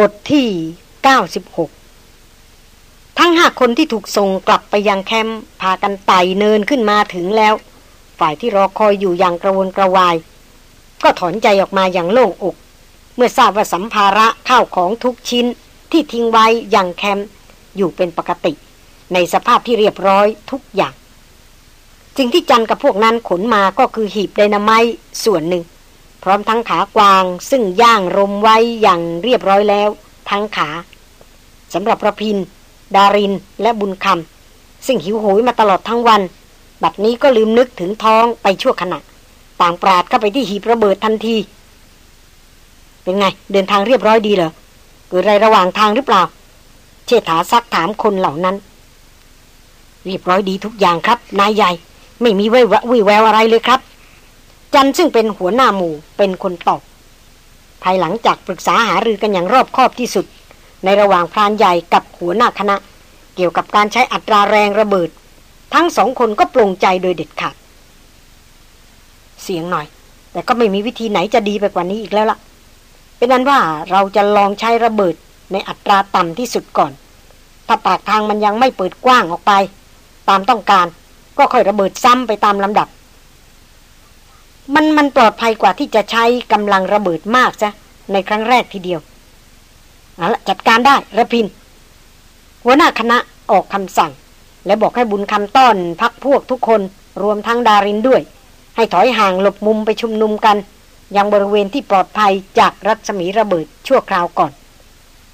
บทที่ 96 ทั้งห้าคนที่ถูกส่งกลับไปยังแคมป์พากันไต่เนินขึ้นมาถึงแล้ว ฝ่ายที่รอคอยอยู่อย่างกระวนกระวาย ก็ถอนใจออกมาอย่างโล่งอก เมื่อทราบว่าสัมภาระข้าวของทุกชิ้นที่ทิ้งไว้ยังแคมป์อยู่เป็นปกติ ในสภาพที่เรียบร้อยทุกอย่างสิ่งที่จันกับพวกนั้นขนมาก็คือหีบไดนาไมส่วนหนึ่ง พร้อมทั้งขากวางซึ่งย่างรมไว้อย่างเรียบร้อยแล้ว ทั้งขาสำหรับระพิน ดารินและบุญคำซึ่งหิวโหยมาตลอดทั้งวัน บัดนี้ก็ลืมนึกถึงท้องไปชั่วขณะ ต่างปราดเข้าไปที่หีบระเบิดทันที เป็นไง เดินทางเรียบร้อยดีเหรอเกิดอะไรระหว่างทางหรือเปล่า เชษฐาซักถามคนเหล่านั้น เรียบร้อยดีทุกอย่างครับ นายใหญ่ ไม่มีวิแววอะไรเลยครับ จันซึ่งเป็นหัวหน้าหมู่เป็นคนตอบ ภายหลังจากปรึกษาหารือกันอย่างรอบคอบที่สุด ในระหว่างพรานใหญ่กับหัวหน้าคณะ เกี่ยวกับการใช้อัตราแรงระเบิด ทั้งสองคนก็ปรงใจโดยเด็ดขาดเสียงหน่อย แต่ก็ไม่มีวิธีไหนจะดีไปกว่านี้อีกแล้วละ่ะ เป็นนั้นว่าเราจะลองใช้ระเบิดในอัตราต่ำที่สุดก่อน ถ้าปากทางมันยังไม่เปิดกว้างออกไป ตามต้องการก็ค่อยระเบิดซ้ำไปตามลำดับ มันมันปลอดภัยกว่าที่จะใช้กำลังระเบิดมากจ้ะในครั้งแรกทีเดียวเอาละจัดการได้ระพิน หัวหน้าคณะออกคำสั่ง และบอกให้บุญคำต้อนพักพวกทุกคนรวมทั้งดารินด้วย ให้ถอยห่างหลบมุมไปชุมนุมกัน ยังบริเวณที่ปลอดภัยจากรัศมีระเบิดชั่วคราวก่อน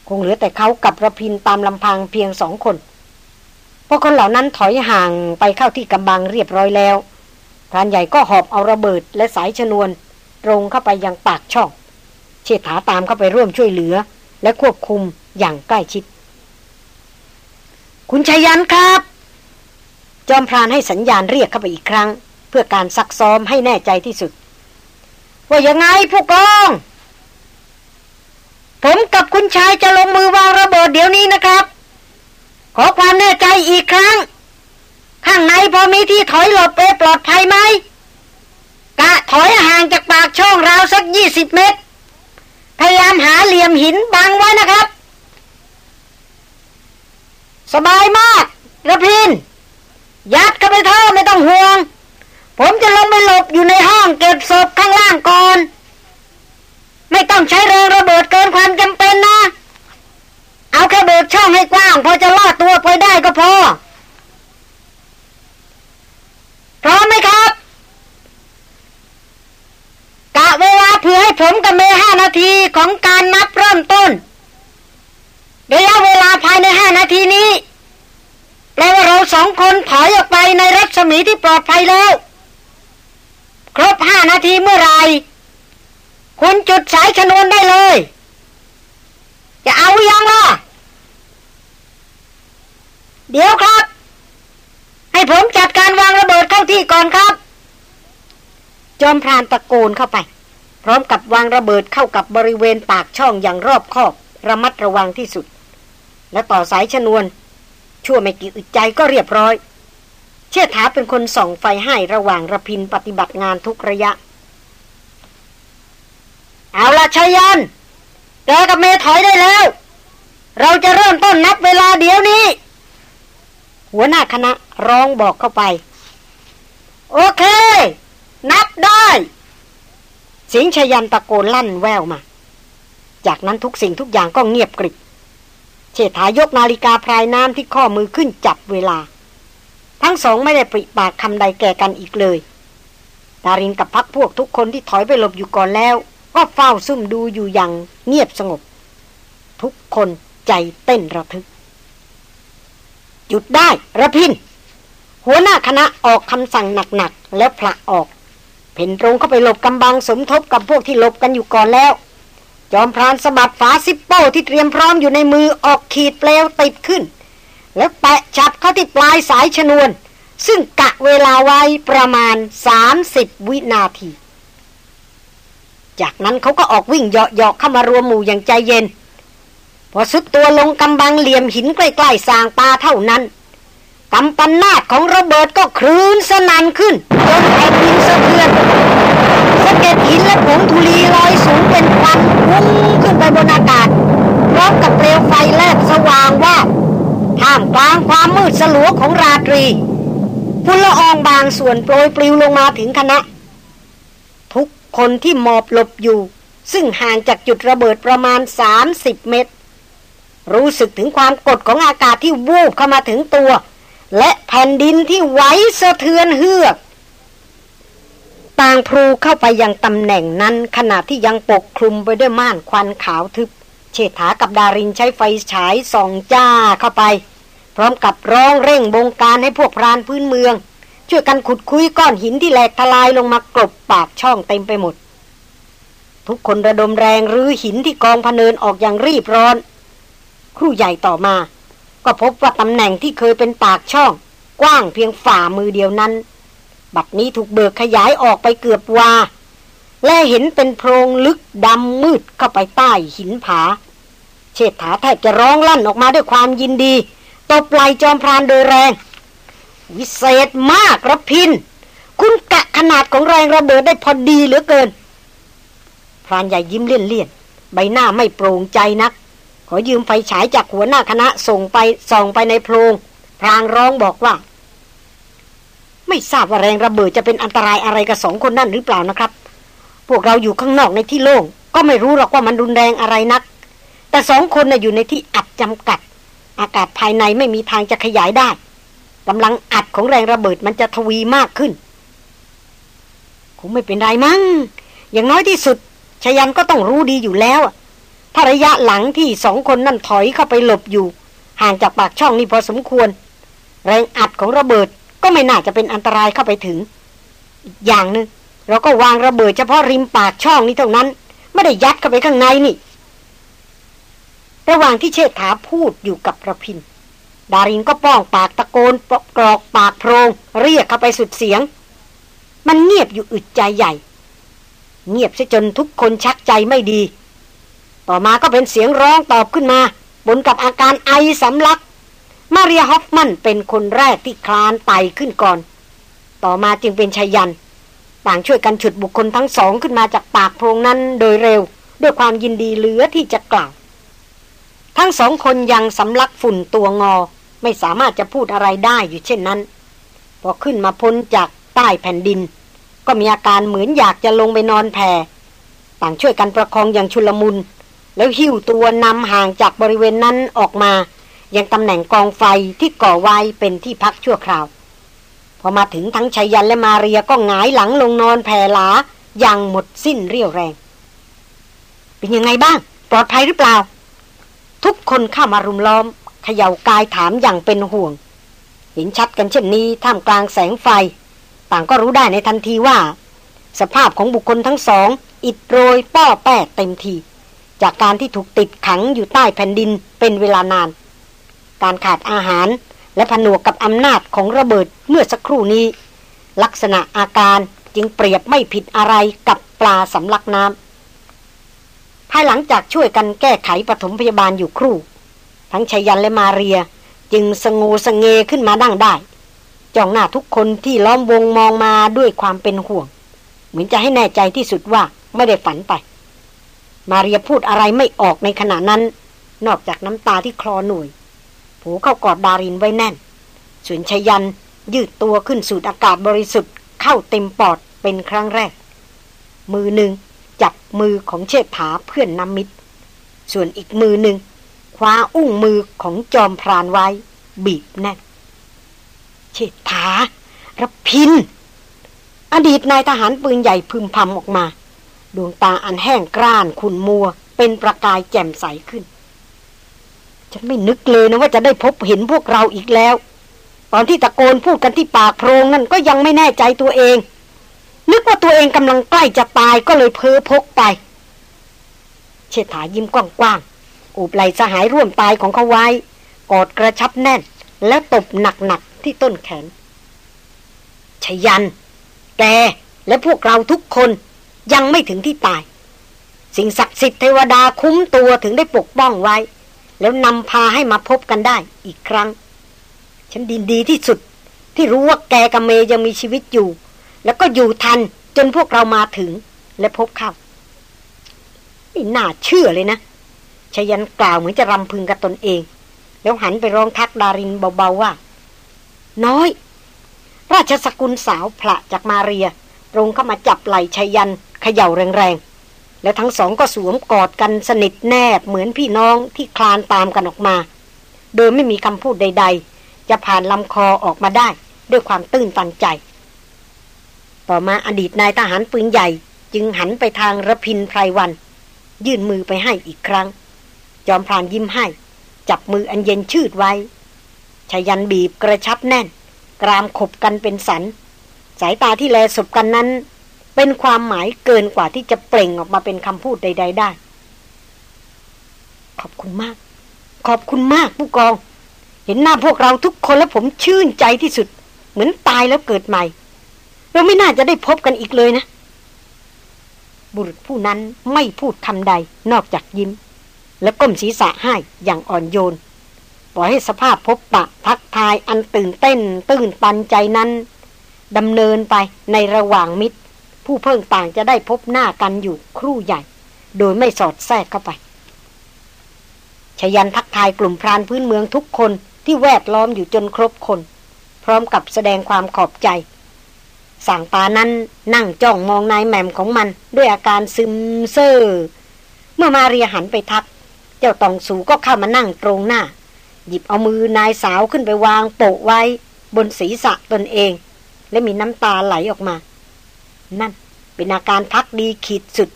คงเหลือแต่เขากับระพินตามลำพังเพียงสองคนพอคนเหล่านั้นถอยห่างไปเข้าที่กำบังเรียบร้อยแล้ว พรานใหญ่ก็หอบเอาระเบิดและสายชนวน ตรงเข้าไปยังปากช่อง เชษฐาตามเข้าไปร่วมช่วยเหลือ และควบคุมอย่างใกล้ชิด คุณชายันครับ จอมพรานให้สัญญาณเรียกเข้าไปอีกครั้ง เพื่อการซักซ้อมให้แน่ใจที่สุด ว่ายังไงผู้กอง ผมกับคุณชายจะลงมือวางระเบิดเดี๋ยวนี้นะครับ ขอความแน่ใจอีกครั้ง ข้างในพอมีที่ถอยหลบไปปลอดภัยไหมกะถอยห่างจากปากช่องราวสักยี่สิบเมตร พยายามหาเหลี่ยมหินบังไว้นะครับ สบายมากระพิน ยัดเข้าไปเท่าไม่ต้องห่วง ผมจะลงไปหลบอยู่ในห้องเก็บศพข้างล่างก่อน ไม่ต้องใช้แรงระเบิดเกินความจำเป็นนะ เอาแค่เบิกช่องให้กว้าง พอจะลอดตัวไปได้ก็พอ พร้อมไหมครับ กะเวลาเผื่อให้ผมกับเมห้านาทีของการนับเริ่มต้นระยะเวลาภายในห้านาทีนี้แปลว่าเราสองคนถอยออกไปในรัศมีที่ปลอดภัยแล้ว ครบห้านาทีเมื่อไรคุณจุดสายชนวนได้เลย จะเอายังล่ะ เดี๋ยวครับ ให้ผมจัดการวางระเบิดเข้าที่ก่อนครับ จอมพรานตะโกนเข้าไป พร้อมกับวางระเบิดเข้ากับบริเวณปากช่องอย่างรอบคอบ ระมัดระวังที่สุด และต่อสายชนวน ชั่วไม่กี่อึดใจก็เรียบร้อย เชื่อถาเป็นคนส่องไฟให้ระหว่างระพินปฏิบัติงานทุกระยะ เอาละชายันแกกับเมถอยได้แล้ว เราจะเริ่มต้นนับเวลาเดี๋ยวนี้ หัวหน้าคณะร้องบอกเข้าไป โอเค นับได้ สิงชยันตะโกนลั่นแววมา จากนั้นทุกสิ่งทุกอย่างก็เงียบกริบเชษฐายกนาฬิกาพรายน้ำที่ข้อมือขึ้นจับเวลา ทั้งสองไม่ได้ปริปากคำใดแก่กันอีกเลย ดารินกับพักพวกทุกคนที่ถอยไปหลบอยู่ก่อนแล้ว ก็เฝ้าซุ่มดูอยู่อย่างเงียบสงบ ทุกคนใจเต้นระทึก หยุดได้ระพิน หัวหน้าคณะออกคำสั่งหนักๆ แล้วผละออก เพ่นตรงเข้าไปหลบกำบังสมทบกับพวกที่หลบกันอยู่ก่อนแล้ว จอมพรานสะบัดฝาซิปโป้ที่เตรียมพร้อมอยู่ในมือออกขีดเปลวติดขึ้น แล้วแปะฉับเข้าที่ปลายสายชนวน ซึ่งกะเวลาไว้ประมาณ 30 วินาที จากนั้นเขาก็ออกวิ่งเหาะๆเข้ามารวมหมู่อย่างใจเย็น พอสุดตัวลงกำบังเหลี่ยมหินใกล้ๆสางปลาเท่านั้นกำปันนาดของระเบิดก็คลื่นสนันขึ้นจนแผ่นดินสะเทือนสะเก็ดหินและผงธุลีลอยสูงเป็นควันพุ่งขึ้นไปบนอากาศพร้อมกับเปลวไฟแลบสว่างว่าท่ามกลางความมืดสลัวของราตรีฝุ่นละอองบางส่วนโปรยปลิวลงมาถึงคณะ ทุกคนที่หมอบหลบอยู่ ซึ่งห่างจากจุดระเบิดประมาณ 30 เมตร รู้สึกถึงความกดของอากาศที่วูบเข้ามาถึงตัว และแผ่นดินที่ไหวสะเทือนเฮือกต่างพลูเข้าไปยังตำแหน่งนั้นขณะที่ยังปกคลุมไปด้วยม่านควันขาวทึบเชษฐากับดารินใช้ไฟฉายส่องจ้าเข้าไป พร้อมกับร้องเร่งบงการให้พวกพรานพื้นเมือง ช่วยกันขุดคุยก้อนหินที่แหลกทลายลงมากรบปากช่องเต็มไปหมด ทุกคนระดมแรงรื้อหินที่กองพเนินออกอย่างรีบร้อน ครู่ใหญ่ต่อมา ก็พบว่าตำแหน่งที่เคยเป็นปากช่อง กว้างเพียงฝ่ามือเดียวนั้น บัดนี้ถูกเบิกขยายออกไปเกือบวา และเห็นเป็นโพรงลึกดำมืดเข้าไปใต้หินผา เชษฐาแทบจะร้องลั่นออกมาด้วยความยินดีตบไหลจอมพรานโดยแรง วิเศษมากระพิน คุณกะขนาดของแรงระเบิดได้พอดีเหลือเกิน พรานใหญ่ยิ้มเลี่ยนเลี่ยนใบหน้าไม่โปร่งใจนัก ขอยืมไฟฉายจากหัวหน้าคณะส่งไปส่องไปในโพรงพรางร้องบอกว่า ไม่ทราบว่าแรงระเบิดจะเป็นอันตรายอะไรกับสองคนนั่นหรือเปล่านะครับ พวกเราอยู่ข้างนอกในที่โล่งก็ไม่รู้หรอกว่ามันรุนแรงอะไรนัก แต่สองคนน่ะอยู่ในที่อัดจำกัด อากาศภายในไม่มีทางจะขยายได้กำลังอัดของแรงระเบิดมันจะทวีมากขึ้นคงไม่เป็นไรมั้งอย่างน้อยที่สุดชยันก็ต้องรู้ดีอยู่แล้ว ถ้าระยะหลังที่สองคนนั่นถอยเข้าไปหลบอยู่ ห่างจากปากช่องนี่พอสมควร แรงอัดของระเบิดก็ไม่น่าจะเป็นอันตรายเข้าไปถึงอย่างหนึง่งเราก็วางระเบิดเฉพาะริมปากช่องนี้เท่านั้น ไม่ได้ยัดเข้าไปข้างในนี่ ระหว่างที่เชษฐาพูดอยู่กับระพิน ดารินก็ป้องปากตะโกนกรอกปากโพรง เรียกเข้าไปสุดเสียง มันเงียบอยู่อึดใจใหญ่ เงียบซะจนทุกคนชักใจไม่ดี ต่อมาก็เป็นเสียงร้องตอบขึ้นมาบนกับอาการไอสำลัก มาเรียฮอฟมันเป็นคนแรกที่คลานไต่ขึ้นก่อน ต่อมาจึงเป็นชายัน ต่างช่วยกันฉุดบุคคลทั้งสองขึ้นมาจากปากโพรงนั้นโดยเร็ว ด้วยความยินดีเหลือที่จะกล่าว ทั้งสองคนยังสำลักฝุ่นตัวงอ ไม่สามารถจะพูดอะไรได้อยู่เช่นนั้น พอขึ้นมาพ้นจากใต้แผ่นดิน ก็มีอาการเหมือนอยากจะลงไปนอนแผ่ต่างช่วยกันประคองอย่างชุลมุน แล้วหิ้วตัวนำห่างจากบริเวณนั้นออกมา ยังตำแหน่งกองไฟที่ก่อไว้เป็นที่พักชั่วคราว พอมาถึงทั้งชัยยันและมาเรียก็หงายหลังลงนอนแผ่หลาอย่างหมดสิ้นเรี่ยวแรง เป็นยังไงบ้าง ปลอดภัยหรือเปล่า ทุกคนเข้ามารุมล้อมเขย่ากายถามอย่างเป็นห่วง เห็นชัดกันเช่นนี้ท่ามกลางแสงไฟ ต่างก็รู้ได้ในทันทีว่า สภาพของบุคคลทั้งสอง อิดโรยป้อแป้เต็มที จากการที่ถูกติดขังอยู่ใต้แผ่นดินเป็นเวลานาน การขาดอาหารและผนวกกับอำนาจของระเบิดเมื่อสักครู่นี้ ลักษณะอาการจึงเปรียบไม่ผิดอะไรกับปลาสำลักน้ำภายหลังจากช่วยกันแก้ไขปฐมพยาบาลอยู่ครู่ ทั้งชายันและมาเรียจึงสงูสงเงขึ้นมาดั้งได้จ้องหน้าทุกคนที่ล้อมวงมองมาด้วยความเป็นห่วง เหมือนจะให้แน่ใจที่สุดว่าไม่ได้ฝันไป มาเรียพูดอะไรไม่ออกในขณะนั้น นอกจากน้ำตาที่คลอหน่วย ผูเข้ากอดดารินไว้แน่นส่วนชยันยืดตัวขึ้นสูดอากาศบริสุทธิ์เข้าเต็มปอดเป็นครั้งแรก มือหนึ่งจับมือของเชษฐาเพื่อนน้ำมิตร ส่วนอีกมือหนึ่งคว้าอุ้งมือของจอมพรานไว้ บีบแน่น เชษฐาระพิน อดีตนายทหารปืนใหญ่พึมพำออกมา ดวงตาอันแห้งกร้านขุนมัว เป็นประกายแจ่มใสขึ้น ฉันไม่นึกเลยนะว่าจะได้พบเห็นพวกเราอีกแล้ว ตอนที่ตะโกนพูดกันที่ปากโพรงนั่นก็ยังไม่แน่ใจตัวเอง นึกว่าตัวเองกำลังใกล้จะตายก็เลยเพ้อพกไป เชษฐายิ้มกว้างๆอูบไหลสหายร่วมตายของเขาไว้ กอดกระชับแน่น แล้วตบหนักๆที่ต้นแขนชยัน แก และพวกเราทุกคน ยังไม่ถึงที่ตาย สิ่งศักดิ์สิทธิ์เทวดาคุ้มตัวถึงได้ปกป้องไว้ แล้วนำพาให้มาพบกันได้อีกครั้ง ฉันดีดีที่สุดที่รู้ว่าแกกับเมยังมีชีวิตอยู่ แล้วก็อยู่ทันจนพวกเรามาถึงและพบเข้าไม่น่าเชื่อเลยนะชยันกล่าวเหมือนจะรำพึงกับตนเอง แล้วหันไปร้องทักดารินเบาๆว่า น้อย ราชสกุลสาวพระจากมาเรียตรงเข้ามาจับไหล่ชัยยัน เขย่าแรงๆ และทั้งสองก็สวมกอดกันสนิทแนบเหมือนพี่น้องที่คลานตามกันออกมา โดยไม่มีคำพูดใด ๆ จะผ่านลำคอออกมาได้ด้วยความตื้นตันใจ ต่อมาอดีตนายทหารปืนใหญ่จึงหันไปทางระพินไพรวัน ยื่นมือไปให้อีกครั้ง จอมพรานยิ้มให้ จับมืออันเย็นชืดไว้ชายันบีบกระชับแน่น กรามขบกันเป็นสัน สายตาที่แลสบกันนั้น เป็นความหมายเกินกว่าที่จะเปล่งออกมาเป็นคำพูดใด ๆ ได้ ขอบคุณมาก ขอบคุณมากผู้กอง เห็นหน้าพวกเราทุกคนแล้วผมชื่นใจที่สุด เหมือนตายแล้วเกิดใหม่ เราไม่น่าจะได้พบกันอีกเลยนะ บุรุษผู้นั้นไม่พูดคำใดนอกจากยิ้ม และก้มศีรษะให้อย่างอ่อนโยนปล่อยให้สภาพพบปะทักทายอันตื่นเต้น ตื่นตันใจนั้นดำเนินไปในระหว่างมิตร ผู้เพิ่งต่างจะได้พบหน้ากันอยู่ครู่ใหญ่ โดยไม่สอดแทรกเข้าไปชยันทักทายกลุ่มพรานพื้นเมืองทุกคนที่แวดล้อมอยู่จนครบคน พร้อมกับแสดงความขอบใจ สั่งตานั้นนั่งจ้องมองนายแหม่มของมันด้วยอาการซึมเซ่อเมื่อมาเรียหันไปทัก เจ้าตองสูก็เข้ามานั่งตรงหน้า หยิบเอามือนายสาวขึ้นไปวางโปะไว้ บนศีรษะตนเอง และมีน้ำตาไหลออกมา นั่นเป็นอาการพักดีขีดสุด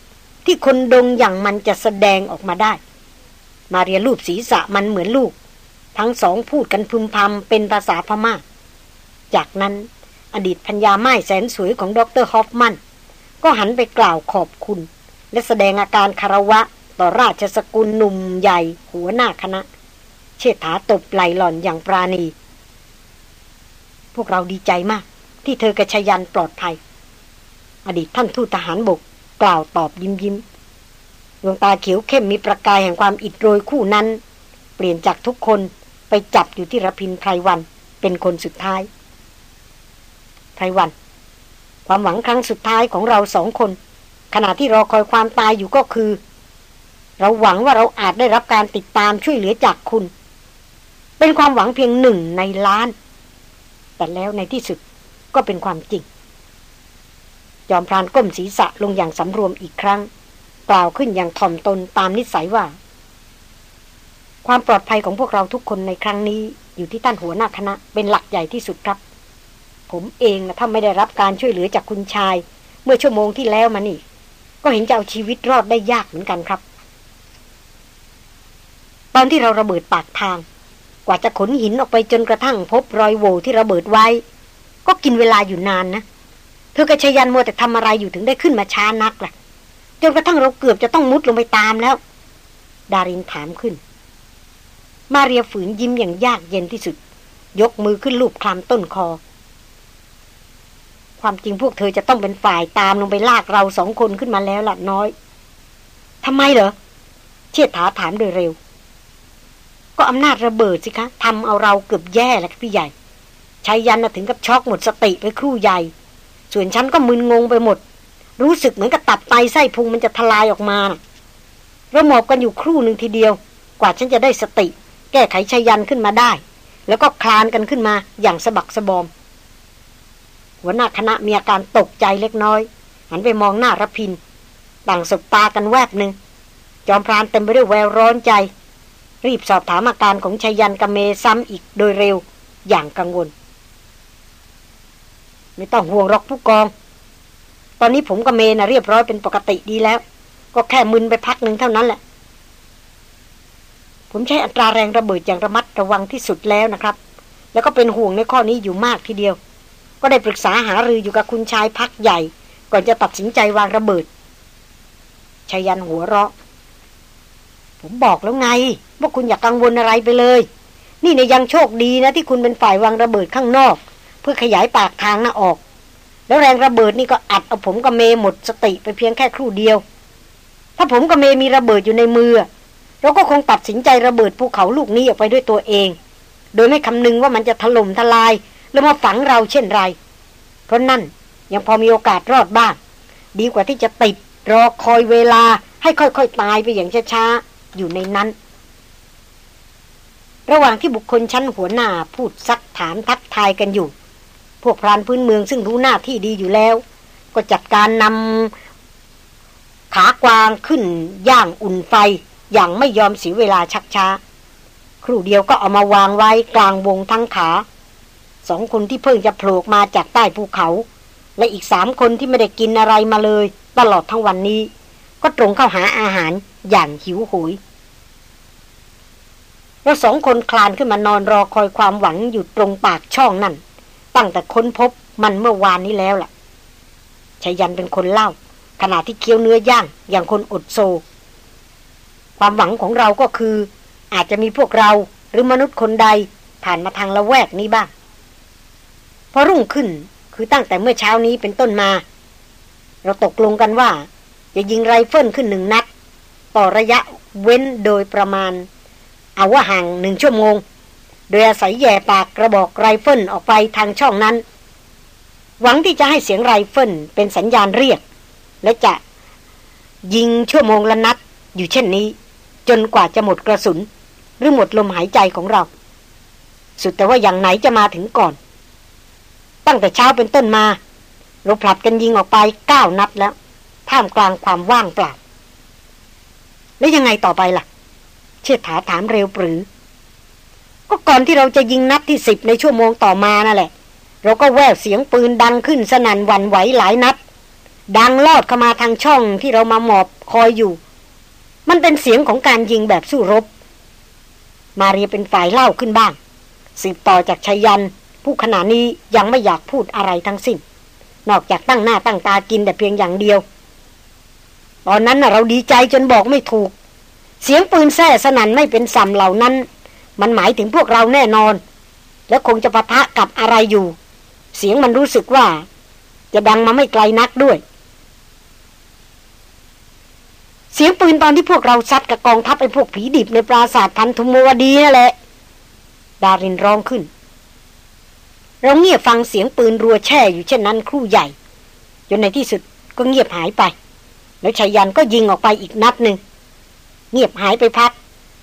ที่คนดงอย่างมันจะแสดงออกมาได้ มาเรียรูปศีรษะมันเหมือนลูก ทั้งสองพูดกันพึมพำเป็นภาษาพมา่า จากนั้นอดีตพัญญาไม้แสนสวยของดรฮอฟมันก็หันไปกล่าวขอบคุณ และแสดงอาการคารวะต่อราชสกุลหนุ่มใหญ่ หัวหน้าคณะ เชษฐาตบไหลหล่อนอย่างปราณี พวกเราดีใจมาก ที่เธอกระชยันปลอดภัย อดีตท่านทูตทหารบก กล่าวตอบยิ้มยิ้มดวงตาเขียวเข้มมีประกายแห่งความอิดโรยคู่นั้น เปลี่ยนจากทุกคนไปจับอยู่ที่ระพินไพรวันเป็นคนสุดท้ายไพรวัน ความหวังครั้งสุดท้ายของเราสองคน ขณะที่รอคอยความตายอยู่ก็คือ เราหวังว่าเราอาจได้รับการติดตามช่วยเหลือจากคุณ เป็นความหวังเพียงหนึ่งในล้าน แต่แล้วในที่สุดก็เป็นความจริง จอมพรานก้มศีรษะลงอย่างสำรวมอีกครั้ง กล่าวขึ้นอย่างถ่อมตนตามนิสัยว่า ความปลอดภัยของพวกเราทุกคนในครั้งนี้ อยู่ที่ท่านหัวหน้าคณะเป็นหลักใหญ่ที่สุดครับ ผมเองนะถ้าไม่ได้รับการช่วยเหลือจากคุณชาย เมื่อชั่วโมงที่แล้วมานี่ ก็เห็นจะเอาชีวิตรอดได้ยากเหมือนกันครับ ตอนที่เราระเบิดปากทาง กว่าจะขนหินออกไปจนกระทั่งพบรอยโหวที่ระเบิดไว้ ก็กินเวลาอยู่นานนะเเธอกระชยันมัวแต่ทำอะไรอยู่ถึงได้ขึ้นมาช้านักล่ะจนกระทั่งเราเกือบจะต้องมุดลงไปตามแล้ว ดารินถามขึ้น มาเรียฝืนยิ้มอย่างยากเย็นที่สุด ยกมือขึ้นลูบคลำต้นคอ ความจริงพวกเธอจะต้องเป็นฝ่ายตามลงไปลากเราสองคนขึ้นมาแล้วล่ะน้อยทำไมเหรอ เชิดถาถามโดยเร็ว ก็อำนาจระเบิดสิคะทำเอาเราเกือบแย่แล้วพี่ใหญ่ชายยันถึงกับช็อกหมดสติไปครู่ใหญ่ ส่วนฉันก็มึนงงไปหมด รู้สึกเหมือนกับตับไตไส้พุงมันจะทลายออกมาเราหมอบกันอยู่ครู่หนึ่งทีเดียว กว่าฉันจะได้สติ แก้ไขชายันขึ้นมาได้ แล้วก็คลานกันขึ้นมาอย่างสะบักสะบอม หัวหน้าคณะมีอาการตกใจเล็กน้อย หันไปมองหน้ารพิน ต่างสบตากันแวบหนึ่ง จอมพรานเต็มไปด้วยแววร้อนใจ รีบสอบถามอาการของชายันกับเมซ้ำอีกโดยเร็วอย่างกังวล ไม่ต้องห่วงรอกผู้กอง ตอนนี้ผมกับเมนะเรียบร้อยเป็นปกติดีแล้ว ก็แค่มึนไปพักหนึ่งเท่านั้นแหละ ผมใช้อัตราแรงระเบิดอย่างระมัดระวังที่สุดแล้วนะครับ แล้วก็เป็นห่วงในข้อนี้อยู่มากทีเดียว ก็ได้ปรึกษาหารืออยู่กับคุณชายพักใหญ่ ก่อนจะตัดสินใจวางระเบิดชายันหัวเราะ ผมบอกแล้วไงว่าคุณอย่ากกังวลอะไรไปเลย นี่ในยังโชคดีนะที่คุณเป็นฝ่ายวางระเบิดข้างนอก เพื่อขยายปากทางหน้าออก แล้วแรงระเบิดนี่ก็อัดเอาผมกับเมหมดสติไปเพียงแค่ครู่เดียว ถ้าผมกับเมมีระเบิดอยู่ในมือ เราก็คงตัดสินใจระเบิดภูเขาลูกนี้ออกไปด้วยตัวเอง โดยไม่คำนึงว่ามันจะถล่มทลายแล้วมาฝังเราเช่นไร เพราะนั่นยังพอมีโอกาสรอดบ้าง ดีกว่าที่จะติดรอคอยเวลาให้ค่อยๆตายไปอย่างช้าๆอยู่ในนั้น ระหว่างที่บุคคลชั้นหัวหน้าพูดซักถามทักทายกันอยู่ พวกพรานพื้นเมืองซึ่งรู้หน้าที่ดีอยู่แล้ว ก็จัดการนำขากวางขึ้นย่างอุ่นไฟ อย่างไม่ยอมเสียเวลาชักช้า ครู่เดียวก็เอามาวางไว้กลางวงทั้งขาสองคนที่เพิ่งจะโผล่มาจากใต้ภูเขา และอีกสามคนที่ไม่ได้กินอะไรมาเลย ตลอดทั้งวันนี้ ก็ตรงเข้าหาอาหารอย่างหิวโหยเราสองคนคลานขึ้นมานอนรอคอยความหวังอยู่ตรงปากช่องนั่น ตั้งแต่ค้นพบมันเมื่อวานนี้แล้วล่ะชายันเป็นคนเล่า ขณะที่เคี้ยวเนื้อย่างอย่างคนอดโซ ความหวังของเราก็คือ อาจจะมีพวกเราหรือมนุษย์คนใดผ่านมาทางละแวกนี้บ้าง พอรุ่งขึ้นคือตั้งแต่เมื่อเช้านี้เป็นต้นมา เราตกลงกันว่า จะยิงไรเฟิลขึ้นหนึ่งนัด ต่อระยะเว้นโดยประมาณ เอาว่าห่างหนึ่งชั่วโมง โดยอาศัยแหย่ปากกระบอกไรเฟิลออกไปทางช่องนั้น หวังที่จะให้เสียงไรเฟิลเป็นสัญญาณเรียก และจะยิงชั่วโมงละนัดอยู่เช่นนี้ จนกว่าจะหมดกระสุน หรือหมดลมหายใจของเรา สุดแต่ว่าอย่างไหนจะมาถึงก่อน ตั้งแต่เช้าเป็นต้นมาเราผลัดกันยิงออกไปเก้านัดแล้ว ท่ามกลางความว่างเปล่า แล้วยังไงต่อไปล่ะ เชิดถาถามเร็วปรือ ก็ก่อนที่เราจะยิงนัดที่สิบในชั่วโมงต่อมานั่นแหละ เราก็แววเสียงปืนดังขึ้นสนั่นวันไหวหลายนัด ดังลอดเข้ามาทางช่องที่เรามาหมอบคอยอยู่ มันเป็นเสียงของการยิงแบบสู้รบ มาเรียเป็นฝ่ายเล่าขึ้นบ้าง สืบต่อจากชายัน ผู้ขณะนี้ยังไม่อยากพูดอะไรทั้งสิ้น นอกจากตั้งหน้าตั้งตากินแต่เพียงอย่างเดียว ตอนนั้นเราดีใจจนบอกไม่ถูก เสียงปืนแซ่สนั่นไม่เป็นสัมเหล่านั้น มันหมายถึงพวกเราแน่นอน และคงจะปะทะกับอะไรอยู่ เสียงมันรู้สึกว่า จะดังมาไม่ไกลนักด้วย เสียงปืนตอนที่พวกเราซัดกับกองทัพไอ้พวกผีดิบในปราสาทพันธุมวดีนั่นแหละ ดารินร้องขึ้น เราเงียบฟังเสียงปืนรัวแช่อยู่เช่นนั้นครู่ใหญ่ จนในที่สุดก็เงียบหายไป แล้วชายันก็ยิงออกไปอีกนัดหนึ่งเงียบหายไปพัก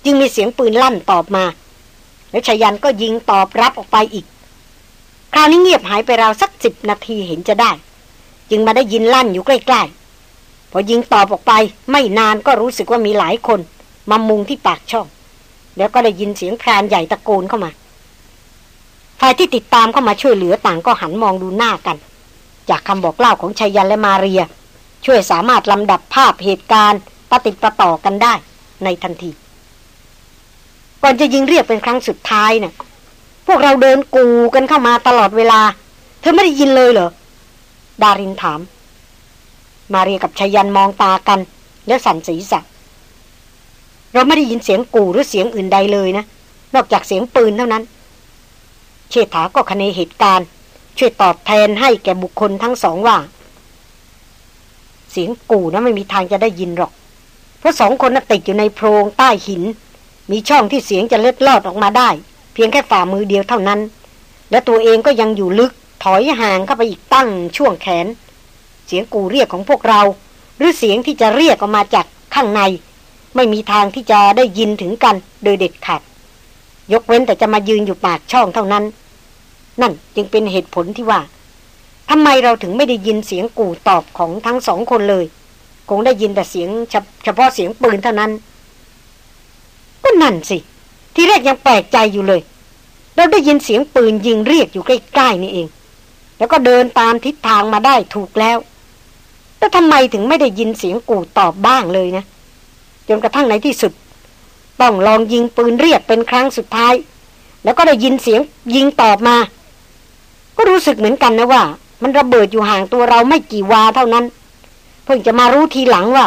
จึงมีเสียงปืนลั่นตอบมา แล้วชายันก็ยิงตอบรับออกไปอีก คราวนี้เงียบหายไปราวสักสิบนาทีเห็นจะได้ จึงมาได้ยินลั่นอยู่ใกล้ๆ พอยิงตอบออกไปไม่นานก็รู้สึกว่ามีหลายคนมามุงที่ปากช่อง แล้วก็ได้ยินเสียงพรานใหญ่ตะโกนเข้ามาฝ่ายที่ติดตามเข้ามาช่วยเหลือต่างก็หันมองดูหน้ากัน จากคำบอกเล่าของชายันและมาเรีย ช่วยสามารถลำดับภาพเหตุการณ์ปฏิปต่อกันได้ในทันที ก่อนจะยิงเรียกเป็นครั้งสุดท้ายเนะ่ยพวกเราเดินกูกันเข้ามาตลอดเวลา เธอไม่ได้ยินเลยเหรอ ดารินถาม มาเรียกับชายันมองตากัน แล้วสั่นศีรษะเราไม่ได้ยินเสียงกูหรือเสียงอื่นใดเลยนะ นอกจากเสียงปืนเท่านั้น เชษฐาก็คเนเหตุการณ์ ช่วยตอบแทนให้แก่บุคคลทั้งสองว่า เสียงกูนะไม่มีทางจะได้ยินหรอก เพราะสองคนน่ะติดอยู่ในโพรงใต้หิน มีช่องที่เสียงจะเล็ดลอดออกมาได้ เพียงแค่ฝ่ามือเดียวเท่านั้น และตัวเองก็ยังอยู่ลึกถอยห่างเข้าไปอีกตั้งช่วงแขน เสียงกูเรียกของพวกเรา หรือเสียงที่จะเรียกออกมาจากข้างใน ไม่มีทางที่จะได้ยินถึงกันโดยเด็ดขาดยกเว้นแต่จะมายืนอยู่ปากช่องเท่านั้น นั่นจึงเป็นเหตุผลที่ว่าทำไมเราถึงไม่ได้ยินเสียงกูตอบของทั้งสองคนเลย คงได้ยินแต่เสียงเฉพาะเสียงปืนเท่านั้น ก็นั่นสิ ที่แรกยังแปลกใจอยู่เลย เราได้ยินเสียงปืนยิงเรียกอยู่ใกล้ๆนี่เอง แล้วก็เดินตามทิศทางมาได้ถูกแล้ว แต่ทำไมถึงไม่ได้ยินเสียงกูตอบบ้างเลยนะ จนกระทั่งในที่สุด ต้องลองยิงปืนเรียกเป็นครั้งสุดท้าย แล้วก็ได้ยินเสียงยิงตอบมา ก็รู้สึกเหมือนกันนะว่า มันระเบิดอยู่ห่างตัวเราไม่กี่วาเท่านั้น เพิ่งจะมารู้ทีหลังว่า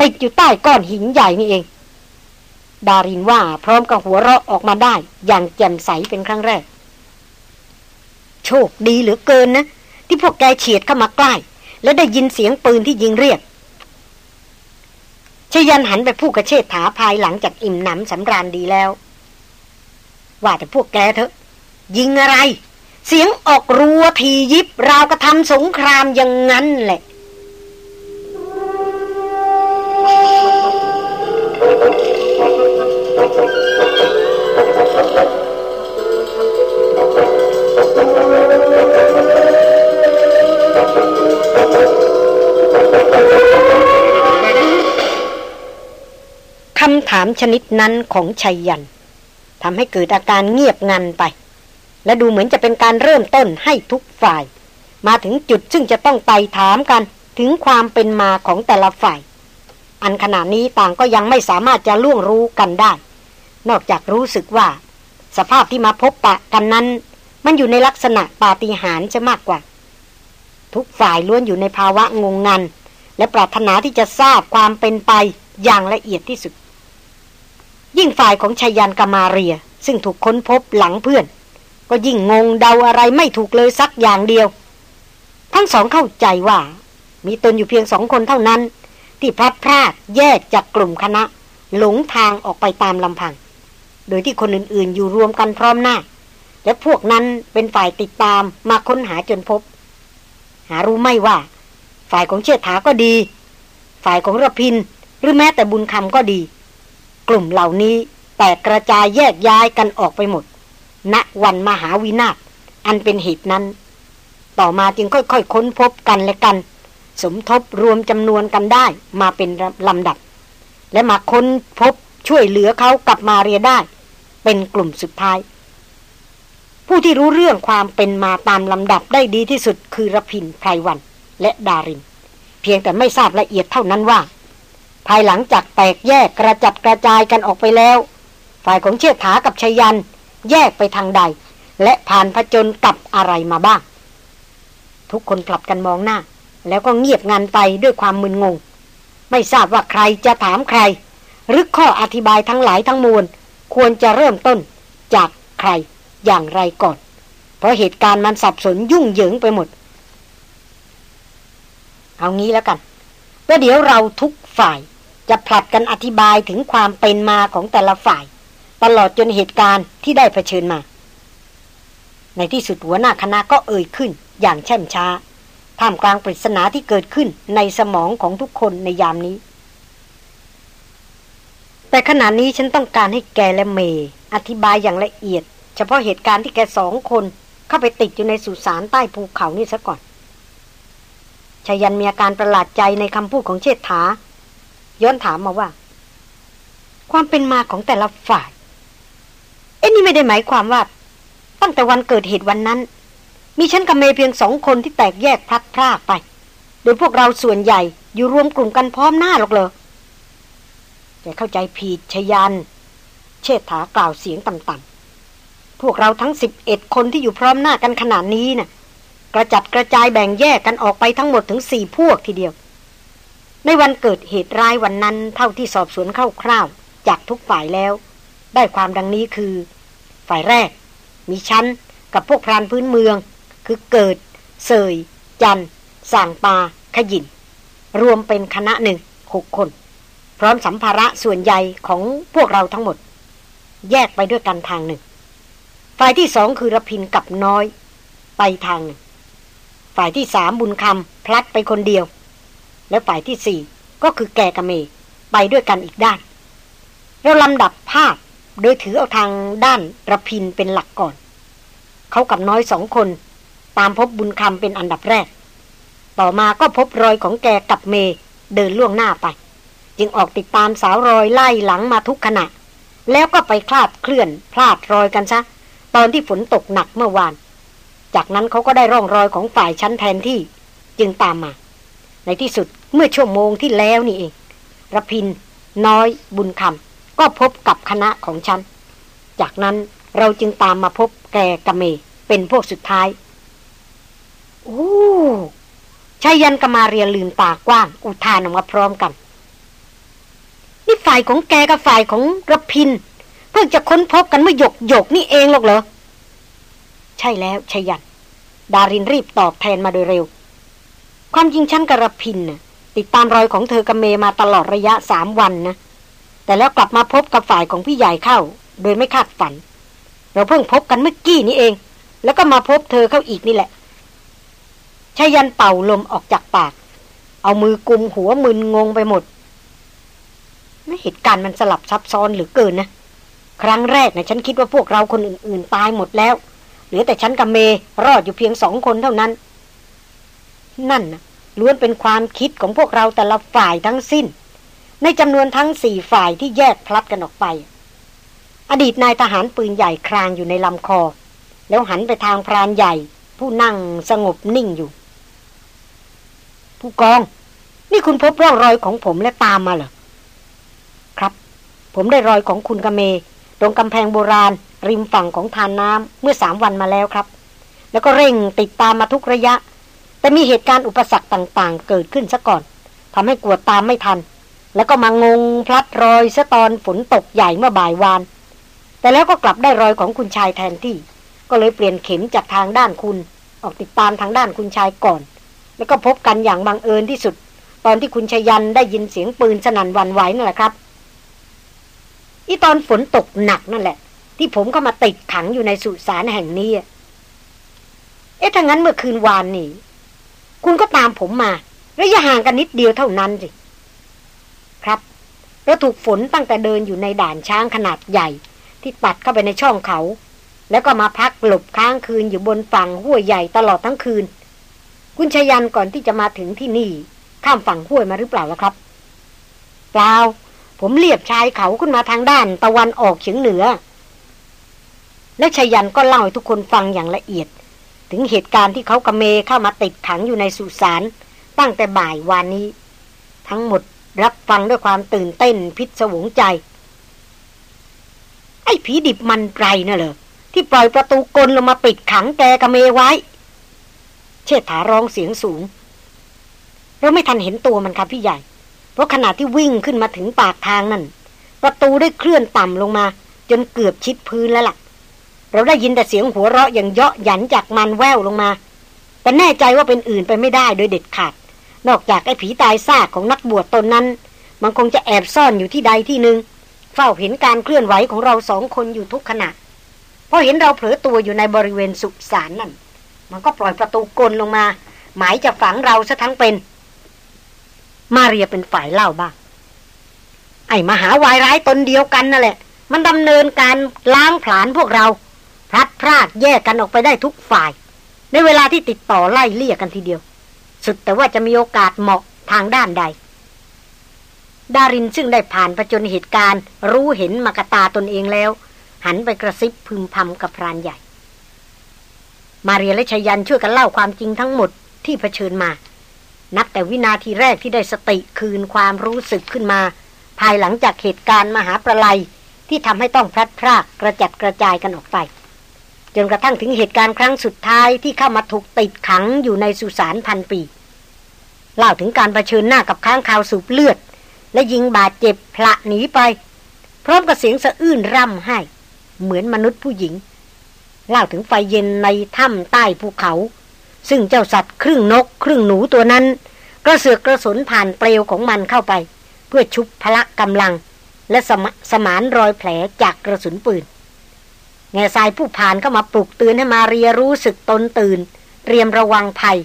ติดอยู่ใต้ก้อนหินใหญ่นี่เอง ดารินว่าพร้อมกับหัวเราะออกมาได้ อย่างแจ่มใสเป็นครั้งแรก โชคดีเหลือเกินนะ ที่พวกแกเฉียดเข้ามาใกล้ แล้วได้ยินเสียงปืนที่ยิงเรียกชยันหันไปพูดกับเชษฐาภายหลังจากอิ่มหนำสำราญดีแล้ว ว่าแต่พวกแกเถอะ ยิงอะไร เสียงออกรัวทียิบ ราวกระทำสงครามอย่างนั้นแหละ คำถามชนิดนั้นของชัยยันทำให้เกิดอาการเงียบงันไป และดูเหมือนจะเป็นการเริ่มต้นให้ทุกฝ่าย มาถึงจุดซึ่งจะต้องไปถามกันถึงความเป็นมาของแต่ละฝ่าย อันขณะนี้ต่างก็ยังไม่สามารถจะล่วงรู้กันได้ นอกจากรู้สึกว่า สภาพที่มาพบปะกันนั้น มันอยู่ในลักษณะปาฏิหาริย์จะมากกว่า ทุกฝ่ายล้วนอยู่ในภาวะงงงัน และปรารถนาที่จะทราบความเป็นไปอย่างละเอียดที่สุด ยิ่งฝ่ายของชายันกามาเรีย ซึ่งถูกค้นพบหลังเพื่อน ก็ยิ่งงงเดาอะไรไม่ถูกเลยสักอย่างเดียว ทั้งสองเข้าใจว่า มีตนอยู่เพียงสองคนเท่านั้น ที่พลัดพรากแยกจากกลุ่มคณะหลงทางออกไปตามลำพัง โดยที่คนอื่นๆ อยู่รวมกันพร้อมหน้า และพวกนั้นเป็นฝ่ายติดตามมาค้นหาจนพบ หารู้ไม่ว่า ฝ่ายของเชิดถาก็ดี ฝ่ายของระพิน หรือแม้แต่บุญคำก็ดี กลุ่มเหล่านี้แตกกระจายแยกย้ายกันออกไปหมดณวันมหาวินาศอันเป็นเหตุนั้น ต่อมาจึงค่อยๆค้นพบกันและกัน สมทบรวมจำนวนกันได้มาเป็นลำดับ และมาค้นพบช่วยเหลือเขากลับมาเรียได้ เป็นกลุ่มสุดท้าย ผู้ที่รู้เรื่องความเป็นมาตามลำดับได้ดีที่สุดคือรพินไพรวัน และดาริน เพียงแต่ไม่ทราบละเอียดเท่านั้นว่า ภายหลังจากแตกแยกกระจัดกระจายกันออกไปแล้ว ฝ่ายของเชิดถากับชยัน แยกไปทางใด และผ่านผจญกับอะไรมาบ้าง ทุกคนกลับกันมองหน้า แล้วก็เงียบงันไปด้วยความมึนงง ไม่ทราบว่าใครจะถามใครหรือข้ออธิบายทั้งหลายทั้งมวล ควรจะเริ่มต้นจากใครอย่างไรก่อน เพราะเหตุการณ์มันสับสนยุ่งเหยิงไปหมด เอางี้แล้วกันว่าเดี๋ยวเราทุกฝ่ายจะผลัดกันอธิบายถึงความเป็นมาของแต่ละฝ่าย ตลอดจนเหตุการณ์ที่ได้เผชิญมา ในที่สุดหัวหน้าคณะก็เอ่ยขึ้นอย่างแช่มช้าท่ามกลางปริศนาที่เกิดขึ้นในสมองของทุกคนในยามนี้ แต่ขณะนี้ฉันต้องการให้แกและเมย์อธิบายอย่างละเอียด เฉพาะเหตุการณ์ที่แกสองคนเข้าไปติดอยู่ในสุสานใต้ภูเขานี่ซะก่อนชายันมีอาการประหลาดใจในคำพูดของเชษฐา ย้อนถามมาว่า ความเป็นมาของแต่ละฝ่าย เอ็นี่ไม่ได้หมายความว่า ตั้งแต่วันเกิดเหตุวันนั้น มีฉันกับเมย์เพียงสองคนที่แตกแยกพลัดพรากไป โดยพวกเราส่วนใหญ่อยู่รวมกลุ่มกันพร้อมหน้าหรอกเลย แต่เข้าใจผิดชยัน เชษฐากล่าวเสียงต่ำๆ พวกเราทั้งสิบเอ็ดคนที่อยู่พร้อมหน้ากันขนาดนี้นะ่ะ กระจัดกระจายแบ่งแยกกันออกไปทั้งหมดถึงสี่พวกทีเดียว ในวันเกิดเหตุร้ายวันนั้นเท่าที่สอบสวนคร่าวๆจากทุกฝ่ายแล้ว ได้ความดังนี้คือ ฝ่ายแรก มีชั้นกับพวกพรานพื้นเมือง คือเกิด เสย จัน ส่างปา ขยิน รวมเป็นคณะหนึ่งหกคน พร้อมสัมภาระส่วนใหญ่ของพวกเราทั้งหมด แยกไปด้วยกันทางหนึ่ง ฝ่ายที่สองคือรพินกับน้อย ไปทางหนึ่ง ฝ่ายที่สามบุญคำพลัดไปคนเดียว และฝ่ายที่สี่ก็คือแกกับเม ไปด้วยกันอีกด้าน เราลำดับภาพโดยถือเอาทางด้านระพินเป็นหลักก่อน เขากับน้อยสองคน ตามพบบุญคำเป็นอันดับแรก ต่อมาก็พบรอยของแกกับเมเดินล่วงหน้าไป จึงออกติดตามสาวรอยไล่หลังมาทุกขณะ แล้วก็ไปคลาดเคลื่อนพลาดรอยกันซะ ตอนที่ฝนตกหนักเมื่อวาน จากนั้นเขาก็ได้ร่องรอยของฝ่ายชั้นแทนที่จึงตามมา ในที่สุดเมื่อชั่วโมงที่แล้วนี่เองรพิน น้อย บุญคำก็พบกับคณะของฉัน จากนั้นเราจึงตามมาพบแกกะเม เป็นพวกสุดท้ายโอ้ชายันกมาเรียนลืมตากว้าง อุทานออกมาพร้อมกัน นี่ฝ่ายของแกกับฝ่ายของกระพิน เพิ่งจะค้นพบกันเมื่อหยกหยกนี่เองหรอกเหรอ ใช่แล้วชยันดารินรีบตอบแทนมาโดยเร็ว ความจริงฉันกระพินนะติดตามรอยของเธอกับเมมาตลอดระยะสามวันนะ แต่แล้วกลับมาพบกับฝ่ายของพี่ใหญ่เข้า โดยไม่คาดฝัน เราเพิ่งพบกันเมื่อกี้นี้เอง แล้วก็มาพบเธอเข้าอีกนี่แหละชายันเป่าลมออกจากปาก เอามือกุมหัวมึนงงไปหมด เหตุการณ์มันสลับซับซ้อนหรือเกินนะ ครั้งแรกนะฉันคิดว่าพวกเราคนอื่น ๆ ตายหมดแล้ว เหลือแต่ฉันกับเมรอดอยู่เพียงสองคนเท่านั้น นั่นนะล้วนเป็นความคิดของพวกเราแต่ละฝ่ายทั้งสิ้น ในจำนวนทั้งสี่ฝ่ายที่แยกพลัดกันออกไป อดีตนายทหารปืนใหญ่ครางอยู่ในลำคอ แล้วหันไปทางพรานใหญ่ ผู้นั่งสงบนิ่งอยู่ ผู้กอง นี่คุณพบร่องรอยของผมและตามมาเหรอ ผมได้รอยของคุณกเม ตรงกำแพงโบราณ ริมฝั่งของทานน้ำเมื่อสามวันมาแล้วครับ แล้วก็เร่งติดตามมาทุกระยะ แต่มีเหตุการณ์อุปสรรคต่างๆ เกิดขึ้นซะก่อนทำให้กวดตามไม่ทัน แล้วก็มางงพลัดรอยซะตอนฝนตกใหญ่เมื่อบ่ายวาน แต่แล้วก็กลับได้รอยของคุณชายแทนที่ ก็เลยเปลี่ยนเข็มจากทางด้านคุณ ออกติดตามทางด้านคุณชายก่อน แล้วก็พบกันอย่างบังเอิญที่สุด ตอนที่คุณชยันได้ยินเสียงปืนสนั่นวันไหวนั่นแหละครับ อีตอนฝนตกหนักนั่นแหละ ที่ผมเข้ามาติดขังอยู่ในสุสานแห่งนี้เอ๊ะถ้างั้นเมื่อคืนวานนี่คุณก็ตามผมมา ระยะห่างกันนิดเดียวเท่านั้นสิ ครับเราถูกฝนตั้งแต่เดินอยู่ในด่านช้างขนาดใหญ่ ที่ตัดเข้าไปในช่องเขา แล้วก็มาพักหลบค้างคืนอยู่บนฝั่งห้วยใหญ่ตลอดทั้งคืน คุณชยันก่อนที่จะมาถึงที่นี่ ข้ามฝั่งห้วยมาหรือเปล่าล่ะครับ เปล่า ผมเลียบชายเขาขึ้นมาทางด้านตะวันออกเฉียงเหนือ และชยันก็เล่าให้ทุกคนฟังอย่างละเอียด ถึงเหตุการณ์ที่เขากระเมเข้ามาติดขังอยู่ในสุสานตั้งแต่บ่ายวานนี้ ทั้งหมดรับฟังด้วยความตื่นเต้นพิศวงใจ ไอ้ผีดิบมันไรน่ะเหรอที่ปล่อยประตูกลลงมาปิดขังแกกระเมไว้ เชิดถาร้องเสียงสูง เราไม่ทันเห็นตัวมันครับพี่ใหญ่ เพราะขณะที่วิ่งขึ้นมาถึงปากทางนั่นประตูได้เคลื่อนต่ำลงมา จนเกือบชิดพื้นแล้วล่ะ เราได้ยินแต่เสียงหัวเราะอย่างเยาะหยันจากมันแววลงมา แต่แน่ใจว่าเป็นอื่นไปไม่ได้โดยเด็ดขาด นอกจากไอ้ผีตายซากของนักบวชตนนั้น มันคงจะแอบซ่อนอยู่ที่ใดที่หนึ่งเฝ้าเห็นการเคลื่อนไหวของเราสองคนอยู่ทุกขณะพอเห็นเราเผลอตัวอยู่ในบริเวณสุสานนั่น มันก็ปล่อยประตูกลลงมา หมายจะฝังเราซะทั้งเป็น มาเรียเป็นฝ่ายเล่าบ้าง ไอ้มหาวายร้ายตนเดียวกันนั่นแหละ มันดำเนินการล้างผลาญพวกเราพลัดพรากแยกกันออกไปได้ทุกฝ่าย ในเวลาที่ติดต่อไล่เลี่ยกันทีเดียว สุดแต่ว่าจะมีโอกาสเหมาะทางด้านใด ดารินซึ่งได้ผ่านประจนเหตุการณ์ รู้เห็นมากตาตนเองแล้ว หันไปกระซิบพึมพำกับพรานใหญ่ มาเรียและชยันช่วยกันเล่าความจริงทั้งหมดที่เผชิญมา นับแต่วินาทีแรกที่ได้สติคืนความรู้สึกขึ้นมา ภายหลังจากเหตุการณ์มหาประลัยที่ทำให้ต้องพลัดพรากกระจัดกระจายกันออกไป จนกระทั่งถึงเหตุการณ์ครั้งสุดท้ายที่เข้ามาถูกติดขังอยู่ในสุสานพันปีเล่าถึงการรเผชิญหน้ากับค้างคาวสูบเลือด และยิงบาดเจ็บพละหนีไป พร้อมกับเสียงสะอื้นร่ำให้ เหมือนมนุษย์ผู้หญิงเล่าถึงไฟเย็นในถ้ำใต้ภูเขา ซึ่งเจ้าสัตว์ครึ่งนก ครึ่งหนูตัวนั้น กระเสือกกระสนผ่านเปลวของมันเข้าไป เพื่อชุบพละกำลัง และสมสมานรอยแผลจากกระสุนปืนแง่ทรายผู้ผ่านเข้ามาปลุกตื่นให้มาเรียรู้สึกตนตื่น เตรียมระวังภัย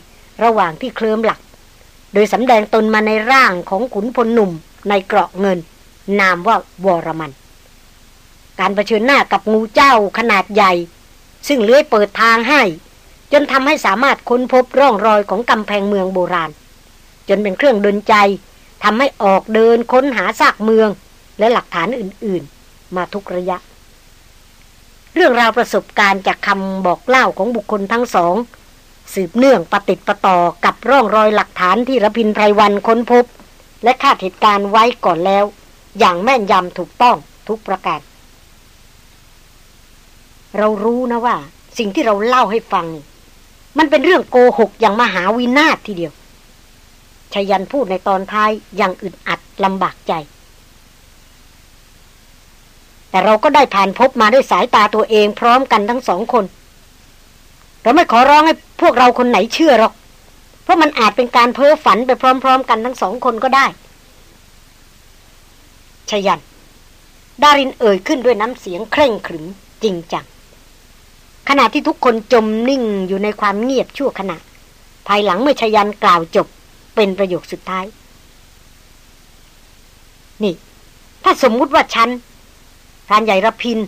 ระหว่างที่เคลิ้มหลักโดยสำแดงตนมาในร่างของขุนพลหนุ่มในเกราะเงิน นามว่าวรมัน การรเผชิญหน้ากับงูเจ้าขนาดใหญ่ ซึ่งเลื้อยเปิดทางให้ จนทำให้สามารถค้นพบร่องรอยของกำแพงเมืองโบราณ จนเป็นเครื่องดลใจทำให้ออกเดินค้นหาซากเมืองและหลักฐานอื่นๆ มาทุกระยะ เรื่องราวประสบการณ์จากคำบอกเล่าของบุคคลทั้งสอง สืบเนื่องปฏิติประต่อกับร่องรอยหลักฐานที่ระพินไพรวันค้นพบ และคาดเหตุการณ์ไว้ก่อนแล้ว อย่างแม่นยำถูกต้องทุกประการ เรารู้นะว่า สิ่งที่เราเล่าให้ฟัง มันเป็นเรื่องโกหกอย่างมหาวินาศทีเดียวชยันพูดในตอนท้ายอย่างอึดอัดลำบากใจ แต่เราก็ได้ผ่านพบมาด้วยสายตาตัวเองพร้อมกันทั้งสองคน เราไม่ขอร้องให้พวกเราคนไหนเชื่อหรอก เพราะมันอาจเป็นการเพ้อฝันไปพร้อม ๆ กันทั้งสองคนก็ได้ชยัน ดารินเอ่ยขึ้นด้วยน้ำเสียงเคร่งขรึมจริงจัง ขณะที่ทุกคนจมนิ่งอยู่ในความเงียบชั่วขณะ ภายหลังเมื่อชยันกล่าวจบเป็นประโยคสุดท้าย นี่ ถ้าสมมุติว่าฉันพรานใหญ่ระพิน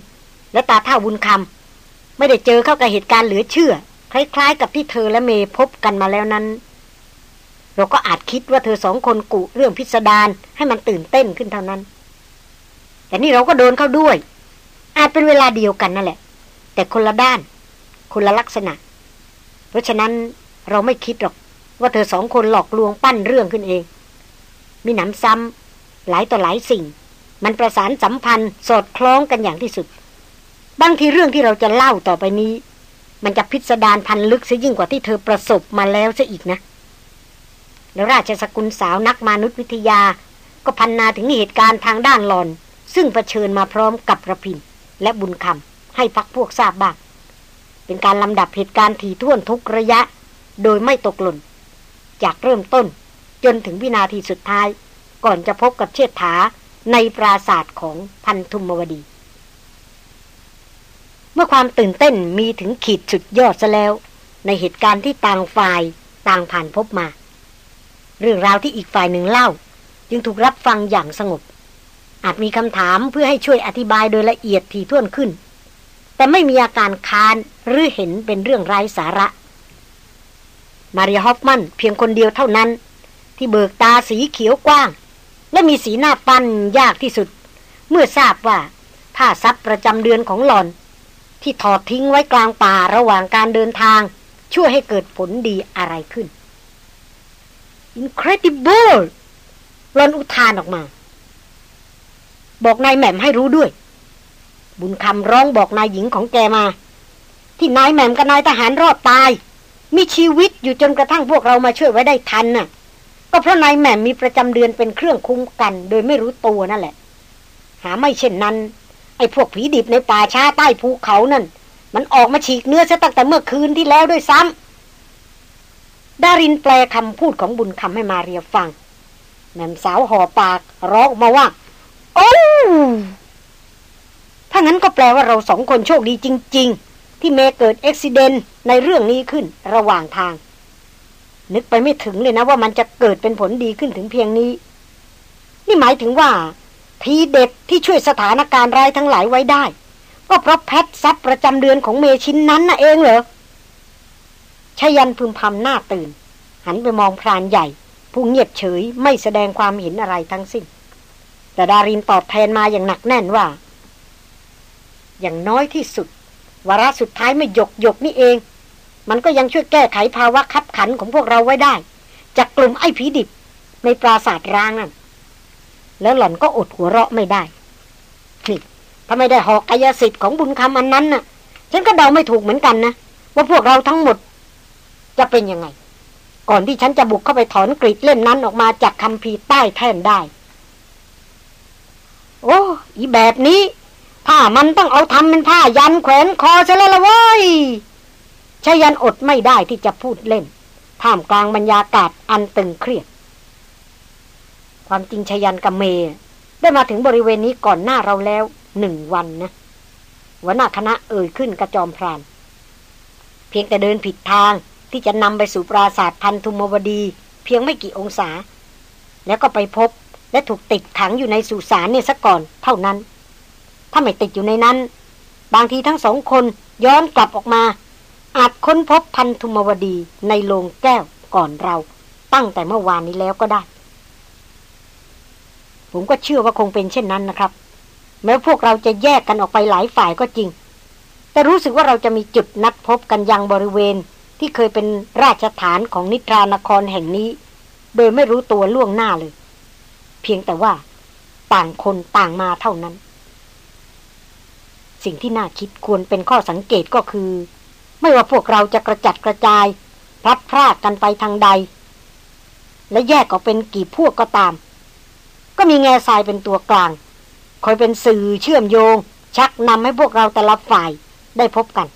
และตาท่าบุญคำไม่ได้เจอเข้ากับเหตุการณ์เหลือเชื่อ คล้าย ๆ กับที่เธอและเมย์พบกันมาแล้วนั้น เราก็อาจคิดว่าเธอสองคนกุเรื่องพิสดารให้มันตื่นเต้นขึ้นเท่านั้น แต่นี่เราก็โดนเข้าด้วย อาจเป็นเวลาเดียวกันนั่นแหละ แต่คนละด้าน คนละลักษณะ เพราะฉะนั้นเราไม่คิดหรอก ว่าเธอสองคนหลอกลวงปั้นเรื่องขึ้นเอง มีหนำซ้ำหลายต่อหลายสิ่ง มันประสานสัมพันธ์สอดคล้องกันอย่างที่สุด บางทีเรื่องที่เราจะเล่าต่อไปนี้ มันจะพิสดารพันลึกซะยิ่งกว่าที่เธอประสบมาแล้วซะอีกนะแล้วราชสกุลสาวนักมนุษยวิทยา ก็พันนาถึงเหตุการณ์ทางด้านหลอน ซึ่งเผชิญมาพร้อมกับระพินและบุญคำ ให้พักพวกทราบบ้างเป็นการลำดับเหตุการณ์ถี่ถ้วนทุกระยะ โดยไม่ตกหล่น จากเริ่มต้นจนถึงวินาทีสุดท้าย ก่อนจะพบกับเชิดถาในปราศาสตร์ของพันธุมวดี เมื่อความตื่นเต้นมีถึงขีดสุดยอดซะแล้ว ในเหตุการณ์ที่ต่างฝ่ายต่างผ่านพบมา เรื่องราวที่อีกฝ่ายหนึ่งเล่า จึงถูกรับฟังอย่างสงบ อาจมีคำถามเพื่อให้ช่วยอธิบายโดยละเอียดถี่ถ้วนขึ้น แต่ไม่มีอาการคานหรือเห็นเป็นเรื่องไร้สาระ มาริฮอฟมันเพียงคนเดียวเท่านั้น ที่เบิกตาสีเขียวกว้าง และมีสีหน้าปั้นยากที่สุด เมื่อทราบว่าผ้าซับประจำเดือนของหลอน ที่ถอดทิ้งไว้กลางป่าระหว่างการเดินทาง ช่วยให้เกิดผลดีอะไรขึ้น incredible รอนอุทานออกมา บอกนายแหม่มให้รู้ด้วย บุญคำร้องบอกนายหญิงของแกมา ที่นายแหม่มกับนายทหารรอดตาย มีชีวิตอยู่จนกระทั่งพวกเรามาช่วยไว้ได้ทันน่ะ ก็เพราะนายแหม่มมีประจำเดือนเป็นเครื่องคุ้มกัน โดยไม่รู้ตัวนั่นแหละ หาไม่เช่นนั้น ไอ้พวกผีดิบในป่าช้าใต้ภูเขานั่น มันออกมาฉีกเนื้อซะตั้งแต่เมื่อคืนที่แล้วด้วยซ้ำดารินแปลคำพูดของบุญคำให้มาเรียฟังแหม่มสาวห่อปากร้องมาว่า โอ้ ถ้างั้นก็แปลว่าเราสองคนโชคดีจริง ๆ ที่เมเกิดอุบิเหตุในเรื่องนี้ขึ้นระหว่างทาง นึกไปไม่ถึงเลยนะว่ามันจะเกิดเป็นผลดีขึ้นถึงเพียงนี้ นี่หมายถึงว่า ทีเด็ดที่ช่วยสถานการณ์ร้ายทั้งหลายไว้ได้ ก็เพราะแพทซับประจำเดือนของเมชินนั้นน่ะเองเหรอชยันพึมพำหน้าตื่น หันไปมองพรานใหญ่ ผู้เงียบเฉยไม่แสดงความเห็นอะไรทั้งสิ้น แต่ดารินตอบแทนมาอย่างหนักแน่นว่า อย่างน้อยที่สุด วาระสุดท้ายไม่หยกหยกนี่เอง มันก็ยังช่วยแก้ไขภาวะคับขันของพวกเราไว้ได้ จากกลุ่มไอ้ผีดิบ ในปราสาทร้างนั่นแล้วหล่อนก็อดหัวเราะไม่ได้นี่ถ้าไม่ได้หอกกายสิทธิ์ของบุญคำอันนั้นน่ะ ฉันก็เดาไม่ถูกเหมือนกันนะ ว่าพวกเราทั้งหมด จะเป็นยังไง ก่อนที่ฉันจะบุกเข้าไปถอนกรีดเล่มนั้นออกมาจากคำพีใต้แท่นได้ โอ้ อีแบบนี้ ผ้ามันต้องเอาทำเป็นผ้ายันแขวนคอซะแล้วละเว้ยชายันอดไม่ได้ที่จะพูดเล่น ท่ามกลางบรรยากาศอันตึงเครียด ความจริงชายันกับเมได้มาถึงบริเวณนี้ก่อนหน้าเราแล้วหนึ่งวันนะหัวหน้าคณะเอ่ยขึ้นกระจอมพรานเพียงแต่เดินผิดทางที่จะนำไปสู่ปราสาทพันธุมวดี เพียงไม่กี่องศา แล้วก็ไปพบและถูกติดขังอยู่ในสุสานเนี่ยซะก่อนเท่านั้น ถ้าไม่ติดอยู่ในนั้น บางทีทั้งสองคนย้อนกลับออกมา อาจค้นพบพันธุมวดีในโลงแก้วก่อนเรา ตั้งแต่เมื่อวานนี้แล้วก็ได้ ผมก็เชื่อว่าคงเป็นเช่นนั้นนะครับ แม้พวกเราจะแยกกันออกไปหลายฝ่ายก็จริง แต่รู้สึกว่าเราจะมีจุดนัดพบกันยังบริเวณที่เคยเป็นราชฐานของนิทรานครแห่งนี้ โดยไม่รู้ตัวล่วงหน้าเลย เพียงแต่ว่าต่างคนต่างมาเท่านั้น สิ่งที่น่าคิดควรเป็นข้อสังเกตก็คือ ไม่ว่าพวกเราจะกระจัดกระจายพลัดพรากกันไปทางใด และแยกออกเป็นกี่พวกก็ตาม ก็มีแง่ทรายเป็นตัวกลาง คอยเป็นสื่อเชื่อมโยง ชักนำให้พวกเราแต่ละฝ่ายได้พบกัน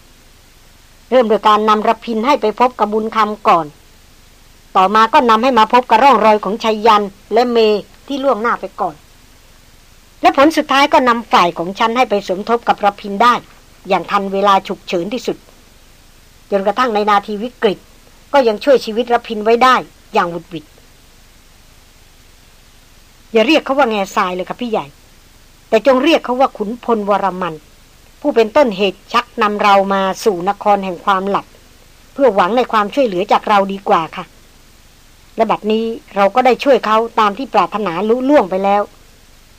เริ่มโดยการนำระพินให้ไปพบกับบุญคำก่อน ต่อมาก็นำให้มาพบกับร่องรอยของชัยยันและเมที่ล่วงหน้าไปก่อน และผลสุดท้ายก็นำฝ่ายของฉันให้ไปสมทบกับระพินได้ อย่างทันเวลาฉุกเฉินที่สุด จนกระทั่งในนาทีวิกฤต ก็ยังช่วยชีวิตระพินไว้ได้อย่างวุดวิดอย่าเรียกเขาว่าแง่ทรายเลยครับพี่ใหญ่ แต่จงเรียกเขาว่าขุนพลวรมัน ผู้เป็นต้นเหตุชักนำเรามาสู่นครแห่งความหลับ เพื่อหวังในความช่วยเหลือจากเราดีกว่าค่ะ และบัดนี้เราก็ได้ช่วยเขาตามที่ปรารถนาลุล่วงไปแล้ว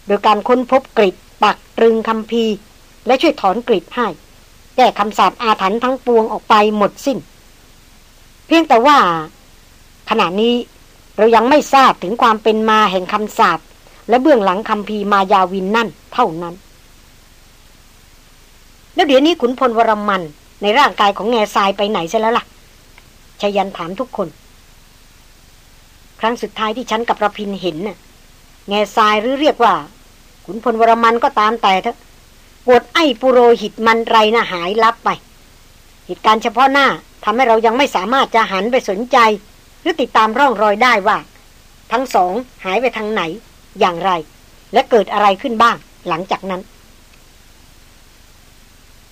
โดยการค้นพบกริดปักตรึงคำพีและช่วยถอนกริดให้ แก้คำสาปอาถรรพ์ทั้งปวงออกไปหมดสิ้น เพียงแต่ว่า ขณะนี้เรายังไม่ทราบถึงความเป็นมาแห่งคำสาปและเบื้องหลังคำพีมายาวินนั่นเท่านั้น แล้วเดี๋ยวนี้ขุนพลวรมันในร่างกายของแง่ทรายไปไหนใช่แล้วล่ะชยันถามทุกคน ครั้งสุดท้ายที่ฉันกับระพินเห็นน่ะ แง่ทรายหรือเรียกว่า ขุนพลวรมันก็ตามแต่เถอะปวดไอ้ปุโรหิตมันไรน่ะหายลับไป เหตุการณ์เฉพาะหน้าทำให้เรายังไม่สามารถจะหันไปสนใจ หรือติดตามร่องรอยได้ว่า ทั้งสองหายไปทางไหน อย่างไร และเกิดอะไรขึ้นบ้างหลังจากนั้น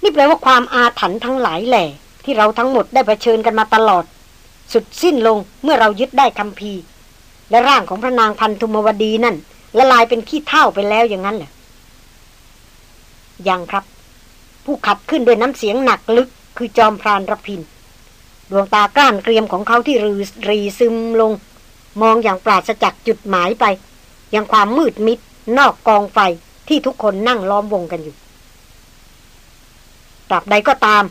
นี่แปลว่าความอาถรรพ์ทั้งหลายแหล่ ที่เราทั้งหมดได้เผชิญกันมาตลอด สุดสิ้นลงเมื่อเรายึดได้คำพี และร่างของพระนางพันธุมวดีนั่นละลายเป็นขี้เท่าไปแล้วอย่างนั้นเหรอยังครับ ผู้ขับขึ้นด้วยน้ำเสียงหนักลึก คือจอมพรานรพิน ดวงตากล้านเกรียมของเขาที่รีรีซึมลง มองอย่างปราศจากจุดหมายไป ยังความมืดมิด นอกกองไฟที่ทุกคนนั่งล้อมวงกันอยู่ตราบใดก็ตาม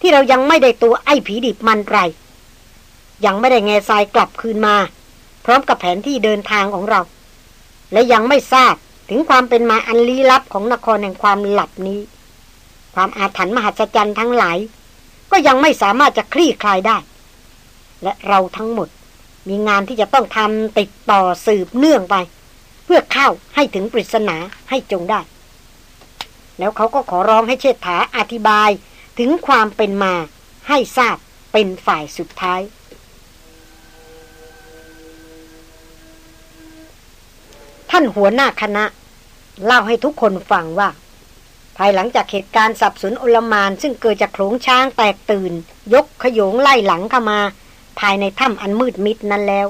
ที่เรายังไม่ได้ตัวไอ้ผีดิบมันไรยังไม่ได้แง่ทรายกลับคืนมา พร้อมกับแผนที่เดินทางของเรา และยังไม่ทราบถึงความเป็นมาอันลี้ลับของนครแห่งความหลับนี้ ความอาถรรพ์มหัศจรรย์ทั้งหลาย ก็ยังไม่สามารถจะคลี่คลายได้ และเราทั้งหมดมีงานที่จะต้องทำติดต่อสืบเนื่องไป เพื่อเข้าให้ถึงปริศนาให้จงได้ แล้วเขาก็ขอร้องให้เชษฐาอธิบายถึงความเป็นมาให้ทราบเป็นฝ่ายสุดท้าย ท่านหัวหน้าคณะ เล่าให้ทุกคนฟังว่า ภายหลังจากเหตุการณ์สับสนอลมาน ซึ่งเกิดจากโขลงช้างแตกตื่น ยกขยงไล่หลังเข้ามา ภายในถ้ำอันมืดมิดนั้นแล้ว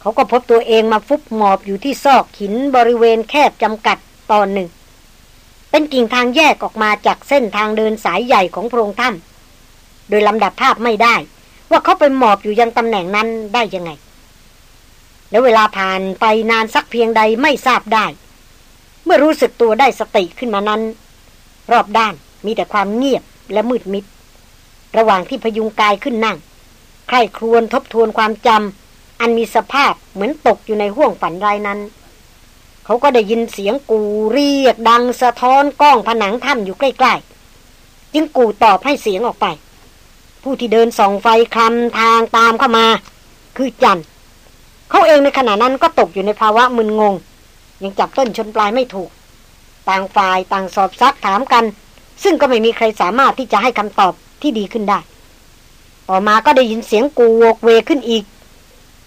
เขาก็พบตัวเองมาฟุบหมอบอยู่ที่ซอกหินบริเวณแคบจำกัดตอนหนึ่ง เป็นกิ่งทางแยกออกมาจากเส้นทางเดินสายใหญ่ของโพรงถ้ำโดยลำดับภาพไม่ได้ ว่าเขาไปหมอบอยู่ยังตำแหน่งนั้นได้ยังไง แล้วเวลาผ่านไปนานสักเพียงใดไม่ทราบได้ เมื่อรู้สึกตัวได้สติขึ้นมานั้น รอบด้านมีแต่ความเงียบและมืดมิด ระหว่างที่พยุงกายขึ้นนั่งใครครวญทบทวนความจำอันมีสภาพเหมือนตกอยู่ในห้วงฝันรายนั้น เขาก็ได้ยินเสียงกูเรียกดังสะท้อนก้องผนังถ้ำอยู่ใกล้ๆ จึงกูตอบให้เสียงออกไป ผู้ที่เดินส่องไฟคลำทางตามเข้ามา คือจันท เขาเองในขณะนั้นก็ตกอยู่ในภาวะมึนงง ยังจับต้นชนปลายไม่ถูก ต่างฝ่ายต่างสอบซักถามกัน ซึ่งก็ไม่มีใครสามารถที่จะให้คำตอบที่ดีขึ้นได้ ต่อมาก็ได้ยินเสียงกูโวกเวขึ้นอีก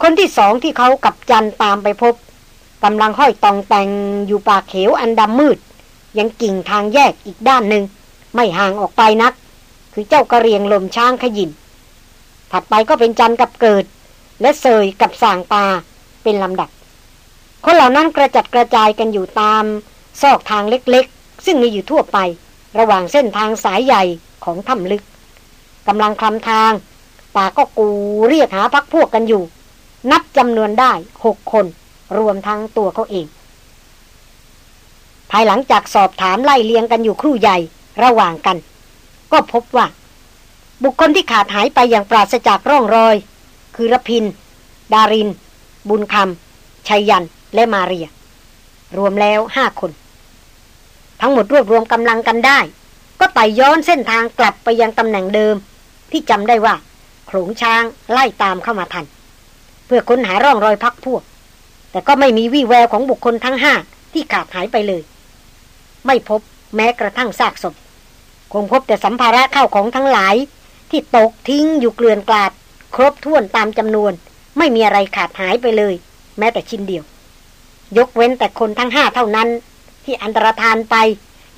คนที่สองที่เขากับจันตามไปพบกำลังห้อยตองแต่งอยู่ปากเขวอันดำมืด ยังกิ่งทางแยกอีกด้านหนึ่งไม่ห่างออกไปนัก คือเจ้ากระเรียงลมช้างขยินถัดไปก็เป็นจันกับเกิด และเซยกับส่างปาเป็นลำดับ คนเหล่านั้นกระจัดกระจายกันอยู่ตามซอกทางเล็กๆ ซึ่งมีอยู่ทั่วไป ระหว่างเส้นทางสายใหญ่ของถ้ำลึกกำลังคลำทาง ป่าก็กูเรียกหาพักพวกกันอยู่ นับจำนวนได้หกคน รวมทั้งตัวเขาเอง ภายหลังจากสอบถามไล่เลียงกันอยู่ครู่ใหญ่ระหว่างกัน ก็พบว่า บุคคลที่ขาดหายไปอย่างปราศจากร่องรอย คือรพิน ดาริน บุญคำชัยยัน และมาเรีย รวมแล้วห้าคน ทั้งหมดรวบรวมกำลังกันได้ ก็ไต่ย้อนเส้นทางกลับไปยังตำแหน่งเดิม ที่จำได้ว่าโขลงช้างไล่ตามเข้ามาทัน เพื่อค้นหาร่องรอยพักพวก แต่ก็ไม่มีวี่แววของบุคคลทั้งห้าที่ขาดหายไปเลย ไม่พบแม้กระทั่งซากศพคงพบแต่สัมภาระเข้าของทั้งหลาย ที่ตกทิ้งอยู่เกลื่อนกลาด ครบถ้วนตามจำนวน ไม่มีอะไรขาดหายไปเลย แม้แต่ชิ้นเดียว ยกเว้นแต่คนทั้งห้าเท่านั้น ที่อันตรธานไป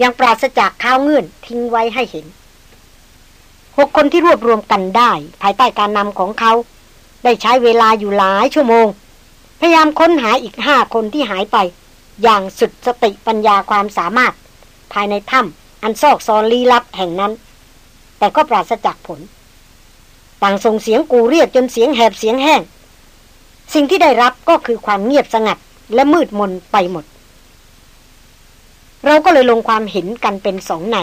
ยังปราศจากข้าวเงื่อนทิ้งไว้ให้เห็นหกคนที่รวบรวมกันได้ ภายใต้การนำของเขา ได้ใช้เวลาอยู่หลายชั่วโมง พยายามค้นหาอีกห้าคนที่หายไป อย่างสุดสติปัญญาความสามารถ ภายในถ้ำอันซอกซอนลี้ลับแห่งนั้น แต่ก็ปราศจากผล ต่างส่งเสียงกูเรียกจนเสียงแหบเสียงแห้ง สิ่งที่ได้รับก็คือความเงียบสงัดและมืดมนไปหมด เราก็เลยลงความเห็นกันเป็นสองใน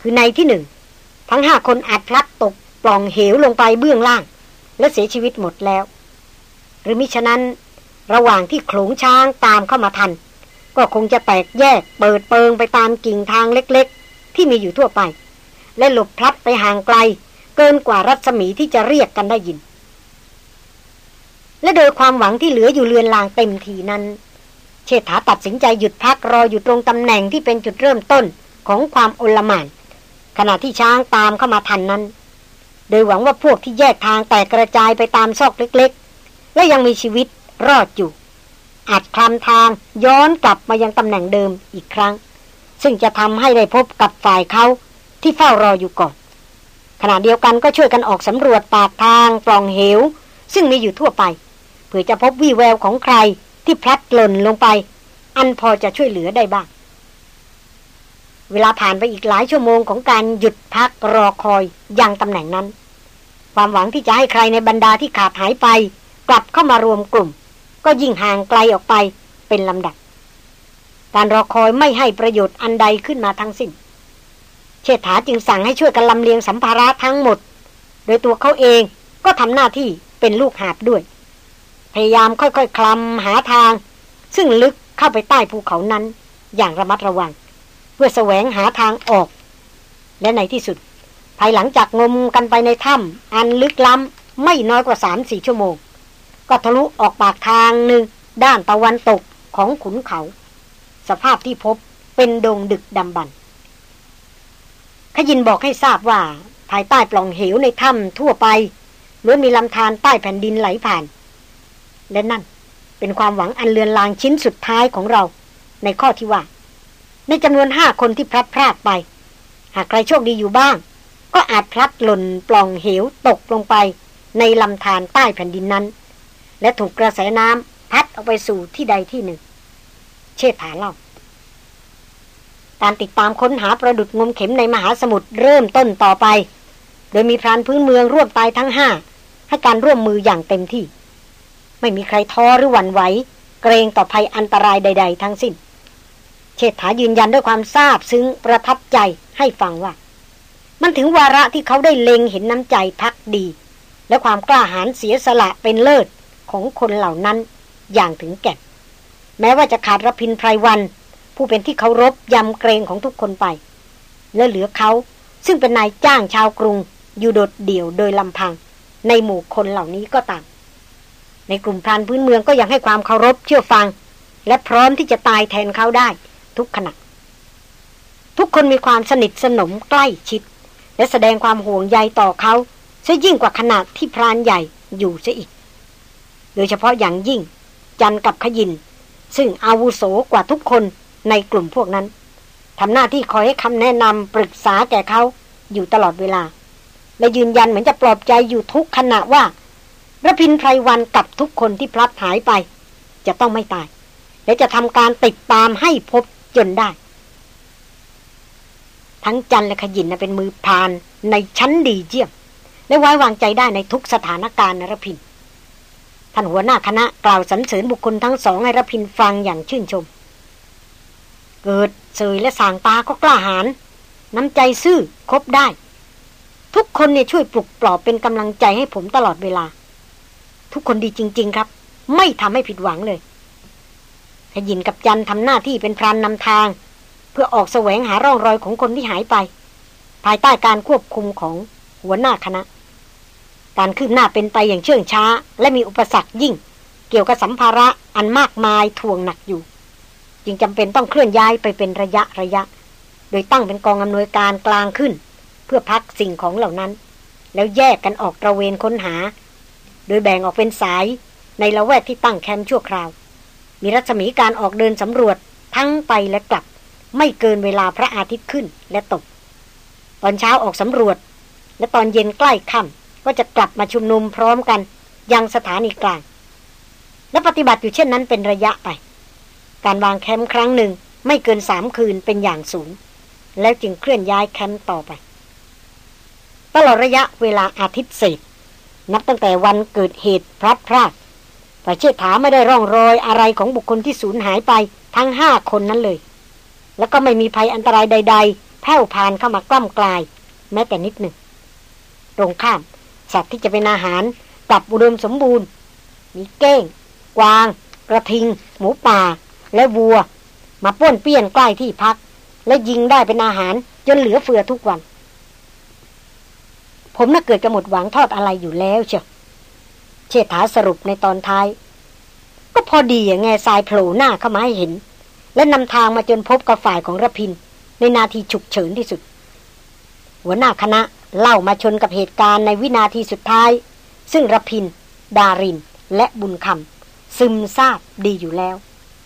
คือในที่หนึ่ง ทั้งห้าคนอาจพลัดตกปล่องเหวลงไปเบื้องล่าง และเสียชีวิตหมดแล้ว หรือมิฉะนั้น ระหว่างที่โขลงช้างตามเข้ามาทัน ก็คงจะแตกแยกเปิดเปิงไปตามกิ่งทางเล็กๆ ที่มีอยู่ทั่วไป และหลบพลัดไปห่างไกล เกินกว่ารัศมีที่จะเรียกกันได้ยิน และโดยความหวังที่เหลืออยู่เลือนลางเต็มทีนั้น เชษฐาตัดสินใจหยุดพักรออยู่ตรงตำแหน่งที่เป็นจุดเริ่มต้นของความโอลหม่านขณะที่ช้างตามเข้ามาทันนั้น โดยหวังว่าพวกที่แยกทางแตกกระจายไปตามซอกเล็กๆ และยังมีชีวิตรอดอยู่ อาจคลำทางย้อนกลับมายังตำแหน่งเดิมอีกครั้ง ซึ่งจะทำให้ได้พบกับฝ่ายเขาที่เฝ้ารออยู่ก่อน ขณะเดียวกันก็ช่วยกันออกสำรวจปากทางปล่องเหว ซึ่งมีอยู่ทั่วไป เพื่อจะพบวี่แววของใครที่พลัดหล่นลงไป อันพอจะช่วยเหลือได้บ้าง เวลาผ่านไปอีกหลายชั่วโมงของการหยุดพักรอคอยอย่างตำแหน่งนั้น ความหวังที่จะให้ใครในบรรดาที่ขาดหายไป กลับเข้ามารวมกลุ่ม ก็ยิ่งห่างไกลออกไปเป็นลำดับ การรอคอยไม่ให้ประโยชน์อันใดขึ้นมาทั้งสิ้น เชษฐาจึงสั่งให้ช่วยกันลำเลียงสัมภาระทั้งหมด โดยตัวเขาเองก็ทำหน้าที่เป็นลูกหาบด้วย พยายามค่อยๆคลำหาทาง ซึ่งลึกเข้าไปใต้ภูเขานั้น อย่างระมัดระวัง เพื่อแสวงหาทางออก และในที่สุด ภายหลังจากงมกันไปในถ้ำอันลึกล้ำไม่น้อยกว่าสามสี่ชั่วโมง ก็ทะลุออกปากทางหนึ่งด้านตะวันตกของขุนเขา สภาพที่พบเป็นดงดึกดำบรร ขยินบอกให้ทราบว่า ภายใต้ปล่องเหวในถ้ำทั่วไปล้วนมีลำธารใต้แผ่นดินไหลผ่าน และนั่นเป็นความหวังอันเลือนลางชิ้นสุดท้ายของเรา ในข้อที่ว่า ในจำนวนห้าคนที่พลัดพรากไป หากใครโชคดีอยู่บ้าง ก็อาจพลัดหล่นปล่องเหวตกลงไปในลำธารใต้แผ่นดินนั้น และถูกกระแสน้ำพัดออกไปสู่ที่ใดที่หนึ่ง เชษฐาเล่า การติดตามค้นหาประดุดงมเข็มในมหาสมุทรเริ่มต้นต่อไป โดยมีพรานพื้นเมืองร่วมตายทั้งห้าให้การร่วมมืออย่างเต็มที่ ไม่มีใครท้อหรือหวั่นไหวเกรงต่อภัยอันตรายใด ๆ ทั้งสิ้น เชษฐายืนยันด้วยความซาบซึ้งประทับใจให้ฟังว่า มันถึงวาระที่เขาได้เล็งเห็นน้ำใจพักดี และความกล้าหาญเสียสละเป็นเลิศของคนเหล่านั้นอย่างถึงแก่แม้ว่าจะขาดรพินไพรวัน ผู้เป็นที่เคารพยำเกรงของทุกคนไป และเหลือเขาซึ่งเป็นนายจ้างชาวกรุง อยู่โดดเดี่ยวโดยลำพัง ในหมู่คนเหล่านี้ก็ตาม ในกลุ่มพรานพื้นเมืองก็ยังให้ความเคารพเชื่อฟัง และพร้อมที่จะตายแทนเขาได้ ทุกขณะทุกคนมีความสนิทสนมใกล้ชิด และแสดงความห่วงใยต่อเขาซะยิ่งกว่าขนาดที่พรานใหญ่อยู่ซะอีก โดยเฉพาะอย่างยิ่ง จันกับขยิน ซึ่งอาวุโสกว่าทุกคน ในกลุ่มพวกนั้นทำหน้าที่คอยให้คำแนะนำปรึกษาแก่เขาอยู่ตลอดเวลา และยืนยันเหมือนจะปลอบใจอยู่ทุกขณะว่าระพินไพรวันกับทุกคนที่พลัดหายไป จะต้องไม่ตาย และจะทำการติดตามให้พบจนได้ ทั้งจันและขยินเป็นมือพานในชั้นดีเยี่ยม และไว้วางใจได้ในทุกสถานการณ์นรพินท่านหัวหน้าคณะกล่าวสรรเสริญบุคคลทั้งสองให้รพินฟังอย่างชื่นชม เกิดเสยและสางตาก็กล้าหาญน้ำใจซื่อคบได้ ทุกคนเนี่ยช่วยปลุกปลอบเป็นกำลังใจให้ผมตลอดเวลา ทุกคนดีจริง ๆ ครับ ไม่ทำให้ผิดหวังเลยขยินกับจันทำหน้าที่เป็นพรานนำทาง เพื่อออกแสวงหาร่องรอยของคนที่หายไป ภายใต้การควบคุมของหัวหน้าคณะ การคืบหน้าเป็นไปอย่างเชื่องช้า และมีอุปสรรคยิ่ง เกี่ยวกับสัมภาระอันมากมายทวงหนักอยู่ จึงจำเป็นต้องเคลื่อนย้ายไปเป็นระยะระยะ โดยตั้งเป็นกองอำนวยการกลางขึ้น เพื่อพักสิ่งของเหล่านั้น แล้วแยกกันออกตระเวนค้นหา โดยแบ่งออกเป็นสายในละแวกที่ตั้งแคมป์ชั่วคราว มีรัศมีการออกเดินสำรวจทั้งไปและกลับ ไม่เกินเวลาพระอาทิตย์ขึ้นและตก ตอนเช้าออกสำรวจ และตอนเย็นใกล้ค่ำก็จะกลับมาชุมนุมพร้อมกันยังสถานีกลาง และปฏิบัติอยู่เช่นนั้นเป็นระยะไป การวางแคมป์ครั้งหนึ่งไม่เกินสามคืนเป็นอย่างสูง แล้วจึงเคลื่อนย้ายแคมป์ต่อไป ตลอดระยะเวลาอาทิตย์เศษ นับตั้งแต่วันเกิดเหตุพลัดพรากแต่เชิดถาไม่ได้ร่องรอยอะไรของบุคคลที่สูญหายไปทั้งห้าคนนั้นเลย แล้วก็ไม่มีภัยอันตรายใด ๆ แผ่วพานเข้ามากล้ำกลาย แม้แต่นิดหนึ่ง ตรงข้าม สัตว์ที่จะเป็นอาหารกลับอุดมสมบูรณ์ มีเก้ง กวาง กระทิง หมูป่า และวัว มาป้วนเปี้ยนใกล้ที่พัก และยิงได้เป็นอาหารจนเหลือเฟือทุกวัน ผมน่าเกิดกระหมดหวังทอดอะไรอยู่แล้วเชียวเชษฐาสรุปในตอนท้าย ก็พอดีอย่างไงทรายโผล่หน้าเข้ามาให้เห็น และนำทางมาจนพบกับฝ่ายของระพิน ในนาทีฉุกเฉินที่สุด หัวหน้าคณะเล่ามาชนกับเหตุการณ์ในวินาทีสุดท้าย ซึ่งระพิน ดาริน และบุญคำซึมซาบดีอยู่แล้ว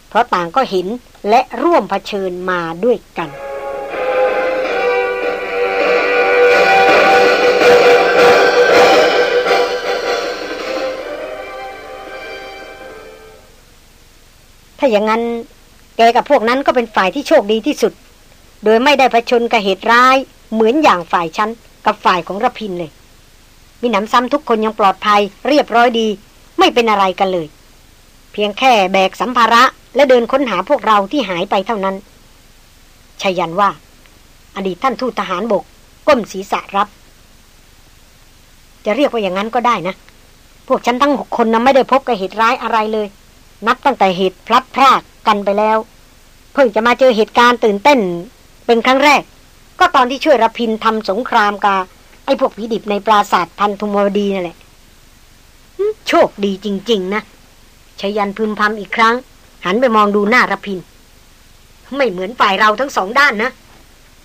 เพราะต่างก็เห็นและร่วมเผชิญมาด้วยกันถ้าอย่างนั้นแกกับพวกนั้นก็เป็นฝ่ายที่โชคดีที่สุด โดยไม่ได้ผชนกับเหตุร้ายเหมือนอย่างฝ่ายฉันกับฝ่ายของระพินเลย มีหนำซ้ำทุกคนยังปลอดภัย เรียบร้อยดี ไม่เป็นอะไรกันเลย เพียงแค่แบกสัมภาระและเดินค้นหาพวกเราที่หายไปเท่านั้นชยันว่า อดีตท่านทูตทหารบก ก้มศีรษะรับ จะเรียกว่าอย่างนั้นก็ได้นะ พวกฉันทั้งหกคนนั้นไม่ได้พบกับเหตุร้ายอะไรเลย นับตั้งแต่เหตุพลัดพรากกันไปแล้ว เพิ่งจะมาเจอเหตุการณ์ตื่นเต้น เป็นครั้งแรก ก็ตอนที่ช่วยรพินทำสงครามกาไอ้พวกผีดิบในปราสาทพันธุมวดีนั่นแหละโชคดีจริง ๆ นะชยันพึมพำอีกครั้ง หันไปมองดูหน้ารพิน ไม่เหมือนฝ่ายเราทั้งสองด้านนะ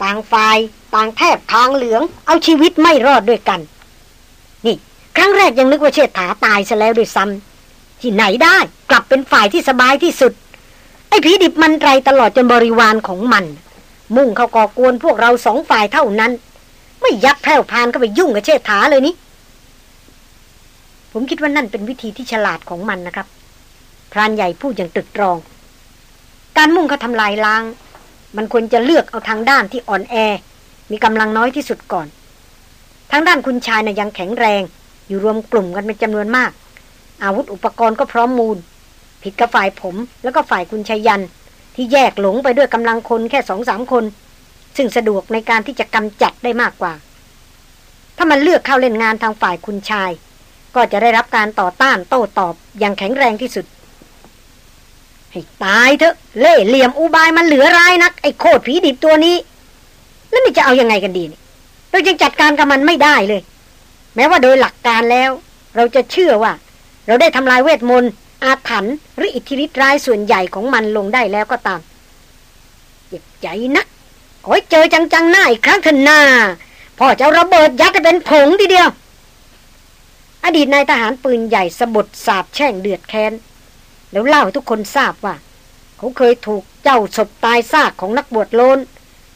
ต่างฝ่ายต่างแทบทางเหลือง เอาชีวิตไม่รอดด้วยกัน นี่ ครั้งแรกยังนึกว่าเชษฐาตายซะแล้วด้วยซ้ำที่ไหนได้กลับเป็นฝ่ายที่สบายที่สุด ไอ้ผีดิบมันไรตลอดจนบริวารของมัน มุ่งเขาก่อกวนพวกเราสองฝ่ายเท่านั้น ไม่ยักแพร่พานก็ไปยุ่งกับเชษฐาเลยนี่ผมคิดว่านั่นเป็นวิธีที่ฉลาดของมันนะครับ พรานใหญ่พูดอย่างตรึกตรอง การมุ่งเขาทำลายล้าง มันควรจะเลือกเอาทางด้านที่อ่อนแอ มีกำลังน้อยที่สุดก่อน ทางด้านคุณชายนะ่ะยังแข็งแรง อยู่รวมกลุ่มกันเป็นจำนวนมาก อาวุธอุปกรณ์ก็พร้อมมูล ผิดกับฝ่ายผมแล้วก็ฝ่ายคุณชัยยัน ที่แยกหลงไปด้วยกำลังคนแค่สองสามคน ซึ่งสะดวกในการที่จะกำจัดได้มากกว่า ถ้ามันเลือกเข้าเล่นงานทางฝ่ายคุณชาย ก็จะได้รับการต่อต้านโต้ตอบอย่างแข็งแรงที่สุด ให้ตายเถอะเล่เหลี่ยมอุบายมันเหลือร้ายนัก ไอ้โคตรผีดิบตัวนี้ แล้วมันจะเอาอยัางไงกันดีเนี่ยเราจะจัดการกับมันไม่ได้เลย แม้ว่าโดยหลักการแล้ว เราจะเชื่อว่า เราได้ทำลายเวทมนต์อาถรรพ์หรืออิทธิฤทธิ์ร้ายส่วนใหญ่ของมันลงได้แล้วก็ตามเจ็บใจนักขอให้เจอจังๆหน้าอีกครั้งเถอะหน้าพ่อจะระเบิดยัดจะเป็นผงทีเดียว อดีตนายทหารปืนใหญ่สะบดสาบแช่งเดือดแค้น แล้วเล่าให้ทุกคนทราบว่า เขาเคยถูกเจ้าศพตายซากของนักบวชโลน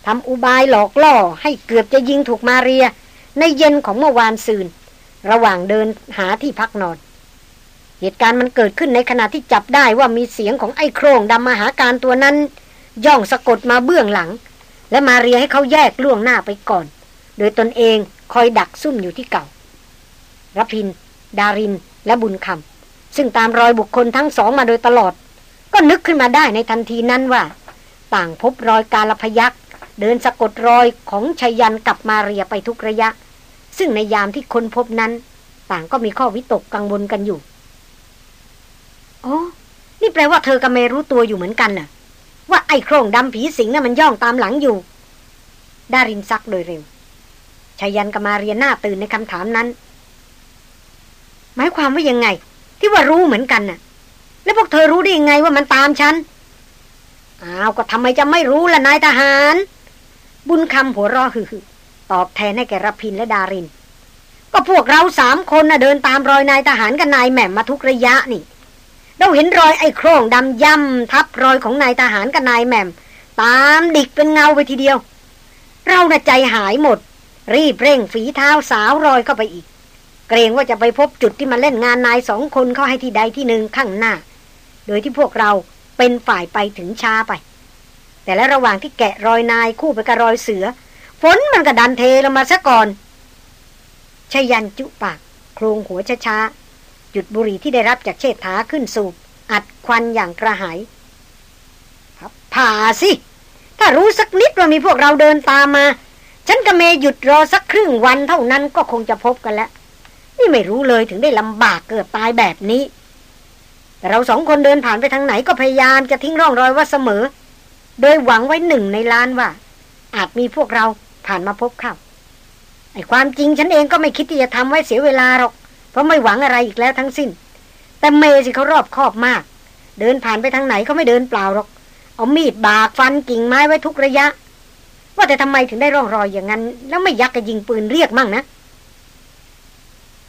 ทำอุบายหลอกล่อให้เกือบจะยิงถูกมาเรีย ในเย็นของเมื่อวานซืน ระหว่างเดินหาที่พักนอน เหตุการณ์มันเกิดขึ้นในขณะที่จับได้ว่ามีเสียงของไอ้โครงดำมาหาการตัวนั้น ย่องสะกดมาเบื้องหลัง และมาเรียให้เขาแยกล่วงหน้าไปก่อน โดยตนเองคอยดักซุ่มอยู่ที่เก่ารพิน ดาริน และบุญคำ ซึ่งตามรอยบุคคลทั้งสองมาโดยตลอด ก็นึกขึ้นมาได้ในทันทีนั้นว่า ต่างพบรอยกาลพยักเดินสะกดรอยของชยันกับมาเรียไปทุกระยะ ซึ่งในยามที่คนพบนั้น ต่างก็มีข้อวิตกกังวลกันอยู่อ๋อนี่แปลว่าเธอกับเมรู้ตัวอยู่เหมือนกันน่ะ ว่าไอ้โครงดำผีสิงน่ะมันย่องตามหลังอยู่ดารินซักโดยเร็วชายันกับมาเรียนหน้าตื่นในคำถามนั้น หมายความว่ายังไง ที่ว่ารู้เหมือนกันน่ะ แล้วพวกเธอรู้ได้ยังไงว่ามันตามฉันอ้าวก็ทำไมจะไม่รู้ล่ะนายทหาร บุญคำหัวรอฮือตอบแทนให้แกรพินและดาริน ก็พวกเราสามคนน่ะเดินตามรอยนายทหารกับนายแหม่มมาทุกระยะนี่ เราเห็นรอยไอ้โครงดำย่ำทับรอยของนายทหารกับนายแหม่ม ตามดิกเป็นเงาไปทีเดียว เราน่ะใจหายหมด รีบเร่งฝีเท้าสาวรอยเข้าไปอีก เกรงว่าจะไปพบจุดที่มันเล่นงานนายสองคนเข้าให้ที่ใดที่หนึ่งข้างหน้า โดยที่พวกเราเป็นฝ่ายไปถึงช้าไป แต่และระหว่างที่แกะรอยนายคู่ไปกับรอยเสือ ฝนมันก็ดันเทลงมาซะก่อนชยันจุปาก โครงหัวช้าๆจุดบุหรี่ที่ได้รับจากเชษฐาขึ้นสูบ อัดควันอย่างกระหายพับผ่าสิ ถ้ารู้สักนิดว่ามีพวกเราเดินตามมา ฉันกับเมยหยุดรอสักครึ่งวันเท่านั้นก็คงจะพบกันแล้ว นี่ไม่รู้เลยถึงได้ลำบากเกิดตายแบบนี้ แต่เราสองคนเดินผ่านไปทางไหนก็พยายามจะทิ้งร่องรอยว่าเสมอ โดยหวังไว้หนึ่งในล้านว่า อาจมีพวกเราผ่านมาพบเข้าไอ้ความจริงฉันเองก็ไม่คิดที่จะทำไว้เสียเวลาหรอก เพราะไม่หวังอะไรอีกแล้วทั้งสิ้น แต่เมย์สิเขารอบคอบมาก เดินผ่านไปทางไหนเขาไม่เดินเปล่าหรอก เอามีดบากฟันกิ่งไม้ไว้ทุกระยะ ว่าแต่ทำไมถึงได้ร่องรอยอย่างนั้น แล้วไม่ยักกระยิงปืนเรียกมั่งนะ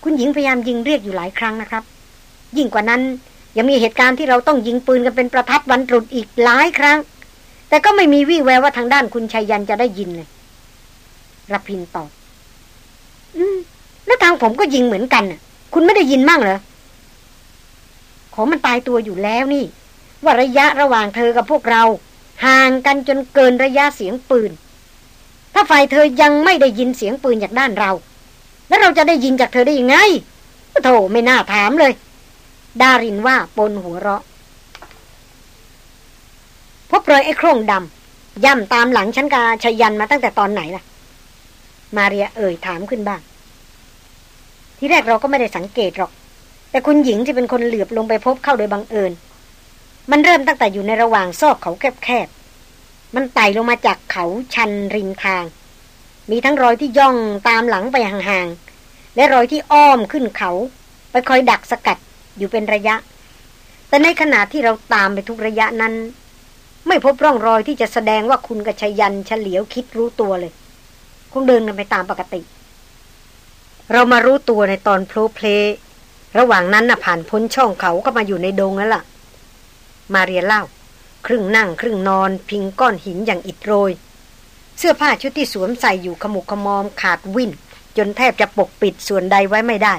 คุณหญิงพยายามยิงเรียกอยู่หลายครั้งนะครับ ยิ่งกว่านั้นยังมีเหตุการณ์ที่เราต้องยิงปืนกันเป็นประทัดวันตรุษอีกหลายครั้ง แต่ก็ไม่มีวี่แววว่าทางด้านคุณชัยยันจะได้ยินเลยรพินตอบอืม แล้วทางผมก็ยิงเหมือนกันคุณไม่ได้ยินมั่งเหรอขอมันตายตัวอยู่แล้วนี่ ว่าระยะระหว่างเธอกับพวกเรา ห่างกันจนเกินระยะเสียงปืน ถ้าฝ่ายเธอยังไม่ได้ยินเสียงปืนจากด้านเรา แล้วเราจะได้ยินจากเธอได้ยังไงโธ่ไม่น่าถามเลย ดารินว่าปนหัวเราะพบรอยไอ้โครงดำย่ำตามหลังฉันกาชยันมาตั้งแต่ตอนไหนล่ะ มาเรียเอ่ยถามขึ้นบ้าง ที่แรกเราก็ไม่ได้สังเกตหรอก แต่คุณหญิงที่เป็นคนเหลือบลงไปพบเข้าโดยบังเอิญ มันเริ่มตั้งแต่อยู่ในระหว่างซอกเขาแคบๆมันไต่ลงมาจากเขาชันริมทาง มีทั้งรอยที่ย่องตามหลังไปห่างๆ และรอยที่อ้อมขึ้นเขา ไปคอยดักสกัดอยู่เป็นระยะ แต่ในขณะที่เราตามไปทุกระยะนั้น ไม่พบร่องรอยที่จะแสดงว่าคุณกับชยันเฉลียวคิดรู้ตัวเลย คงเดินกันไปตามปกติ เรามารู้ตัวในตอนโพลเพลระหว่างนั้นน่ะผ่านพ้นช่องเขาก็มาอยู่ในดงแล้วล่ะ มาเรียเล่า ครึ่งนั่งครึ่งนอน พิงก้อนหินอย่างอิดโรย เสื้อผ้าชุดที่สวมใส่อยู่ขมุกขมอมขาดวิ่น จนแทบจะปกปิดส่วนใดไว้ไม่ได้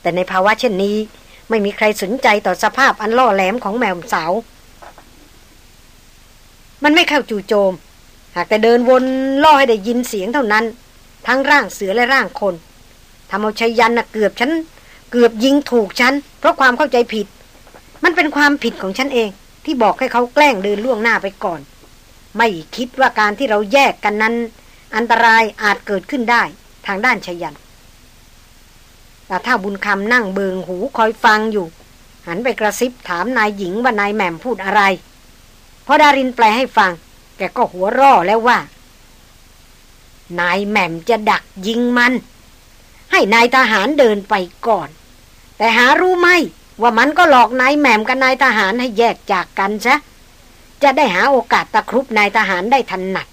แต่ในภาวะเช่นนี้ไม่มีใครสนใจต่อสภาพอันล่อแหลมของแมวสาว มันไม่เข้าจู่โจม หากแต่เดินวนล่อให้ได้ยินเสียงเท่านั้น ทั้งร่างเสือและร่างคนทำเอาชัยยันนะเกือบฉัน เกือบยิงถูกฉัน เพราะความเข้าใจผิด มันเป็นความผิดของฉันเอง ที่บอกให้เขาแกล้งเดินล่วงหน้าไปก่อน ไม่คิดว่าการที่เราแยกกันนั้น อันตรายอาจเกิดขึ้นได้ทางด้านชยันแต่ถ้าบุญคำนั่งเบิงหูคอยฟังอยู่ หันไปกระซิบถามนายหญิงว่านายแหม่มพูดอะไรพอดารินแปลให้ฟัง แกก็หัวร่อแล้วว่า นายแหม่มจะดักยิงมัน ให้นายทหารเดินไปก่อน แต่หารู้ไหมว่ามันก็หลอกนายแหม่มกับนายทหารให้แยกจากกันซะ จะได้หาโอกาสตะครุบนายทหารได้ทันหนัก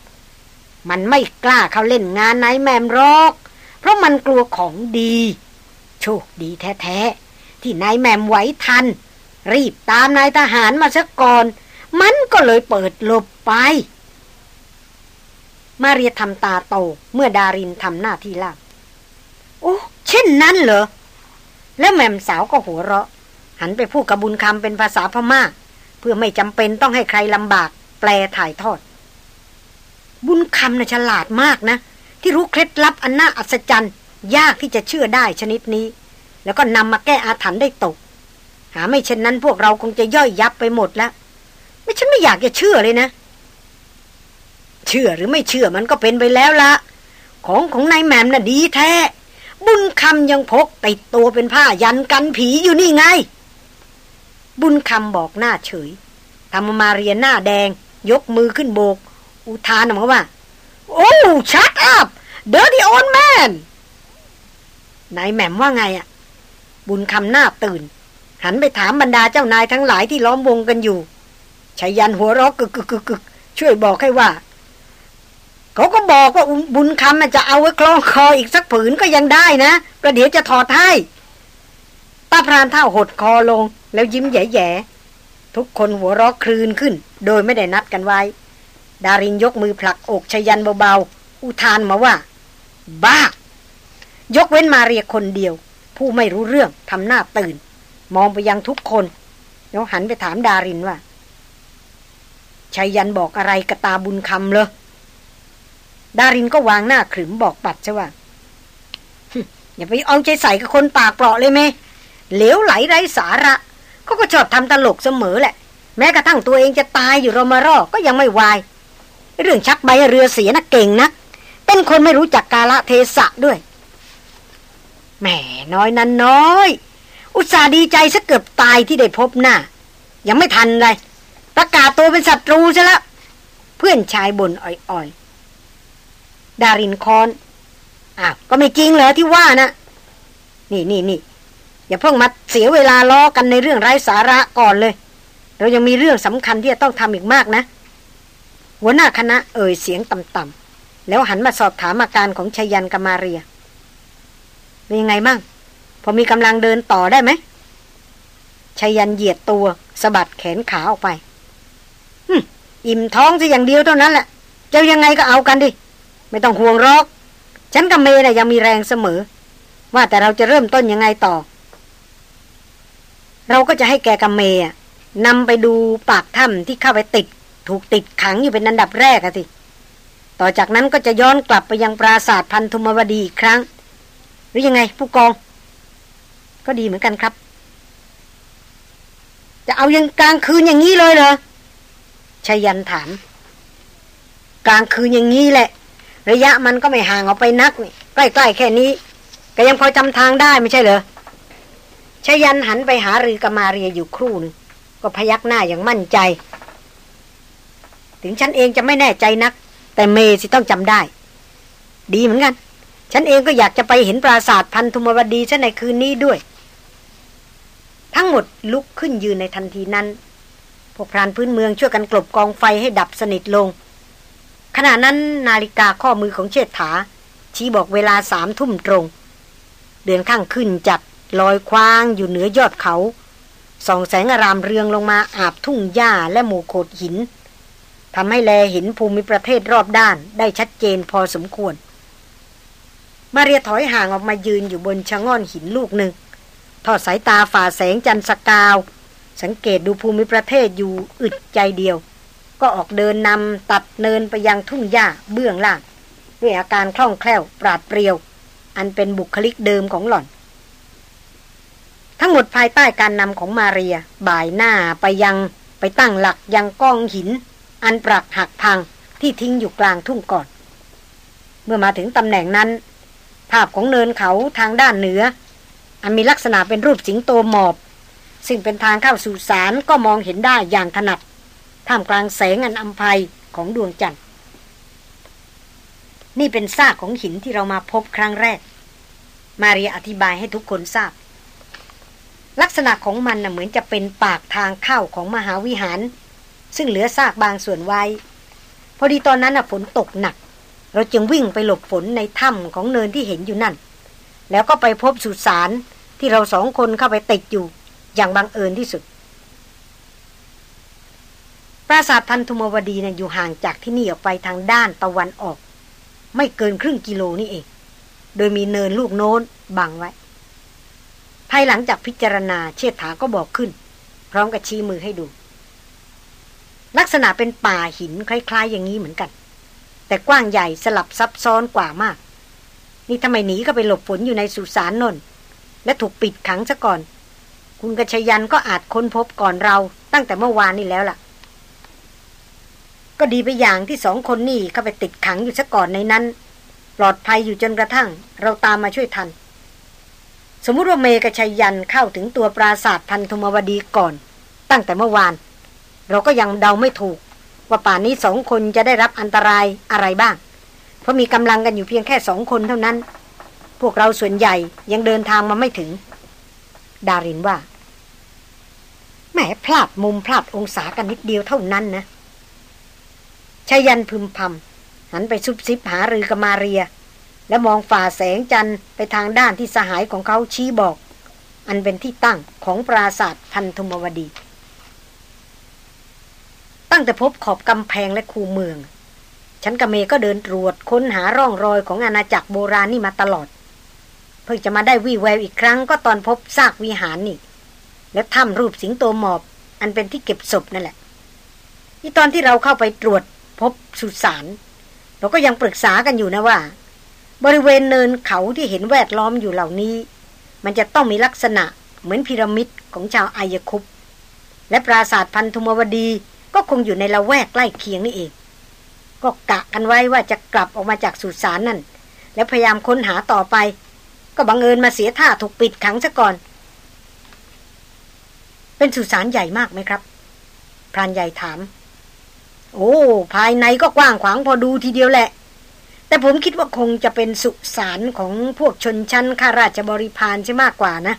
มันไม่กล้าเขาเล่นงานนายแมมรอก เพราะมันกลัวของดี โชคดีแท้ๆ ที่นายแมมไหวทัน รีบตามนายทหารมาซะก่อน มันก็เลยเปิดหลบไป มาเรียทำตาโตเมื่อดารินทำหน้าที่ล่าโอ้เช่นนั้นเหรอ แล้วแม่มสาวก็หัวเราะ หันไปพูดกับบุญคำเป็นภาษาพมา่า เพื่อไม่จำเป็นต้องให้ใครลำบาก แปลถ่ายทอด บุญคำน่ะฉลาดมากนะ ที่รู้เคล็ดลับอันน่าอัศจรรย์ ยากที่จะเชื่อได้ชนิดนี้ แล้วก็นำมาแก้อาถรรพ์ได้ตก หาไม่เช่นนั้นพวกเราคงจะย่อยยับไปหมดแล้วไม่ฉันไม่อยากจะเชื่อเลยนะ เชื่อหรือไม่เชื่อมันก็เป็นไปแล้วละของของนายแหม่มน่ะดีแท้ บุญคำยังพกติดตัวเป็นผ้ายันกันผีอยู่นี่ไง บุญคำบอกหน้าเฉยทำมาเรียนหน้าแดง ยกมือขึ้นโบก อุทานออกมาว่า โอ้ชัดอัพเดอร์ดีโอนแมนนายแหม่มว่าไงอะ บุญคำหน้าตื่น หันไปถามบรรดาเจ้านายทั้งหลายที่ล้อมวงกันอยู่ชายันหัวรอกกึกกึกกึกช่วยบอกให้ว่า เขาก็บอกว่าบุญคำจะเอาไว้คล้องคออีกสักผืนก็ยังได้นะ ประเดี๋ยวจะถอดให้ป้าพรานเท่าหดคอลง แล้วยิ้มแย่ๆทุกคนหัวเราะคลืนขึ้น โดยไม่ได้นัดกันไว้ ดารินยกมือผลักอกชยันเบาๆ อุทานมาว่า บ้า ยกเว้นมาเรียกคนเดียว ผู้ไม่รู้เรื่องทำหน้าตื่น มองไปยังทุกคนแล้วหันไปถามดารินว่าชายันบอกอะไรกระตาบุญคำเลยดารินก็วางหน้าขรึมบอกปัดใช่ว่า อย่าไปเอาใจใส่กับคนปากเปราะเลยเมเหลวไหลไร้สาระ เขาก็ชอบทำตลกเสมอแหละ แม้กระทั่งตัวเองจะตายอยู่รมารอก็ยังไม่วาย เรื่องชักใบเรือเสียนะเก่งนะเป็นคนไม่รู้จักกาละเทศะด้วยแหมน้อยนั้นน้อย อุตส่าห์ดีใจซะเกือบตายที่ได้พบหน้า ยังไม่ทันเลยประกาศตัวเป็นศัตรูซะแล้ว เพื่อนชายบ่นอ่อยๆ ดารินคอนอ้าวก็ไม่จริงเหรอที่ว่านะ นี่นี่นี่ อย่าเพิ่งมาเสียเวลาล้อกันในเรื่องไร้สาระก่อนเลย เรายังมีเรื่องสำคัญที่จะต้องทำอีกมากนะ หัวหน้าคณะเอ่ยเสียงต่ำๆแล้วหันมาสอบถามอาการของชยันกามาเรียเป็นยังไงมั่งพอมีกำลังเดินต่อได้ไหมชายันเหยียดตัวสะบัดแขนขาออกไปอิ่มท้องสิอย่างเดียวเท่านั้นแหละจะยังไงก็เอากันดิ ไม่ต้องห่วงรอก ฉันกับเมย์นะ่ะยังมีแรงเสมอ ว่าแต่เราจะเริ่มต้นยังไงต่อ เราก็จะให้แกกับเมย์นำไปดูปากถ้ำที่เข้าไปติด ถูกติดขังอยู่เป็นอันดับแรกอะสิต่อจากนั้นก็จะย้อนกลับไปยังปราสาทพันธุมวดีอีกครั้ง หรือยังไง ผู้กอง ก็ดีเหมือนกันครับ จะเอายังกลางคืนอย่างนี้เลยเหรอชายันถาม กลางคืนอย่างนี้แหละ ระยะมันก็ไม่ห่างออกไปนักนี่ใกล้ๆแค่นี้ ก็ยังพอจำทางได้ไม่ใช่เหรอ ชยันหันไปหารือกมาเรียอยู่ครู่นึงก็พยักหน้าอย่างมั่นใจ ถึงฉันเองจะไม่แน่ใจนัก แต่เมสิต้องจำได้ ดีเหมือนกัน ฉันเองก็อยากจะไปเห็นปราสาทพันธุมวดีซะในคืนนี้ด้วย ทั้งหมดลุกขึ้นยืนในทันทีนั้น พวกพรานพื้นเมืองช่วยกันกลบกองไฟให้ดับสนิทลง ขณะนั้นนาฬิกาข้อมือของเชษฐา ชี้บอกเวลาสามทุ่มตรง เดือนข้างขึ้นจัด ลอยคว้างอยู่เหนือยอดเขา ส่องแสงอารามเรืองลงมาอาบทุ่งหญ้าและหมู่โขดหินทำให้แลเห็นภูมิประเทศรอบด้านได้ชัดเจนพอสมควร มาเรียถอยห่างออกมายืนอยู่บนชะง่อนหินลูกหนึ่ง ทอดสายตาฝ่าแสงจันทร์สกาว สังเกตดูภูมิประเทศอยู่อึดใจเดียว ก็ออกเดินนำตัดเนินไปยังทุ่งหญ้าเบื้องล่าง ด้วยอาการคล่องแคล่วปราดเปรียว อันเป็นบุคลิกเดิมของหล่อน ทั้งหมดภายใต้การนำของมาเรีย บ่ายหน้าไปยังไปตั้งหลักยังก้องหิน อันปรักหักพังที่ทิ้งอยู่กลางทุ่งก่อน เมื่อมาถึงตำแหน่งนั้น ภาพของเนินเขาทางด้านเหนือ อันมีลักษณะเป็นรูปสิงโตหมอบ ซึ่งเป็นทางเข้าสู่สารก็มองเห็นได้อย่างถนัด ท่ามกลางแสงอันอัมภัยของดวงจันทร์นี่เป็นซากของหินที่เรามาพบครั้งแรก มาเรียอธิบายให้ทุกคนทราบ ลักษณะของมันนะเหมือนจะเป็นปากทางเข้าของมหาวิหาร ซึ่งเหลือซากบางส่วนไว้ พอดีตอนนั้นน่ะฝนตกหนัก เราจึงวิ่งไปหลบฝนในถ้ำของเนินที่เห็นอยู่นั่น แล้วก็ไปพบสุสานที่เราสองคนเข้าไปติดอยู่ อย่างบังเอิญที่สุด ปราสาทพันธุมวดีนะ่ยอยู่ห่างจากที่นี่ออกไปทางด้านตะวันออก ไม่เกินครึ่งกิโลนี่เอง โดยมีเนินลูกโน้นบังไว้ ภายหลังจากพิจารณาเชษฐาก็บอกขึ้น พร้อมกับชี้มือให้ดู ลักษณะเป็นป่าหินคล้ายๆ อย่างนี้เหมือนกัน แต่กว้างใหญ่สลับซับซ้อนกว่ามาก นี่ทำไมหนีก็ไปหลบฝนอยู่ในสุสานนนและถูกปิดขังซะก่อน คุณกชยันก็อาจค้นพบก่อนเราตั้งแต่เมื่อวานนี้แล้วล่ะ ก็ดีไปอย่างที่สองคนนี่เข้าไปติดขังอยู่ซะก่อนในนั้น ปลอดภัยอยู่จนกระทั่ง เราตามมาช่วยทัน สมมติว่าเมกชัยยันเข้าถึงตัวปราศาสตร์พันธุมวดีก่อน ตั้งแต่เมื่อวาน เราก็ยังเดาไม่ถูก ว่าป่านนี้สองคนจะได้รับอันตรายอะไรบ้าง เพราะมีกำลังกันอยู่เพียงแค่สองคนเท่านั้น พวกเราส่วนใหญ่ยังเดินทางมาไม่ถึง ดารินว่าแหมพลาดมุมพลาดองศากันนิดเดียวเท่านั้นนะชายันพึมพำหันไปซุบซิบหารือกับมาเรีย แล้วมองฝ่าแสงจันทร์ไปทางด้านที่สหายของเขาชี้บอก อันเป็นที่ตั้งของปราศาสตร์พันธุมวดี ตั้งแต่พบขอบกำแพงและคูเมือง ฉันกับเมก็เดินตรวจค้นหาร่องรอยของอาณาจักรโบราณนี่มาตลอด เพิ่งจะมาได้วี่แววอีกครั้งก็ตอนพบซากวิหารนี่ และถ้ำรูปสิงโตหมอบ อันเป็นที่เก็บศพนั่นแหละที่ตอนที่เราเข้าไปตรวจพบสุสานเราก็ยังปรึกษากันอยู่นะว่า บริเวณเนินเขาที่เห็นแวดล้อมอยู่เหล่านี้ มันจะต้องมีลักษณะเหมือนพีระมิดของชาวอายคุปและปราสาทพันธุมวดีก็คงอยู่ในละแวกใกล้เคียงนี่เอง ก็กะกันไว้ว่าจะกลับออกมาจากสุสานนั่น แล้วพยายามค้นหาต่อไป ก็บังเอิญมาเสียท่าถูกปิดขังซะก่อน เป็นสุสานใหญ่มากไหมครับ พรานใหญ่ถาม โอ้ ภายในก็กว้างขวางพอดูทีเดียวแหละ แต่ผมคิดว่าคงจะเป็นสุสานของพวกชนชั้นข้าราชบริพารใช่มากกว่านะ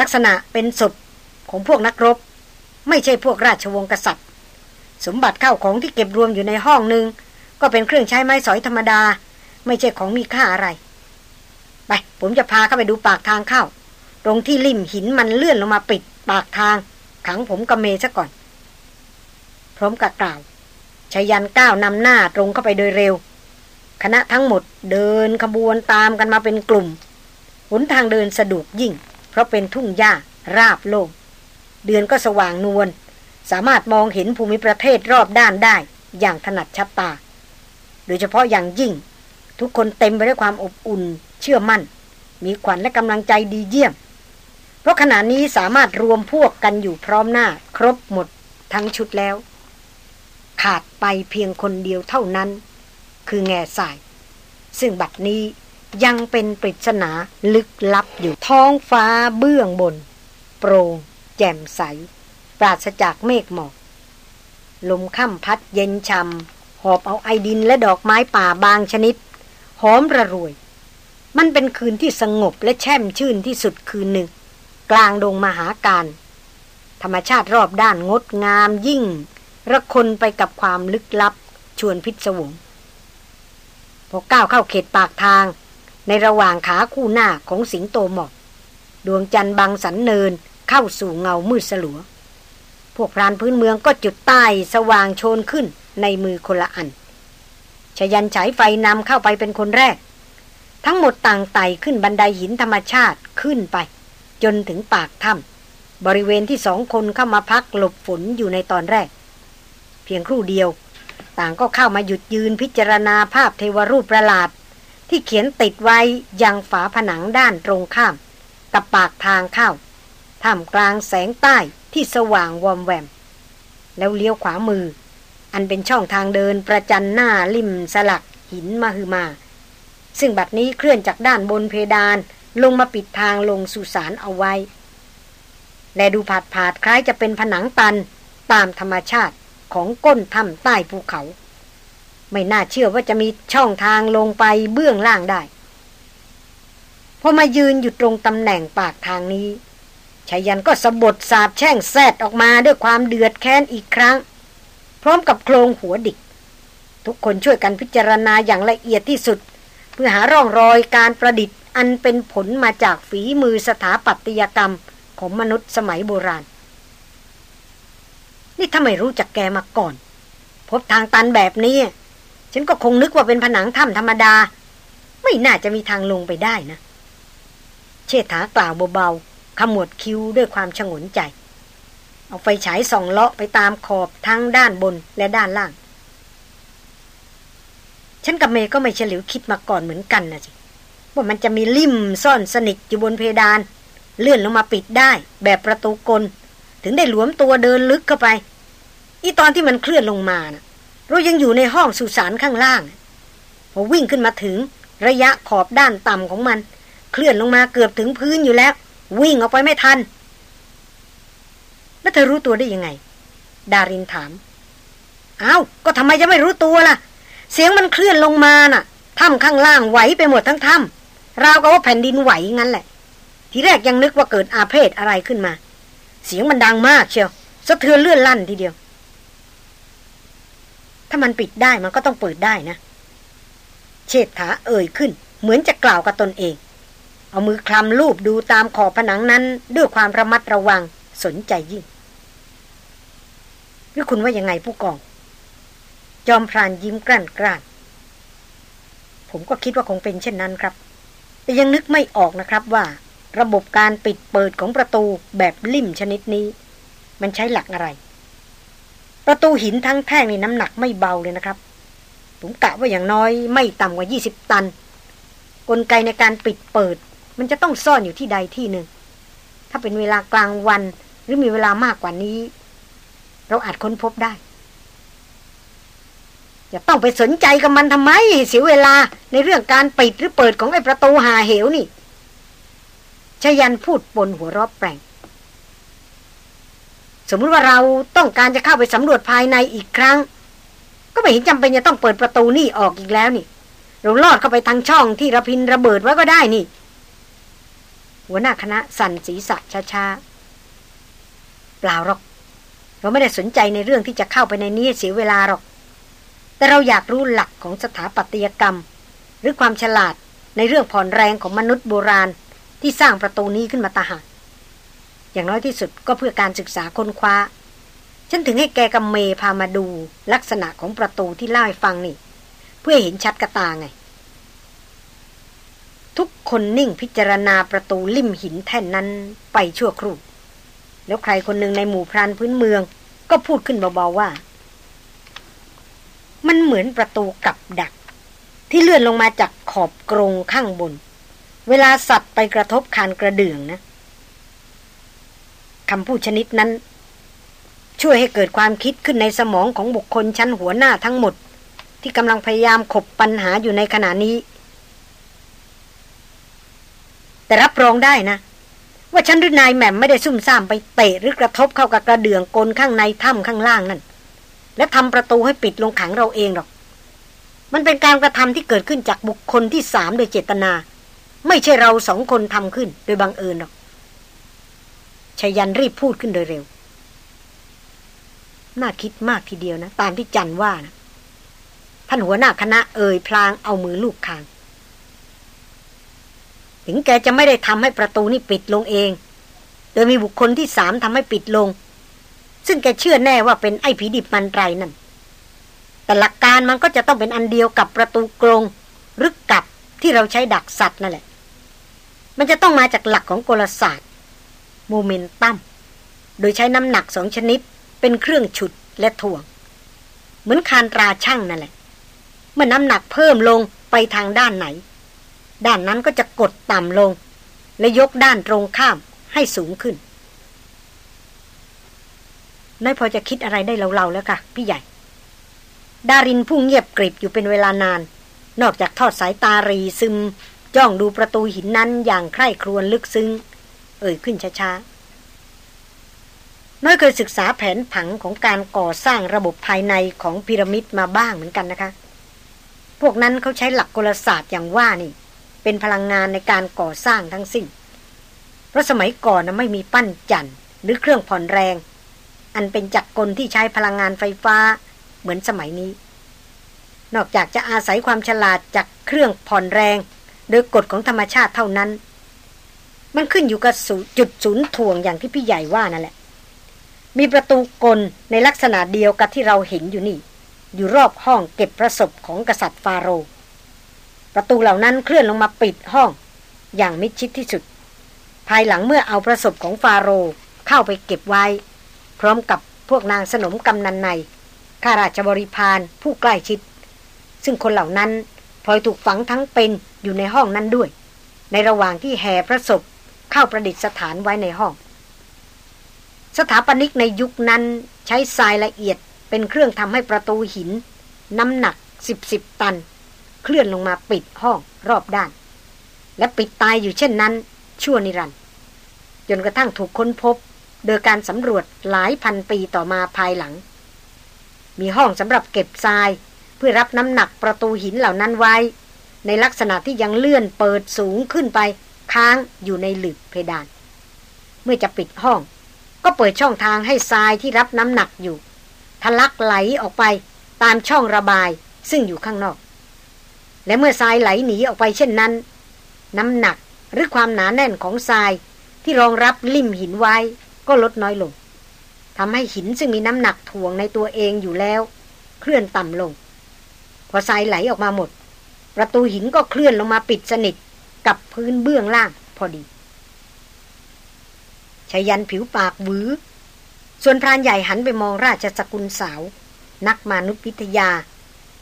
ลักษณะเป็นศพของพวกนักรบ ไม่ใช่พวกราชวงศ์กษัตริย์ สมบัติเข้าของที่เก็บรวมอยู่ในห้องหนึ่งก็เป็นเครื่องใช้ไม้สอยธรรมดา ไม่ใช่ของมีค่าอะไร ไป ผมจะพาเข้าไปดูปากทางเข้า ตรงที่ริมหินมันเลื่อนลงมาปิดปากทาง ขังผมกับเมซะก่อน พร้อมกับกล่าวชายันก้าวนำหน้าตรงเข้าไปโดยเร็ว คณะทั้งหมดเดินขบวนตามกันมาเป็นกลุ่มหนทางเดินสะดวกยิ่ง เพราะเป็นทุ่งหญ้าราบโล่งเดือนก็สว่างนวลสามารถมองเห็นภูมิประเทศรอบด้านได้อย่างถนัดชัดตา โดยเฉพาะอย่างยิ่ง ทุกคนเต็มไปด้วยความอบอุ่น เชื่อมั่น มีขวัญและกำลังใจดีเยี่ยม เพราะขณะนี้สามารถรวมพวกกันอยู่พร้อมหน้า ครบหมดทั้งชุดแล้ว ขาดไปเพียงคนเดียวเท่านั้น คือแง่สาย ซึ่งบัดนี้ยังเป็นปริศนาลึกลับอยู่ท้องฟ้าเบื้องบน โปร่งแจ่มใส ปราศจากเมฆหมอกลมค่ำพัดเย็นช่ำหอบเอาไอดินและดอกไม้ป่าบางชนิด หอมระรวย มันเป็นคืนที่สงบและแช่มชื่นที่สุดคืนหนึ่ง กลางดงมหาการ ธรรมชาติรอบด้านงดงามยิ่ง ระคนไปกับความลึกลับชวนพิศวง พอก้าวเข้าเขตปากทาง ในระหว่างขาคู่หน้าของสิงโตหมอกดวงจันทร์บางสันเนินเข้าสู่เงามืดสลัว พวกพรานพื้นเมืองก็จุดใต้สว่างโชนขึ้นในมือคนละอันชยันฉายไฟนำเข้าไปเป็นคนแรก ทั้งหมดต่างไต่ขึ้นบันไดหินธรรมชาติขึ้นไป จนถึงปากถ้ำบริเวณที่สองคนเข้ามาพักหลบฝนอยู่ในตอนแรก เพียงครู่เดียว ต่างก็เข้ามาหยุดยืนพิจารณาภาพเทวรูปประหลาด ที่เขียนติดไว้ยังฝาผนังด้านตรงข้าม กับปากทางเข้าท่ามกลางแสงใต้ที่สว่างวอมแวม แล้วเลี้ยวขวามือ อันเป็นช่องทางเดินประจันหน้าริมสลักหินมาฮือมา ซึ่งบัดนี้เคลื่อนจากด้านบนเพดานลงมาปิดทางลงสุสานเอาไว้ และดูผาดผาดคล้ายจะเป็นผนังตันตามธรรมชาติ ของก้นถ้ำใต้ภูเขา ไม่น่าเชื่อว่าจะมีช่องทางลงไปเบื้องล่างได้พอมายืนอยู่ตรงตำแหน่งปากทางนี้ชายันก็สะบดสาบแช่งแซดออกมาด้วยความเดือดแค้นอีกครั้ง พร้อมกับโครงหัวดิก ทุกคนช่วยกันพิจารณาอย่างละเอียดที่สุด เพื่อหาร่องรอยการประดิษฐ์อันเป็นผลมาจากฝีมือสถาปัตยกรรมของมนุษย์สมัยโบราณ นี่ถ้าไม่รู้จักแกมาก่อน พบทางตันแบบนี้ ฉันก็คงนึกว่าเป็นผนังถ้ำธรรมดา ไม่น่าจะมีทางลงไปได้นะ เชษฐากล่าวเบาๆขมวดคิ้วด้วยความชงนใจ เอาไฟฉายส่องเลาะไปตามขอบทั้งด้านบนและด้านล่าง ฉันกับเมย์ก็ไม่เฉลียวคิดมาก่อนเหมือนกันนะสิว่ามันจะมีลิ่มซ่อนสนิทอยู่บนเพดาน เลื่อนลงมาปิดได้ แบบประตูกล ถึงได้หลวมตัวเดินลึกเข้าไป อีตอนที่มันเคลื่อนลงมานะเรายังอยู่ในห้องสุสานข้างล่าง พอวิ่งขึ้นมาถึง ระยะขอบด้านต่ำของมัน เคลื่อนลงมาเกือบถึงพื้นอยู่แล้ว วิ่งออกไปไม่ทัน แล้วเธอรู้ตัวได้ยังไง ดารินถามอ้าวก็ทำไมจะไม่รู้ตัวล่ะ เสียงมันเคลื่อนลงมาน่ะถ้ำข้างล่างไหวไปหมดทั้งถ้ำราวกับว่าแผ่นดินไหวงั้นแหละ ทีแรกยังนึกว่าเกิดอาเพศอะไรขึ้นมา เสียงมันดังมากเชียวสะเทือนเลื่อนลั่นทีเดียว ถ้ามันปิดได้มันก็ต้องเปิดได้นะ เชษฐาเอ่ยขึ้น เหมือนจะกล่าวกับตนเอง เอามือคลำลูบดูตามขอบผนังนั้น ด้วยความระมัดระวังสนใจยิ่งหรือคุณว่ายังไงผู้กอง จอมพรานยิ้มกลั่นกล้านผมก็คิดว่าคงเป็นเช่นนั้นครับ แต่ยังนึกไม่ออกนะครับว่า ระบบการปิดเปิดของประตูแบบลิ่มชนิดนี้ มันใช้หลักอะไร ประตูหินทั้งแท่งนี่น้ำหนักไม่เบาเลยนะครับ ผมกะว่าอย่างน้อยไม่ต่ำกว่า 20 ตัน กลไกในการปิดเปิด มันจะต้องซ่อนอยู่ที่ใดที่หนึ่ง ถ้าเป็นเวลากลางวันหรือมีเวลามากกว่านี้ เราอาจค้นพบได้อย่าต้องไปสนใจกับมันทำไมเสียเวลาในเรื่องการปิดหรือเปิดของไอ้ประตูหาเหวนี่ ชยันพูดบนหัวรอบแปลง สมมติว่าเราต้องการจะเข้าไปสำรวจภายในอีกครั้ง ก็ไม่เห็นจำเป็นจะต้องเปิดประตูนี่ออกอีกแล้วนี่ เราลอดเข้าไปทางช่องที่ระพินระเบิดไว้ก็ได้นี่ หัวหน้าคณะสั่นศีรษะช้าๆเปล่าหรอก เราไม่ได้สนใจในเรื่องที่จะเข้าไปในนี้เสียเวลาหรอก แต่เราอยากรู้หลักของสถาปัตยกรรม หรือความฉลาดในเรื่องผ่อนแรงของมนุษย์โบราณ ที่สร้างประตูนี้ขึ้นมาตาหากอย่างน้อยที่สุดก็เพื่อการศึกษาค้นคว้า ฉันถึงให้แกกับเมพามาดูลักษณะของประตูที่เล่าให้ฟังนี่ เพื่อเห็นชัดกระตาไง ทุกคนนิ่งพิจารณาประตูลิ่มหินแท่นนั้นไปชั่วครู่ แล้วใครคนหนึ่งในหมู่พรานพื้นเมือง ก็พูดขึ้นเบาๆว่า มันเหมือนประตูกับดัก ที่เลื่อนลงมาจากขอบกรงข้างบน เวลาสัตว์ไปกระทบคานกระเดื่องนะคำพูดชนิดนั้น ช่วยให้เกิดความคิดขึ้นในสมองของบุคคลชั้นหัวหน้าทั้งหมด ที่กำลังพยายามขบปัญหาอยู่ในขณะนี้ แต่รับรองได้นะ ว่าฉันหรือนายแหม่มไม่ได้ซุ่มซ่ามไปเตะหรือกระทบเข้ากับกระเดื่องกลข้างในถ้ำข้างล่างนั่นและทำประตูให้ปิดลงขังเราเองหรอก มันเป็นการกระทำที่เกิดขึ้นจากบุคคลที่สามโดยเจตนา ไม่ใช่เราสองคนทำขึ้น โดยบังเอิญหรอกชายันรีบพูดขึ้นโดยเร็ว น่าคิดมากทีเดียวนะ ตามที่จันว่านะท่านหัวหน้าคณะเอ่ยพลางเอามือลูกคาง ถึงแกจะไม่ได้ทำให้ประตูนี่ปิดลงเอง โดยมีบุคคลที่สามทำให้ปิดลง ซึ่งแกเชื่อแน่ว่าเป็นไอ้ผีดิบมันไรนั่น แต่หลักการมันก็จะต้องเป็นอันเดียวกับประตูกรงหรือกับที่เราใช้ดักสัตว์นั่นแหละ มันจะต้องมาจากหลักของกลศาสตร์โมเมนตัมโดยใช้น้ำหนักสองชนิด เป็นเครื่องฉุดและถ่วง เหมือนคานตราช่างนั่นแหละ เมื่อน้ำหนักเพิ่มลงไปทางด้านไหน ด้านนั้นก็จะกดต่ำลง และยกด้านตรงข้ามให้สูงขึ้นน้อยพอจะคิดอะไรได้เล่าๆแล้วค่ะ พี่ใหญ่ ดารินพุ่งเงียบกริบอยู่เป็นเวลานาน นอกจากทอดสายตารีซึม จ้องดูประตูหินนั้นอย่างใคร่ครวญลึกซึ้ง เอ่ยขึ้นช้าๆ น้อยเคยศึกษาแผนผังของการก่อสร้างระบบภายในของพีระมิดมาบ้างเหมือนกันนะคะ พวกนั้นเขาใช้หลักกลศาสตร์อย่างว่านี่ เป็นพลังงานในการก่อสร้างทั้งสิ้น เพราะสมัยก่อนนะไม่มีปั้นจันหรือเครื่องผ่อนแรง อันเป็นจักรกลที่ใช้พลังงานไฟฟ้าเหมือนสมัยนี้ นอกจากจะอาศัยความฉลาดจากเครื่องผ่อนแรง โดยกฎของธรรมชาติเท่านั้น มันขึ้นอยู่กับจุดศูนย์ถ่วงอย่างที่พี่ใหญ่ว่านั่นแหละ มีประตูกลในลักษณะเดียวกับที่เราเห็นอยู่นี่ อยู่รอบห้องเก็บประสบของกษัตริย์ฟาโร ประตูเหล่านั้นเคลื่อนลงมาปิดห้อง อย่างมิดชิดที่สุด ภายหลังเมื่อเอาประสบของฟาโรเข้าไปเก็บไว้ พร้อมกับพวกนางสนมกำนันในข้าราชบริพารผู้ใกล้ชิด ซึ่งคนเหล่านั้น ลอยถูกฝังทั้งเป็นอยู่ในห้องนั้นด้วย ในระหว่างที่แห่พระศพเข้าประดิษฐานไว้ในห้อง สถาปนิกในยุคนั้นใช้ทรายละเอียดเป็นเครื่องทำให้ประตูหิน น้ำหนักสิบสิบตัน เคลื่อนลงมาปิดห้องรอบด้าน และปิดตายอยู่เช่นนั้น ชั่วนิรันดร์จนกระทั่งถูกค้นพบ โดยการสำรวจหลายพันปีต่อมาภายหลัง มีห้องสำหรับเก็บทราย เพื่อรับน้ำหนักประตูหินเหล่านั้นไว้ ในลักษณะที่ยังเลื่อนเปิดสูงขึ้นไป ค้างอยู่ในหลืบเพดาน เมื่อจะปิดห้อง ก็เปิดช่องทางให้ทรายที่รับน้ำหนักอยู่ทะลักไหลออกไปตามช่องระบายซึ่งอยู่ข้างนอก และเมื่อทรายไหลหนีออกไปเช่นนั้น น้ำหนักหรือความหนาแน่นของทรายที่รองรับลิ่มหินไว้ก็ลดน้อยลงทำให้หินซึ่งมีน้ำหนักถ่วงในตัวเองอยู่แล้ว เคลื่อนต่ำลง พอทรายไหลออกมาหมด ประตูหินก็เคลื่อนลงมาปิดสนิทกับพื้นเบื้องล่างพอดีชายันผิวปากหวือ ส่วนพรานใหญ่หันไปมองราชสกุลสาว นักมนุษยวิทยา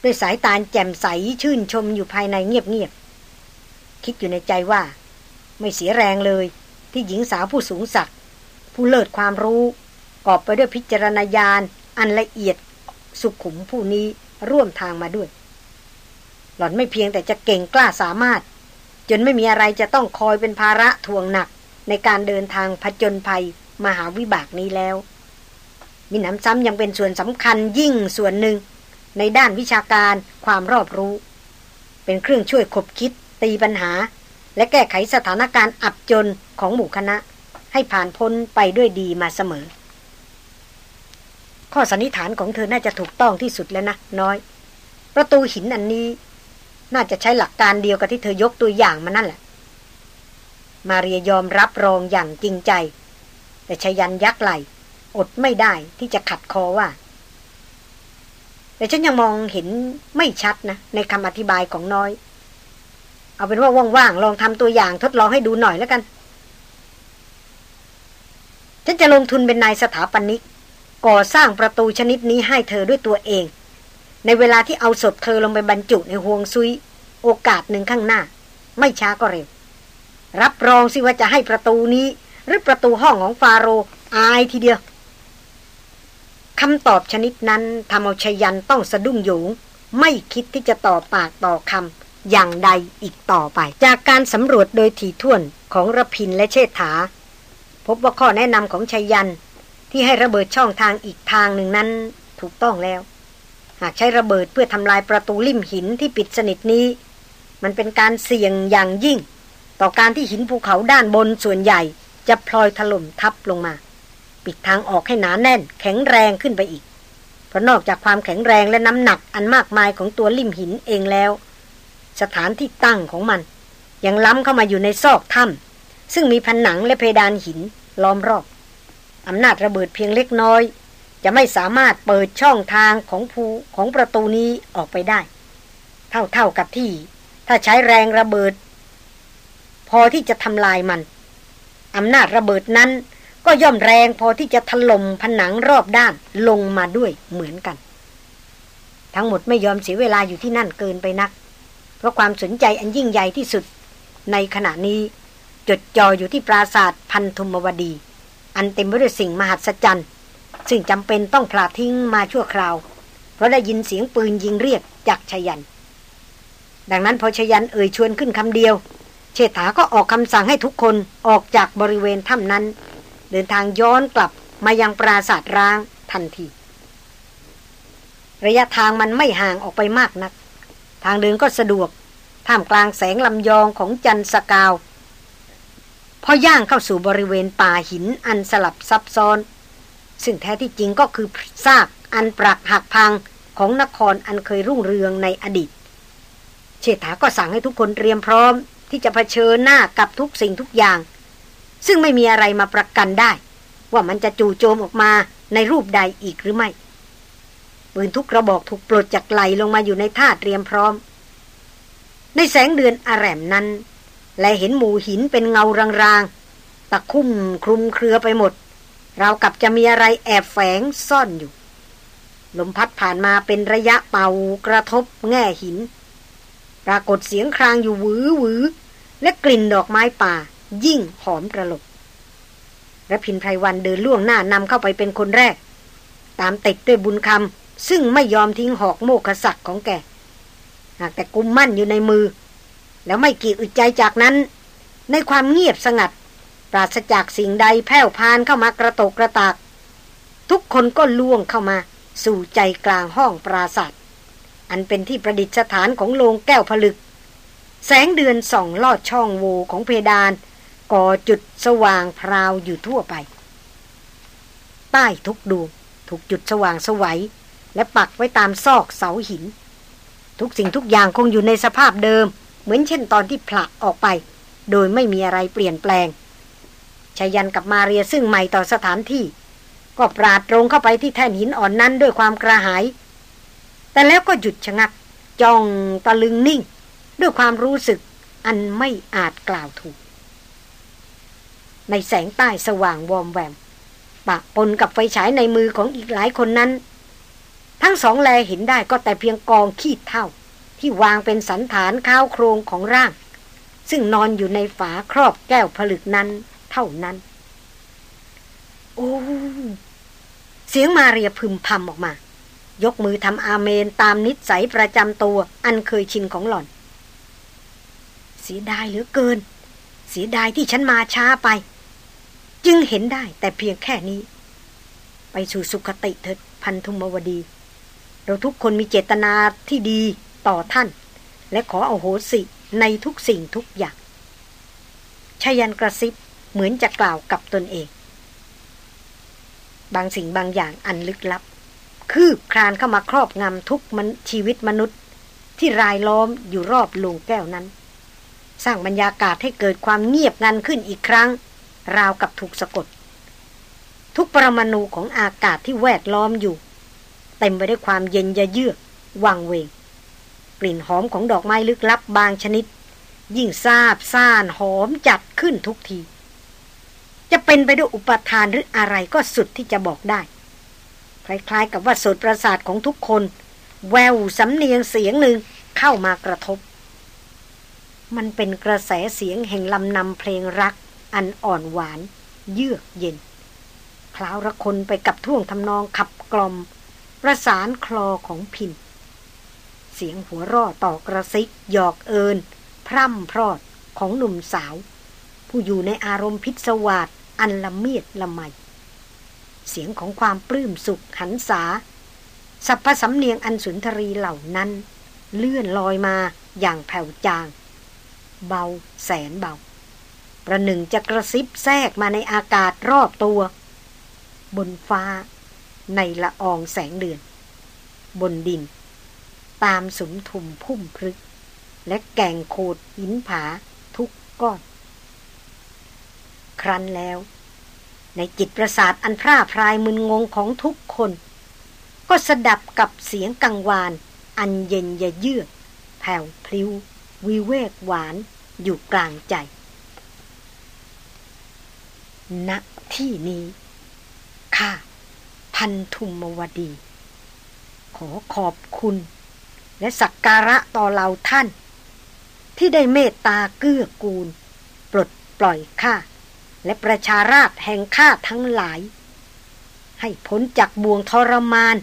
ด้วยสายตาแจ่มใสชื่นชมอยู่ภายในเงียบๆ คิดอยู่ในใจว่า ไม่เสียแรงเลยที่หญิงสาวผู้สูงศักดิ์ผู้เลิศความรู้ กอบไปด้วยพิจารณญาณอันละเอียดสุขุมผู้นี้ ร่วมทางมาด้วย หล่อนไม่เพียงแต่จะเก่งกล้าสามารถ จนไม่มีอะไรจะต้องคอยเป็นภาระทวงหนักในการเดินทางผจญภัยมหาวิบากนี้แล้ว มีหน้ำซ้ำยังเป็นส่วนสำคัญยิ่งส่วนหนึ่ง ในด้านวิชาการความรอบรู้ เป็นเครื่องช่วยขบคิด ตีปัญหา และแก้ไขสถานการณ์อับจนของหมู่คณะ ให้ผ่านพ้นไปด้วยดีมาเสมอ ข้อสันนิษฐานของเธอน่าจะถูกต้องที่สุดแล้วนะน้อย ประตูหินอันนี้ น่าจะใช้หลักการเดียวกับที่เธอยกตัวอย่างมานั่นแหละ มาเรียยอมรับรองอย่างจริงใจ แต่ชยันยักไหลอดไม่ได้ที่จะขัดคอว่า แต่ฉันยังมองเห็นไม่ชัดนะ ในคำอธิบายของน้อย เอาเป็นว่าว่างๆลองทำตัวอย่างทดลองให้ดูหน่อยแล้วกันฉันจะลงทุนเป็นนายสถาปนิก ก่อสร้างประตูชนิดนี้ให้เธอด้วยตัวเอง ในเวลาที่เอาศพเธอลงไปบรรจุในห่วงซุย โอกาสหนึ่งข้างหน้า ไม่ช้าก็เร็ว รับรองสิว่าจะให้ประตูนี้ หรือประตูห้องของฟาโรอายทีเดียวคำตอบชนิดนั้นทำเอาชยันต้องสะดุ้งโยงไม่คิดที่จะต่อปากต่อคำอย่างใดอีกต่อไป จากการสำรวจโดยถี่ถ้วนของระพินและเชษฐา พบว่าข้อแนะนำของชยัน ที่ให้ระเบิดช่องทางอีกทางหนึ่งนั้นถูกต้องแล้ว หากใช้ระเบิดเพื่อทำลายประตูลิ่มหินที่ปิดสนิทนี้ มันเป็นการเสี่ยงอย่างยิ่ง ต่อการที่หินภูเขาด้านบนส่วนใหญ่ จะพลอยถล่มทับลงมา ปิดทางออกให้หนาแน่น แข็งแรงขึ้นไปอีก เพราะนอกจากความแข็งแรงและน้ำหนักอันมากมายของตัวลิ่มหินเองแล้ว สถานที่ตั้งของมัน ยังล้ำเข้ามาอยู่ในซอกถ้ำซึ่งมีผนังและเพดานหินล้อมรอบ อำนาจระเบิดเพียงเล็กน้อย จะไม่สามารถเปิดช่องทางของภูของประตูนี้ออกไปได้ เท่าเท่ากับที่ ถ้าใช้แรงระเบิด พอที่จะทำลายมันอำนาจระเบิดนั้นก็ย่อมแรงพอที่จะถล่มผนังรอบด้านลงมาด้วยเหมือนกัน ทั้งหมดไม่ยอมเสียเวลาอยู่ที่นั่นเกินไปนัก เพราะความสนใจอันยิ่งใหญ่ที่สุด ในขณะนี้จดจ่ออยู่ที่ปราสาทพันธุมวดี อันเต็มไปด้วยสิ่งมหัศจรรย์ซึ่งจำเป็นต้องพลาดทิ้งมาชั่วคราว เพราะได้ยินเสียงปืนยิงเรียกจากชยัน ดังนั้นพอชยันเอ่ยชวนขึ้นคำเดียว เชษฐาก็ออกคำสั่งให้ทุกคนออกจากบริเวณถ้ำนั้น เดินทางย้อนกลับมายังปราสาทร้างทันที ระยะทางมันไม่ห่างออกไปมากนัก ทางเดินก็สะดวกท่ามกลางแสงลำยองของจันทร์สกาว พอย่างเข้าสู่บริเวณป่าหินอันสลับซับซ้อน ซึ่งแท้ที่จริงก็คือซากอันปรักหักพังของนครอันเคยรุ่งเรืองในอดีต เชษฐาก็สั่งให้ทุกคนเตรียมพร้อม ที่จะเผชิญหน้ากับทุกสิ่งทุกอย่าง ซึ่งไม่มีอะไรมาประกันได้ ว่ามันจะจู่โจมออกมาในรูปใดอีกหรือไม่ปืนทุกกระบอกถูกปลดจากไหลลงมาอยู่ในท่าเตรียมพร้อม ในแสงเดือนอแรมนั้น และเห็นหมู่หินเป็นเงารางๆ ตะคุ่มคลุมเครือไปหมด เรากับจะมีอะไรแอบแฝงซ่อนอยู่ ลมพัดผ่านมาเป็นระยะเป่ากระทบแง่หิน ปรากฏเสียงครางอยู่หวือหวือ และกลิ่นดอกไม้ป่า ยิ่งหอมกระลบระพินไพรวันเดินล่วงหน้านำเข้าไปเป็นคนแรก ตามติดด้วยบุญคำซึ่งไม่ยอมทิ้งหอกโมกขศักของแก หากแต่กุมมั่นอยู่ในมือ แล้วไม่กี่อึดใจจากนั้น ในความเงียบสงัด ปราศจากสิ่งใดแผ่วพานเข้ามากระตกกระตาก ทุกคนก็ล่วงเข้ามาสู่ใจกลางห้องปราศาสตร์อันเป็นที่ประดิษฐานของโลงแก้วผลึก แสงเดือนส่องลอดช่องโวของเพดาน ก่อจุดสว่างพราวอยู่ทั่วไป ใต้ทุกดวงถูกจุดสว่างสวัย และปักไว้ตามซอกเสาหิน ทุกสิ่งทุกอย่างคงอยู่ในสภาพเดิม เหมือนเช่นตอนที่ผละออกไป โดยไม่มีอะไรเปลี่ยนแปลงชายันกับมาเรียซึ่งใหม่ต่อสถานที่ ก็ปราดตรงเข้าไปที่แท่นหินอ่อนนั้นด้วยความกระหาย แต่แล้วก็หยุดชะงักจ้องตะลึงนิ่ง ด้วยความรู้สึกอันไม่อาจกล่าวถูก ในแสงใต้สว่างวอมแวมปะปนกับไฟฉายในมือของอีกหลายคนนั้น ทั้งสองแลเห็นได้ก็แต่เพียงกองขี้เท่า ที่วางเป็นสันฐานข้าวโครงของร่าง ซึ่งนอนอยู่ในฝาครอบแก้วผลึกนั้นเท่านั้น โอ้เสียงมาเรียพึมพำออกมา ยกมือทำอาเมนตามนิสัยประจำตัวอันเคยชินของหล่อน เสียดายเหลือเกิน เสียดายที่ฉันมาช้าไป จึงเห็นได้แต่เพียงแค่นี้ ไปสู่สุคติเถิดพันธุมวดี เราทุกคนมีเจตนาที่ดี ต่อท่าน และขออโหสิในทุกสิ่งทุกอย่างชายันกระซิบเหมือนจะกล่าวกับตนเอง บางสิ่งบางอย่างอันลึกลับ คืบคลานเข้ามาครอบงำทุกมันชีวิตมนุษย์ ที่รายล้อมอยู่รอบลุงแก้วนั้น สร้างบรรยากาศให้เกิดความเงียบงันขึ้นอีกครั้ง ราวกับถูกสะกด ทุกปรมาณูของอากาศที่แวดล้อมอยู่ เต็มไปด้วยความเย็นยะเยือกวังเวง กลิ่นหอมของดอกไม้ลึกลับบางชนิด ยิ่งซาบซ่านหอมจัดขึ้นทุกที จะเป็นไปด้วยอุปทานหรืออะไรก็สุดที่จะบอกได้ คล้ายๆ กับว่าสดประสาทของทุกคน แววสำเนียงเสียงหนึ่งเข้ามากระทบ มันเป็นกระแสเสียงแห่งลำนำเพลงรัก อันอ่อนหวาน เยือกเย็นคล้าวระคนไปกับท่วงทำนองขับกลอม ประสานคลอของพิน เสียงหัวร่อต่อกระซิกหยอกเอิน พร่ำพรอดของหนุ่มสาว ผู้อยู่ในอารมณ์พิศวาสอันละเมียดละไมเสียงของความปลื้มสุขหันษาสัพพสำเนียงอันสุนทรีเหล่านั้น เลื่อนลอยมาอย่างแผ่วจาง เบาแสนเบา ประหนึ่งจะกระซิบแทรกมาในอากาศรอบตัว บนฟ้า ในละอองแสงเดือน บนดิน ตามสมทุมพุ่มพรึก และแก่งโคดหินผาทุกก้อน ครั้นแล้ว ในจิตประสาทอันพร่าพรายมึนงงของทุกคน ก็สดับกับเสียงกังวาน อันเย็นยะเยือกแผ่วพลิ้ว วิเวกหวานอยู่กลางใจ ณที่นี้ ข้าพันธุมวดี ขอขอบคุณ และสักการะต่อเราท่าน ที่ได้เมตตาเกื้อกูล ปลดปล่อยข้าและประชาราชแห่งข้าทั้งหลาย ให้พ้นจากบ่วงทรมาน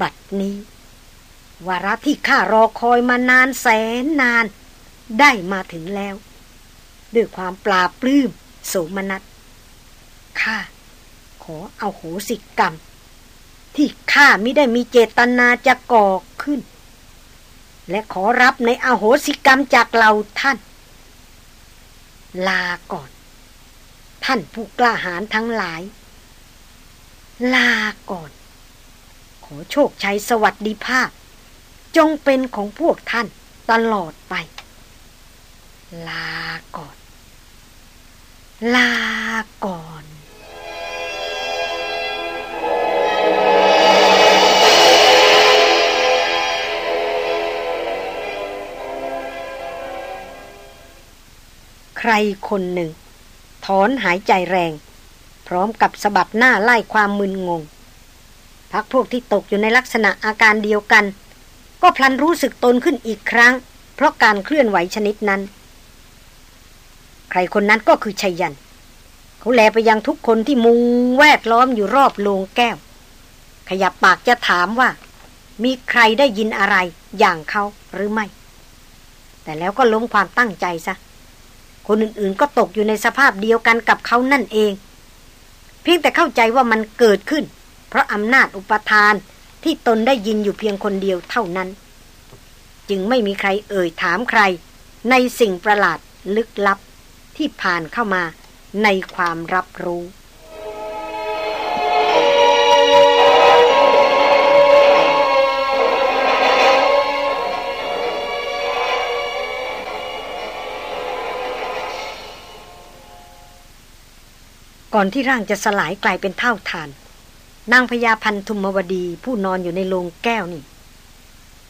บัดนี้ วาระที่ข้ารอคอยมานานแสนนาน ได้มาถึงแล้ว ด้วยความปราบปลื้มโสมนัสข้าขอเอาโหสิกรรม ที่ข้าไม่ได้มีเจตนาจะก่อขึ้น และขอรับในอโหสิกรรมจากเราท่าน ลาก่อน ท่านผู้กล้าหาญทั้งหลาย ลาก่อน ขอโชคชัยสวัสดีภาพ จงเป็นของพวกท่านตลอดไป ลาก่อน ลาก่อน รคนหนึ่ง ถอนหายใจแรง พร้อมกับสะบัดหน้าไล่ความมึนงง พักพวกที่ตกอยู่ในลักษณะอาการเดียวกัน ก็พลันรู้สึกตนขึ้นอีกครั้ง เพราะการเคลื่อนไหวชนิดนั้น ใครคนนั้นก็คือชัยยัน เขาแลไปยังทุกคนที่มุงแวดล้อมอยู่รอบโลงแก้ว ขยับปากจะถามว่า มีใครได้ยินอะไรอย่างเขาหรือไม่แต่แล้วก็ล้มความตั้งใจซะ คนอื่นๆก็ตกอยู่ในสภาพเดียวกันกับเขานั่นเอง เพียงแต่เข้าใจว่ามันเกิดขึ้น เพราะอำนาจอุปทานที่ตนได้ยินอยู่เพียงคนเดียวเท่านั้น จึงไม่มีใครเอ่ยถามใคร ในสิ่งประหลาดลึกลับที่ผ่านเข้ามาในความรับรู้ ก่อนที่ร่างจะสลายกลายเป็นเท่าฐาน นางพญาพันธุมวดีผู้นอนอยู่ในโรงแก้วนี่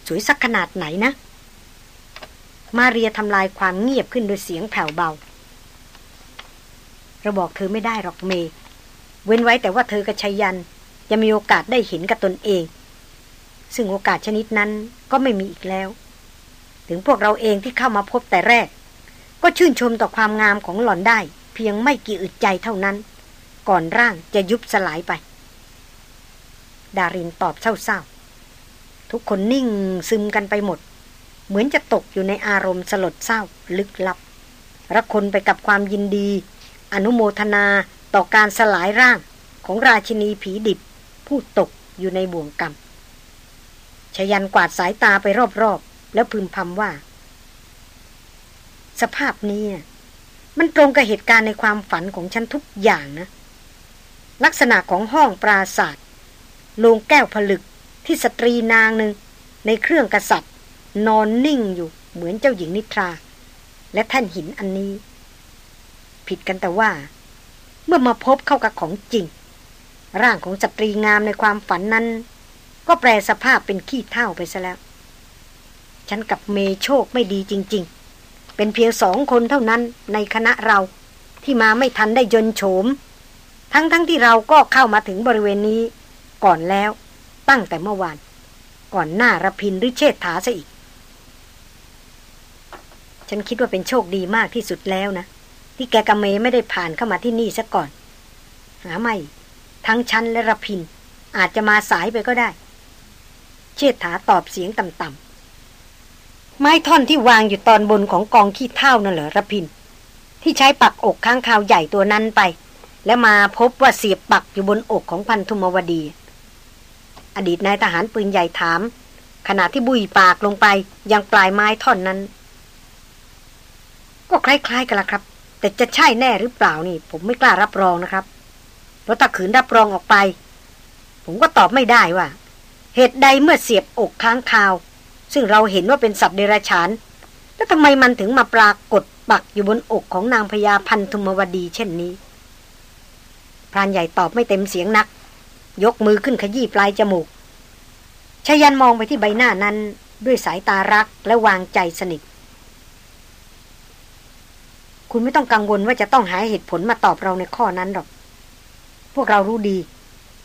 สวยสักขนาดไหนนะ มาเรียทำลายความเงียบขึ้นโดยเสียงแผ่วเบาเราบอกเธอไม่ได้หรอกเม เว้นไว้แต่ว่าเธอกับชัยยันจะมีโอกาสได้เห็นกับตนเอง ซึ่งโอกาสชนิดนั้นก็ไม่มีอีกแล้ว ถึงพวกเราเองที่เข้ามาพบแต่แรก ก็ชื่นชมต่อความงามของหล่อนได้ เพียงไม่กี่อึดใจเท่านั้น ก่อนร่างจะยุบสลายไป ดารินตอบเศร้าๆ ทุกคนนิ่งซึมกันไปหมด เหมือนจะตกอยู่ในอารมณ์สลดเศร้าลึกลับรักคนไปกับความยินดี อนุโมทนาต่อการสลายร่างของราชินีผีดิบ ผู้ตกอยู่ในบ่วงกรรมชยันกวาดสายตาไปรอบๆ แล้วพึมพำว่า สภาพนี้มันตรงกับเหตุการณ์ในความฝันของฉันทุกอย่างนะ ลักษณะของห้องปราศาสตร์โลงแก้วผลึกที่สตรีนางหนึ่งในเครื่องกษัตริย์ นอนนิ่งอยู่เหมือนเจ้าหญิงนิทรา และแท่นหินอันนี้ ผิดกันแต่ว่า เมื่อมาพบเข้ากับของจริง ร่างของสตรีงามในความฝันนั้น ก็แปลสภาพเป็นขี้เท่าไปซะแล้ว ฉันกับเมโชคไม่ดีจริง ๆ เป็นเพียงสองคนเท่านั้นในคณะเราที่มาไม่ทันได้ยนโฉม ทั้งๆทที่เราก็เข้ามาถึงบริเวณนี้ ก่อนแล้ว ตั้งแต่เมื่อวาน ก่อนหน้ารพินหรือเชษฐาซะอีก ฉันคิดว่าเป็นโชคดีมากที่สุดแล้วนะ ที่แกกับเมไม่ได้ผ่านเข้ามาที่นี่ซะก่อน หาไม่ ทั้งฉันและรพิน อาจจะมาสายไปก็ได้ เชษฐาตอบเสียงต่ำๆไม้ท่อนที่วางอยู่ตอนบนของกองขี้เท่านั่นเหรอรพิน ที่ใช้ปักอกข้างคาวใหญ่ตัวนั้นไป แล้วมาพบว่าเสียบปักอยู่บนอกของพันธุมวดี อดีตนายทหารปืนใหญ่ถาม ขณะที่บุยปากลงไปยังปลายไม้ท่อนนั้น ก็คล้าย ๆ กันละครับ แต่จะใช่แน่หรือเปล่านี่ ผมไม่กล้ารับรองนะครับเพราะถ้าขืนรับรองออกไป ผมก็ตอบไม่ได้ว่า เหตุใดเมื่อเสียบอกค้างคาว ซึ่งเราเห็นว่าเป็นสัตว์เดรัจฉาน แล้วทำไมมันถึงมาปรากฏปักอยู่บนอกของนางพญาพันธุมวดีเช่นนี้ พรานใหญ่ตอบไม่เต็มเสียงนัก ยกมือขึ้นขยี้ปลายจมูกชยันมองไปที่ใบหน้านั้นด้วยสายตารักและวางใจสนิท คุณไม่ต้องกังวลว่าจะต้องหาเหตุผลมาตอบเราในข้อนั้นหรอก พวกเรารู้ดี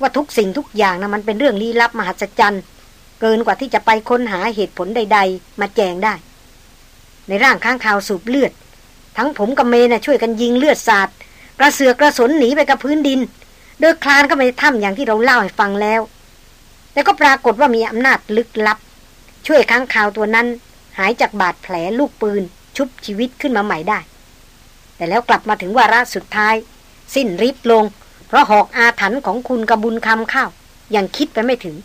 ว่าทุกสิ่งทุกอย่างนะมันเป็นเรื่องลี้ลับมหัศจรรย์เกินกว่าที่จะไปค้นหาเหตุผลใด ๆ มาแจงได้ ในร่างข้างข่าวสูบเลือด ทั้งผมกับเมนะ่ะช่วยกันยิงเลือดสาด กระเสือกกระสนหนีไปกับพื้นดินเดินคลานเข้าไปในถ้ำอย่างที่เราเล่าให้ฟังแล้ว แต่ก็ปรากฏว่ามีอำนาจลึกลับ ช่วยค้างคาวตัวนั้น หายจากบาดแผลลูกปืน ชุบชีวิตขึ้นมาใหม่ได้ แต่แล้วกลับมาถึงวาระสุดท้าย สิ้นริบลง เพราะหอกอาถรรพ์ของคุณกระบุญคำเข้าวยังคิดไปไม่ถึง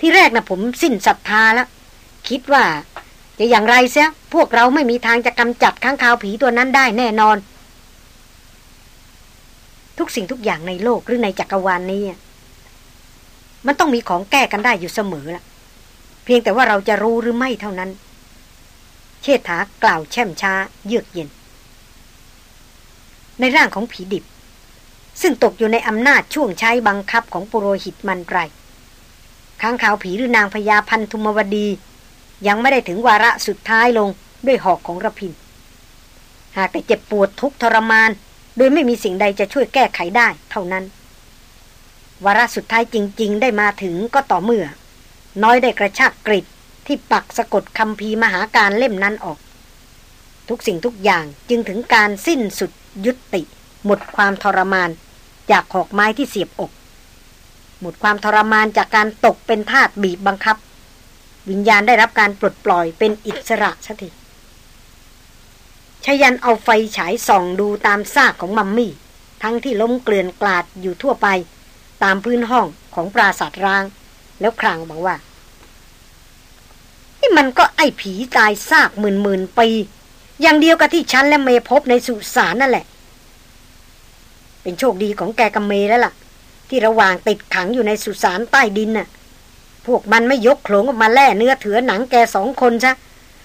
ที่แรกนะผมสิ้นศรัทธาแล้ว คิดว่าจะอย่างไรเสียพวกเราไม่มีทางจะกำจัดค้างคาวผีตัวนั้นได้แน่นอน ทุกสิ่งทุกอย่างในโลกหรือในจักรวาลนนี้ มันต้องมีของแก้กันได้อยู่เสมอละเพียงแต่ว่าเราจะรู้หรือไม่เท่านั้น เชษฐากล่าวแช่มช้า เยือกเย็น ในร่างของผีดิบ ซึ่งตกอยู่ในอำนาจช่วงใช้บังคับของปุโรหิตมันไรข้างขาวผีหรือนางพญาพันธุมวดี ยังไม่ได้ถึงวาระสุดท้ายลงด้วยหอกของระพิน หากแต่เจ็บปวดทุกทรมาน โดยไม่มีสิ่งใดจะช่วยแก้ไขได้เท่านั้น วาระสุดท้ายจริง ๆ ได้มาถึงก็ต่อเมื่อ น้อยได้กระชากกริดที่ปักสะกดคำพีมหาการเล่มนั้นออก ทุกสิ่งทุกอย่างจึงถึงการสิ้นสุดยุติ หมดความทรมาน จากหอกไม้ที่เสียบอก หมดความทรมานจากการตกเป็นทาสบีบบังคับ วิญญาณได้รับการปลดปล่อยเป็นอิสระสักที ชยันเอาไฟฉายส่องดูตามซากของมัมมี่ ทั้งที่ล้มเกลื่อนกลาดอยู่ทั่วไป ตามพื้นห้องของปราสาทร้าง แล้วครางบอกว่านี่มันก็ไอ้ผีตายซากหมื่นหมื่นปี อย่างเดียวกับที่ฉันและเมพบในสุสานนั่นแหละ เป็นโชคดีของแกกับเมแล้วล่ะ ที่ระหว่างติดขังอยู่ในสุสานใต้ดินน่ะ พวกมันไม่ยกโขลงออกมาแล่เนื้อเถือหนังแกสองคนซะ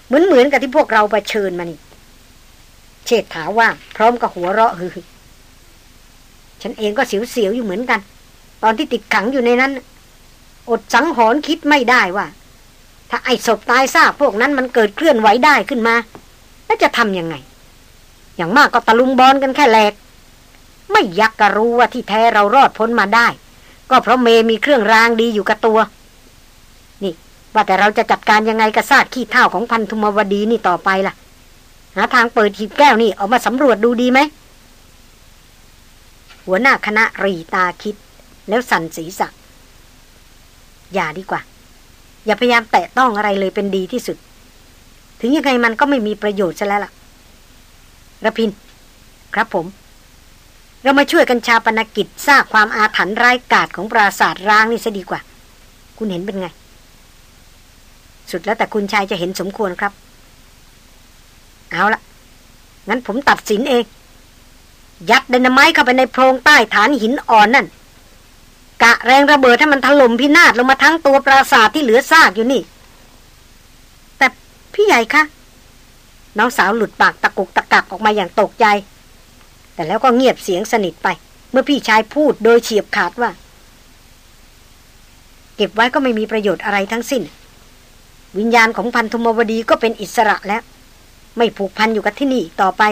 เหมือนเหมือนกับที่พวกเราไปเชิญมานี่ เชษฐาว่า พร้อมกับหัวเราะฮือฉันเองก็เสียวๆอยู่เหมือนกัน ตอนที่ติดขังอยู่ในนั้น อดสังหรณ์คิดไม่ได้ว่า ถ้าไอ้ศพตายซากพวกนั้นมันเกิดเคลื่อนไหวได้ขึ้นมา แล้วจะทำยังไง อย่างมากก็ตะลุมบอลกันแค่แหลก ไม่ยักกะรู้ว่าที่แท้เรารอดพ้นมาได้ ก็เพราะเมมีเครื่องรางดีอยู่กับตัว นี่ ว่าแต่เราจะจัดการยังไงกับซากขี้เท่าของพันธุมวดีนี่ต่อไปล่ะ หาทางเปิดหีบแก้วนี่ออกมาสำรวจดูดีไหม หัวหน้าคณะรีตาคิด แล้วสั่นศีรษะอย่าดีกว่า อย่าพยายามแตะต้องอะไรเลยเป็นดีที่สุด ถึงยังไงมันก็ไม่มีประโยชน์ซะแล้วล่ะระพิน ครับผม เรามาช่วยกันชาปนกิจสร้างความอาถรรพ์ร้ายกาจของปราสาทร้างนี่ซะดีกว่า คุณเห็นเป็นไง สุดแล้วแต่คุณชายจะเห็นสมควรครับ เอาละงั้นผมตัดสินเอง ยัดเดนไม้เข้าไปในโพรงใต้ฐานหินอ่อนนั่น กะแรงระเบิดให้มันถล่มพินาศลงมาทั้งตัวปราสาทที่เหลือซากอยู่นี่ แต่พี่ใหญ่คะน้องสาวหลุดปากตะกุกตะกักออกมาอย่างตกใจ แต่แล้วก็เงียบเสียงสนิทไป เมื่อพี่ชายพูดโดยเฉียบขาดว่า เก็บไว้ก็ไม่มีประโยชน์อะไรทั้งสิ้น วิญญาณของพันธุมวดีก็เป็นอิสระแล้ว ไม่ผูกพันอยู่กับที่นี่ต่อไป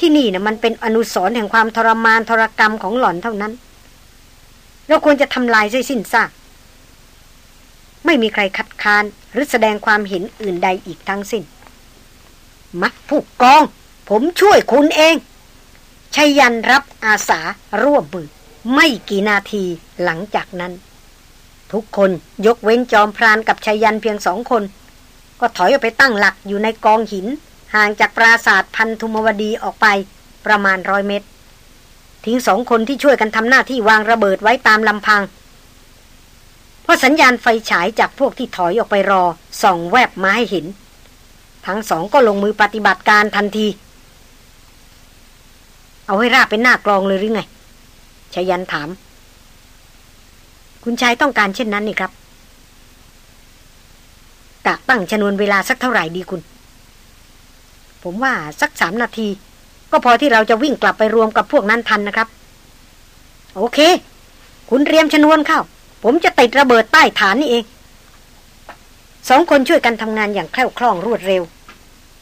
ที่นี่นะมันเป็นอนุสรณ์แห่งความทรมานทรกรรมของหล่อนเท่านั้น เราควรจะทำลายใสิ้นซากไม่มีใครคัดค้านหรือแสดงความเห็นอื่นใดอีกทั้งสิ้นมาผู้กอง ผมช่วยคุณเองชัยยันรับอาสาร่วมมือไม่กี่นาทีหลังจากนั้น ทุกคนยกเว้นจอมพรานกับชัยยันเพียงสองคน ก็ถอยออกไปตั้งหลักอยู่ในกองหิน ห่างจากปราศาสตร์พันธุมวดีออกไปประมาณร้อยเมตร ทิ้งสองคนที่ช่วยกันทำหน้าที่วางระเบิดไว้ตามลำพังเพราะสัญญาณไฟฉายจากพวกที่ถอยออกไปรอส่องแวบมาให้เห็น ทั้งสองก็ลงมือปฏิบัติการทันที เอาให้ราบเป็นหน้ากลองเลยหรือไงชายันถาม คุณชายต้องการเช่นนั้นนี่ครับ กะตั้งชนวนเวลาสักเท่าไหร่ดีคุณ ผมว่าสักสามนาที ก็พอที่เราจะวิ่งกลับไปรวมกับพวกนั้นทันนะครับ โอเค คุณเตรียมชนวนเข้า ผมจะติดระเบิดใต้ฐานนี่เองสองคนช่วยกันทำงานอย่างแคล่วคล่องรวดเร็ว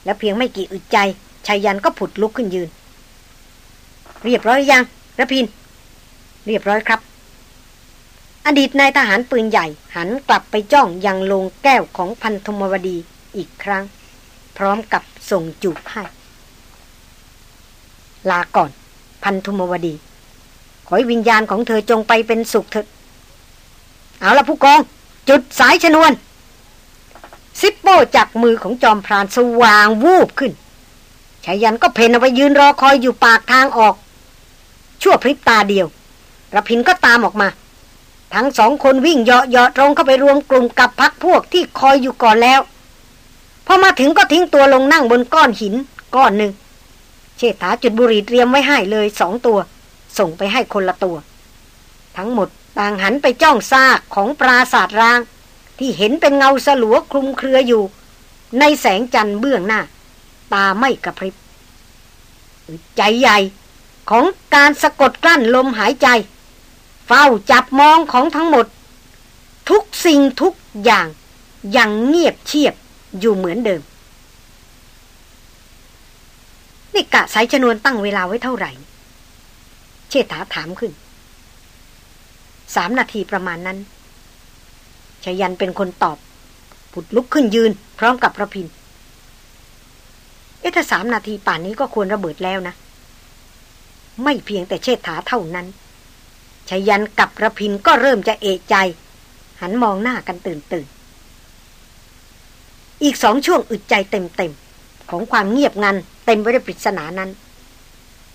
และเพียงไม่กี่อึดใจชายันก็ผุดลุกขึ้นยืน เรียบร้อยยังระพิน เรียบร้อยครับ อดีตนายทหารปืนใหญ่หันกลับไปจ้องยังโลงแก้วของพันธมวดีอีกครั้ง พร้อมกับส่งจูบให้ลาก่อน พันธมวดี ขอให้วิญญาณของเธอจงไปเป็นสุขเถิดเอาละผู้กอง จุดสายชนวน ซิปโป้จากมือของจอมพรานสว่างวูบขึ้นชายันก็เพนเอาไปยืนรอคอยอยู่ปากทางออก ชั่วพริบตาเดียวระพินก็ตามออกมา ทั้งสองคนวิ่งเหาะเหาะตรงเข้าไปรวมกลุ่มกับพักพวกที่คอยอยู่ก่อนแล้วพอมาถึงก็ทิ้งตัวลงนั่งบนก้อนหินก้อนหนึ่ง เชษฐาจุดบุหรี่เตรียมไว้ให้เลยสองตัว ส่งไปให้คนละตัว ทั้งหมดต่างหันไปจ้องซากของปราศาสตร์ร่าง ที่เห็นเป็นเงาสลัวคลุมเครืออยู่ ในแสงจันทร์เบื้องหน้า ตาไม่กระพริบ ใจใหญ่ของการสะกดกลั้นลมหายใจ ฝ้าจับมองของทั้งหมด ทุกสิ่งทุกอย่างยังเงียบเชียบอยู่เหมือนเดิม นี่กะสายชนวนตั้งเวลาไว้เท่าไหร่ เชษฐาถามขึ้น สามนาทีประมาณนั้นชยันเป็นคนตอบ ผุดลุกขึ้นยืน พร้อมกับระพินเอถ้าสามนาทีป่านนี้ก็ควรระเบิดแล้วนะ ไม่เพียงแต่เชษฐาเท่านั้น ชยันกับระพินก็เริ่มจะเอะใจ หันมองหน้ากันตื่นตื่น อีกสองช่วงอึดใจเต็มเต็มของความเงียบงันเต็มไปด้วยปริศนานั้น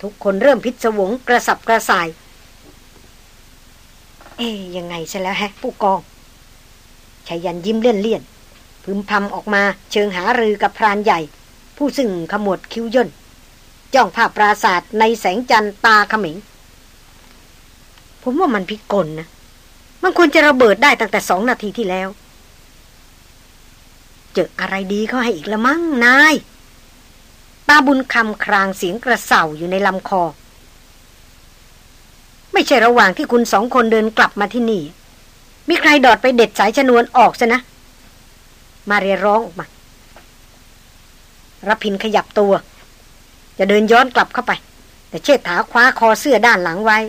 ทุกคนเริ่มพิศวงกระสับกระส่าย เอ๊ยยังไงใช่แล้วแฮะ ผู้กองชายันยิ้มเลี่ยนเลี่ยนพึมพำออกมาเชิงหารือกับพรานใหญ่ ผู้ซึ่งขมวดคิ้วย่น จ้องภาพปราศาสตร์ในแสงจันทร์ตาขมิง ผมว่ามันพิกลนะ มันควรจะระเบิดได้ตั้งแต่สองนาทีที่แล้ว เจออะไรดีเขาให้อีกละมั้งนายตาบุญคำครางเสียงกระเส่าอยู่ในลำคอ ไม่ใช่ระหว่างที่คุณสองคนเดินกลับมาที่นี่ มีใครดอดไปเด็ดสายชนวนออกซะนะ มาเรียร้องออกมารับพินขยับตัว จะเดินย้อนกลับเข้าไป แต่เชิดถาคว้าคอเสื้อด้านหลังไว้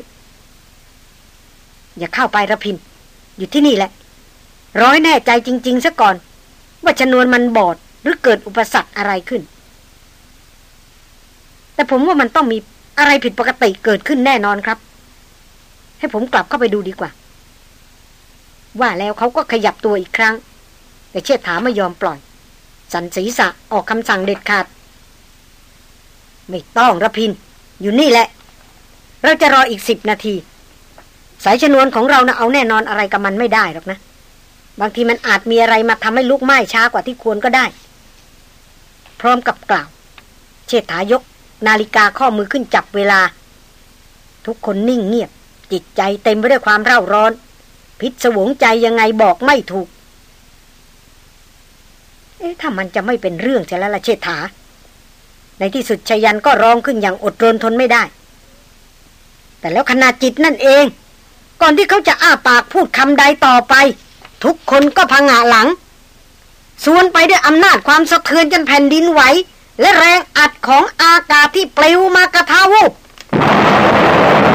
อย่าเข้าไประพิน อยู่ที่นี่แหละ ร้อยแน่ใจจริง ๆ ซะก่อน ว่าชนวนมันบอดหรือเกิดอุปสรรคอะไรขึ้น แต่ผมว่ามันต้องมีอะไรผิดปกติเกิดขึ้นแน่นอนครับ ให้ผมกลับเข้าไปดูดีกว่า ว่าแล้วเขาก็ขยับตัวอีกครั้ง แต่เชิดถาไม่ยอมปล่อย สันศีษะออกคำสั่งเด็ดขาด ไม่ต้องระพิน อยู่นี่แหละ เราจะรออีกสิบนาที สายชนวนของเรานะเอาแน่นอนอะไรกับมันไม่ได้หรอกนะ บางทีมันอาจมีอะไรมาทำให้ลุกไหม้ช้ากว่าที่ควรก็ได้ พร้อมกับกล่าว เชษฐายก นาฬิกาข้อมือขึ้นจับเวลา ทุกคนนิ่งเงียบ จิตใจเต็มไปด้วยความเร่าร้อน พิศวงใจยังไงบอกไม่ถูก เอ๊ะถ้ามันจะไม่เป็นเรื่องใช่แล้วละเชษฐา ในที่สุดชยันก็ร้องขึ้นอย่างอดรนทนไม่ได้ แต่แล้วขนาดจิตนั่นเอง ก่อนที่เขาจะอ้าปากพูดคำใดต่อไป ทุกคนก็พังหาหลัง สวนไปด้วยอำนาจความสะเทือนจนแผ่นดินไหว และแรงอัดของอากาศที่ปลิวมากระทาวุบ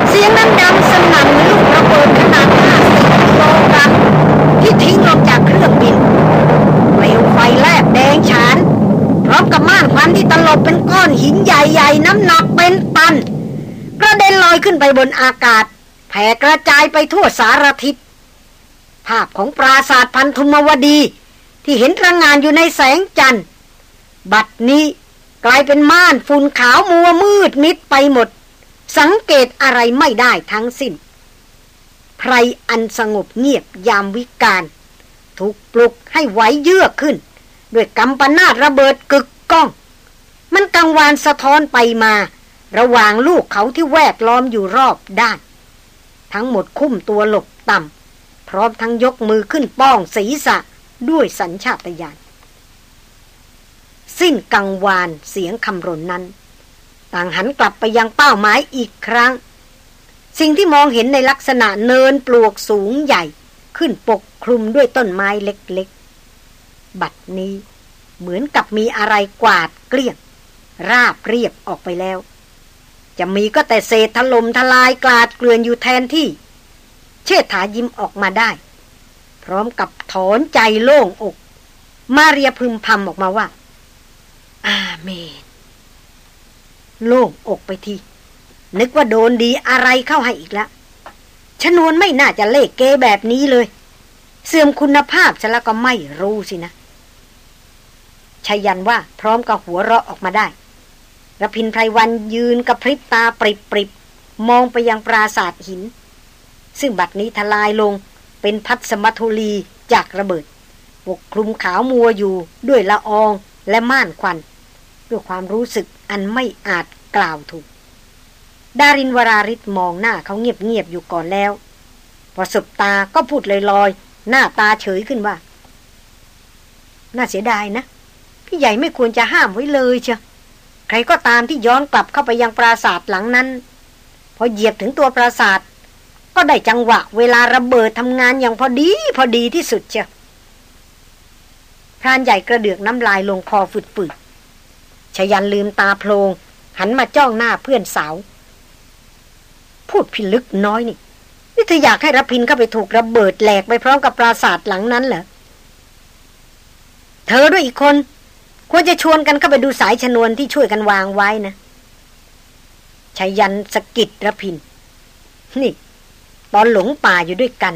เสียงนั้นดังสนั่นลูกระเบิดขนาด50กิโลกรัมที่ทิ้งลงจากเครื่องบินเปลวไฟแลบแดงฉาน พร้อมกับม่านควันที่ตลบเป็นก้อนหินใหญ่ๆ น้ำหนักเป็นตันกระเด็นลอยขึ้นไปบนอากาศ แผ่กระจายไปทั่วสารทิศ ภาพของปราสาทพันธุมวดี ที่เห็นระงงานอยู่ในแสงจันทร์ บัดนี้กลายเป็นม่านฝุ่นขาวมัวมืดมิดไปหมด สังเกตอะไรไม่ได้ทั้งสิ้นไพรอันสงบเงียบยามวิกาลถูกปลุกให้ไหวเยือกขึ้น ด้วยกำปนาตระเบิดกึกก้อง มันกังวานสะท้อนไปมา ระหว่างลูกเขาที่แวดล้อมอยู่รอบด้าน ทั้งหมดคุ้มตัวหลบต่ำพร้อมทั้งยกมือขึ้นป้องศีรษะด้วยสัญชาตญาณสิ้นกังวานเสียงคำรนนั้น ต่างหันกลับไปยังเป้าหมายอีกครั้ง สิ่งที่มองเห็นในลักษณะเนินปลวกสูงใหญ่ขึ้นปกคลุมด้วยต้นไม้เล็กๆ บัดนี้เหมือนกับมีอะไรกวาดเกลี้ยง ราบเรียบออกไปแล้ว จะมีก็แต่เศษถล่มทลายกลาดเกลื่อนอยู่แทนที่ เชิดถายิ้มออกมาได้ พร้อมกับถอนใจโล่งอก มาเรียพึมพำออกมาว่า อาเมน โล่งอกไปที นึกว่าโดนดีอะไรเข้าให้อีกแล้วชนวนไม่น่าจะเลขเกแบบนี้เลย เสื่อมคุณภาพจะแล้วก็ไม่รู้สินะชายันว่าพร้อมกับหัวเราะออกมาได้ ระพินไพรวันยืนกระพริบตาปริบปริบมองไปยังปราสาทหิน ซึ่งบัดนี้ทลายลงเป็นพัดสมัทุลีจากระเบิดปกคลุมขาวมัวอยู่ด้วยละอองและม่านควัน ด้วยความรู้สึกอันไม่อาจกล่าวถูก ดารินวราริศมองหน้าเขาเงียบๆอยู่ก่อนแล้ว พอสบตาก็พูดลอยๆ หน้าตาเฉยขึ้นว่า น่าเสียดายนะ พี่ใหญ่ไม่ควรจะห้ามไว้เลยเชียว ใครก็ตามที่ย้อนกลับเข้าไปยังปราสาทหลังนั้น พอเหยียบถึงตัวปราสาทก็ได้จังหวะเวลาระเบิดทำงานอย่างพอดีพอดีที่สุดเชียวพรานใหญ่กระเดือกน้ำลายลงคอฝืดๆชยันลืมตาโพลงหันมาจ้องหน้าเพื่อนสาว พูดพิลึกน้อยนี่นี่เธออยากให้รพินเข้าไปถูกระเบิดแหลกไปพร้อมกับปราสาทหลังนั้นเหรอ เธอด้วยอีกคน ควรจะชวนกันเข้าไปดูสายชนวนที่ช่วยกันวางไว้นะชายันสกิดระพิน นี่ ตอนหลงป่าอยู่ด้วยกัน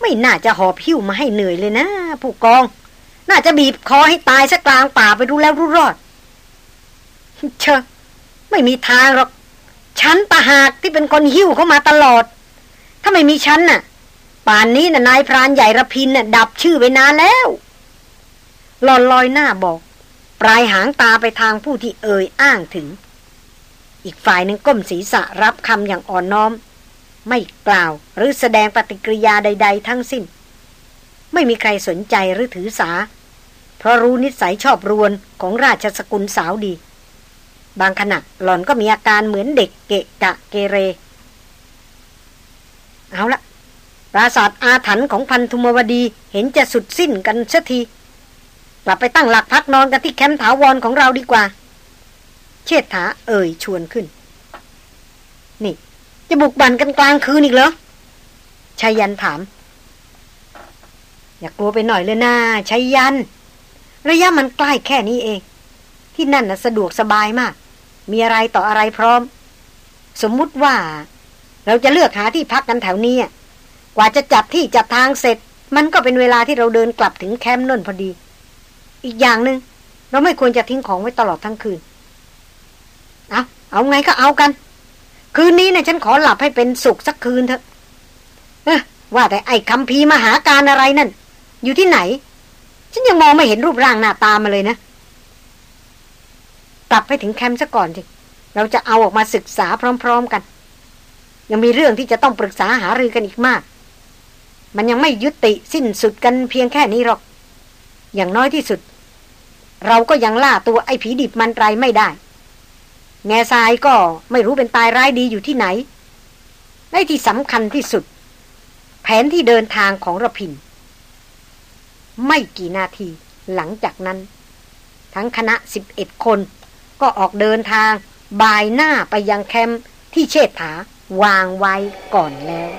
ไม่น่าจะหอบหิ้วมาให้เหนื่อยเลยนะ ผู้กอง น่าจะบีบคอให้ตายสักกลางป่าไปรู้แล้วรู้รอด เชอะไม่มีทางหรอก ฉันตาหากที่เป็นคนหิ้วเข้ามาตลอด ถ้าไม่มีฉันน่ะ ป่านนี้น่ะนายพรานใหญ่ระพินน่ะดับชื่อไปนานแล้วหลอนลอยหน้าบอก ลายหางตาไปทางผู้ที่เอ่ยอ้างถึง อีกฝ่ายหนึ่งก้มศีรษะรับคำอย่างอ่อนน้อม ไม่กล่าวหรือแสดงปฏิกิริยาใด ๆ ทั้งสิ้น ไม่มีใครสนใจหรือถือสา เพราะรู้นิสัยชอบรวนของราชสกุลสาวดี บางขณะหล่อนก็มีอาการเหมือนเด็กเกะกะเกเร เอาละปราสาทอาถรรพ์ของพันธุมวดีเห็นจะสุดสิ้นกันเสักที กลับไปตั้งหลักพักนอนกันที่แคมป์ถาวรของเราดีกว่า เชิดถาเอ่ยชวนขึ้น นี่ จะบุกบันกันกลางคืนอีกเหรอชายันถาม อย่ากลัวไปหน่อยเลยนะชายัน ระยะมันใกล้แค่นี้เอง ที่นั่นน่ะสะดวกสบายมาก มีอะไรต่ออะไรพร้อม สมมุติว่า เราจะเลือกหาที่พักกันแถวนี้กว่าจะจับที่จับทางเสร็จ มันก็เป็นเวลาที่เราเดินกลับถึงแคมป์น่นพอดี อีกอย่างหนึง่งเราไม่ควรจะทิ้งของไว้ตลอดทั้งคืนเอาเอาไงก็เอากัน คืนนี้นะฉันขอหลับให้เป็นสุขสักคืนเถอะว่าแต่ไอ้คำพีมหาการอะไรนั่น อยู่ที่ไหน ฉันยังมองไม่เห็นรูปร่างหน้าตามาเลยนะกลับไปถึงแคมป์ซะก่อนสิเราจะเอาออกมาศึกษาพร้อม ๆกัน ยังมีเรื่องที่จะต้องปรึกษาหารือกันอีกมาก มันยังไม่ยุติสิ้นสุดกันเพียงแค่นี้หรอก อย่างน้อยที่สุด เราก็ยังล่าตัวไอ้ผีดิบมันไรไม่ได้ แง่ทรายก็ไม่รู้เป็นตายร้ายดีอยู่ที่ไหนและที่สำคัญที่สุด แผนที่เดินทางของระพิน ไม่กี่นาทีหลังจากนั้น ทั้งคณะสิบเอ็ดคนก็ออกเดินทางบายหน้าไปยังแคมป์ที่เชษฐาวางไว้ก่อนแล้ว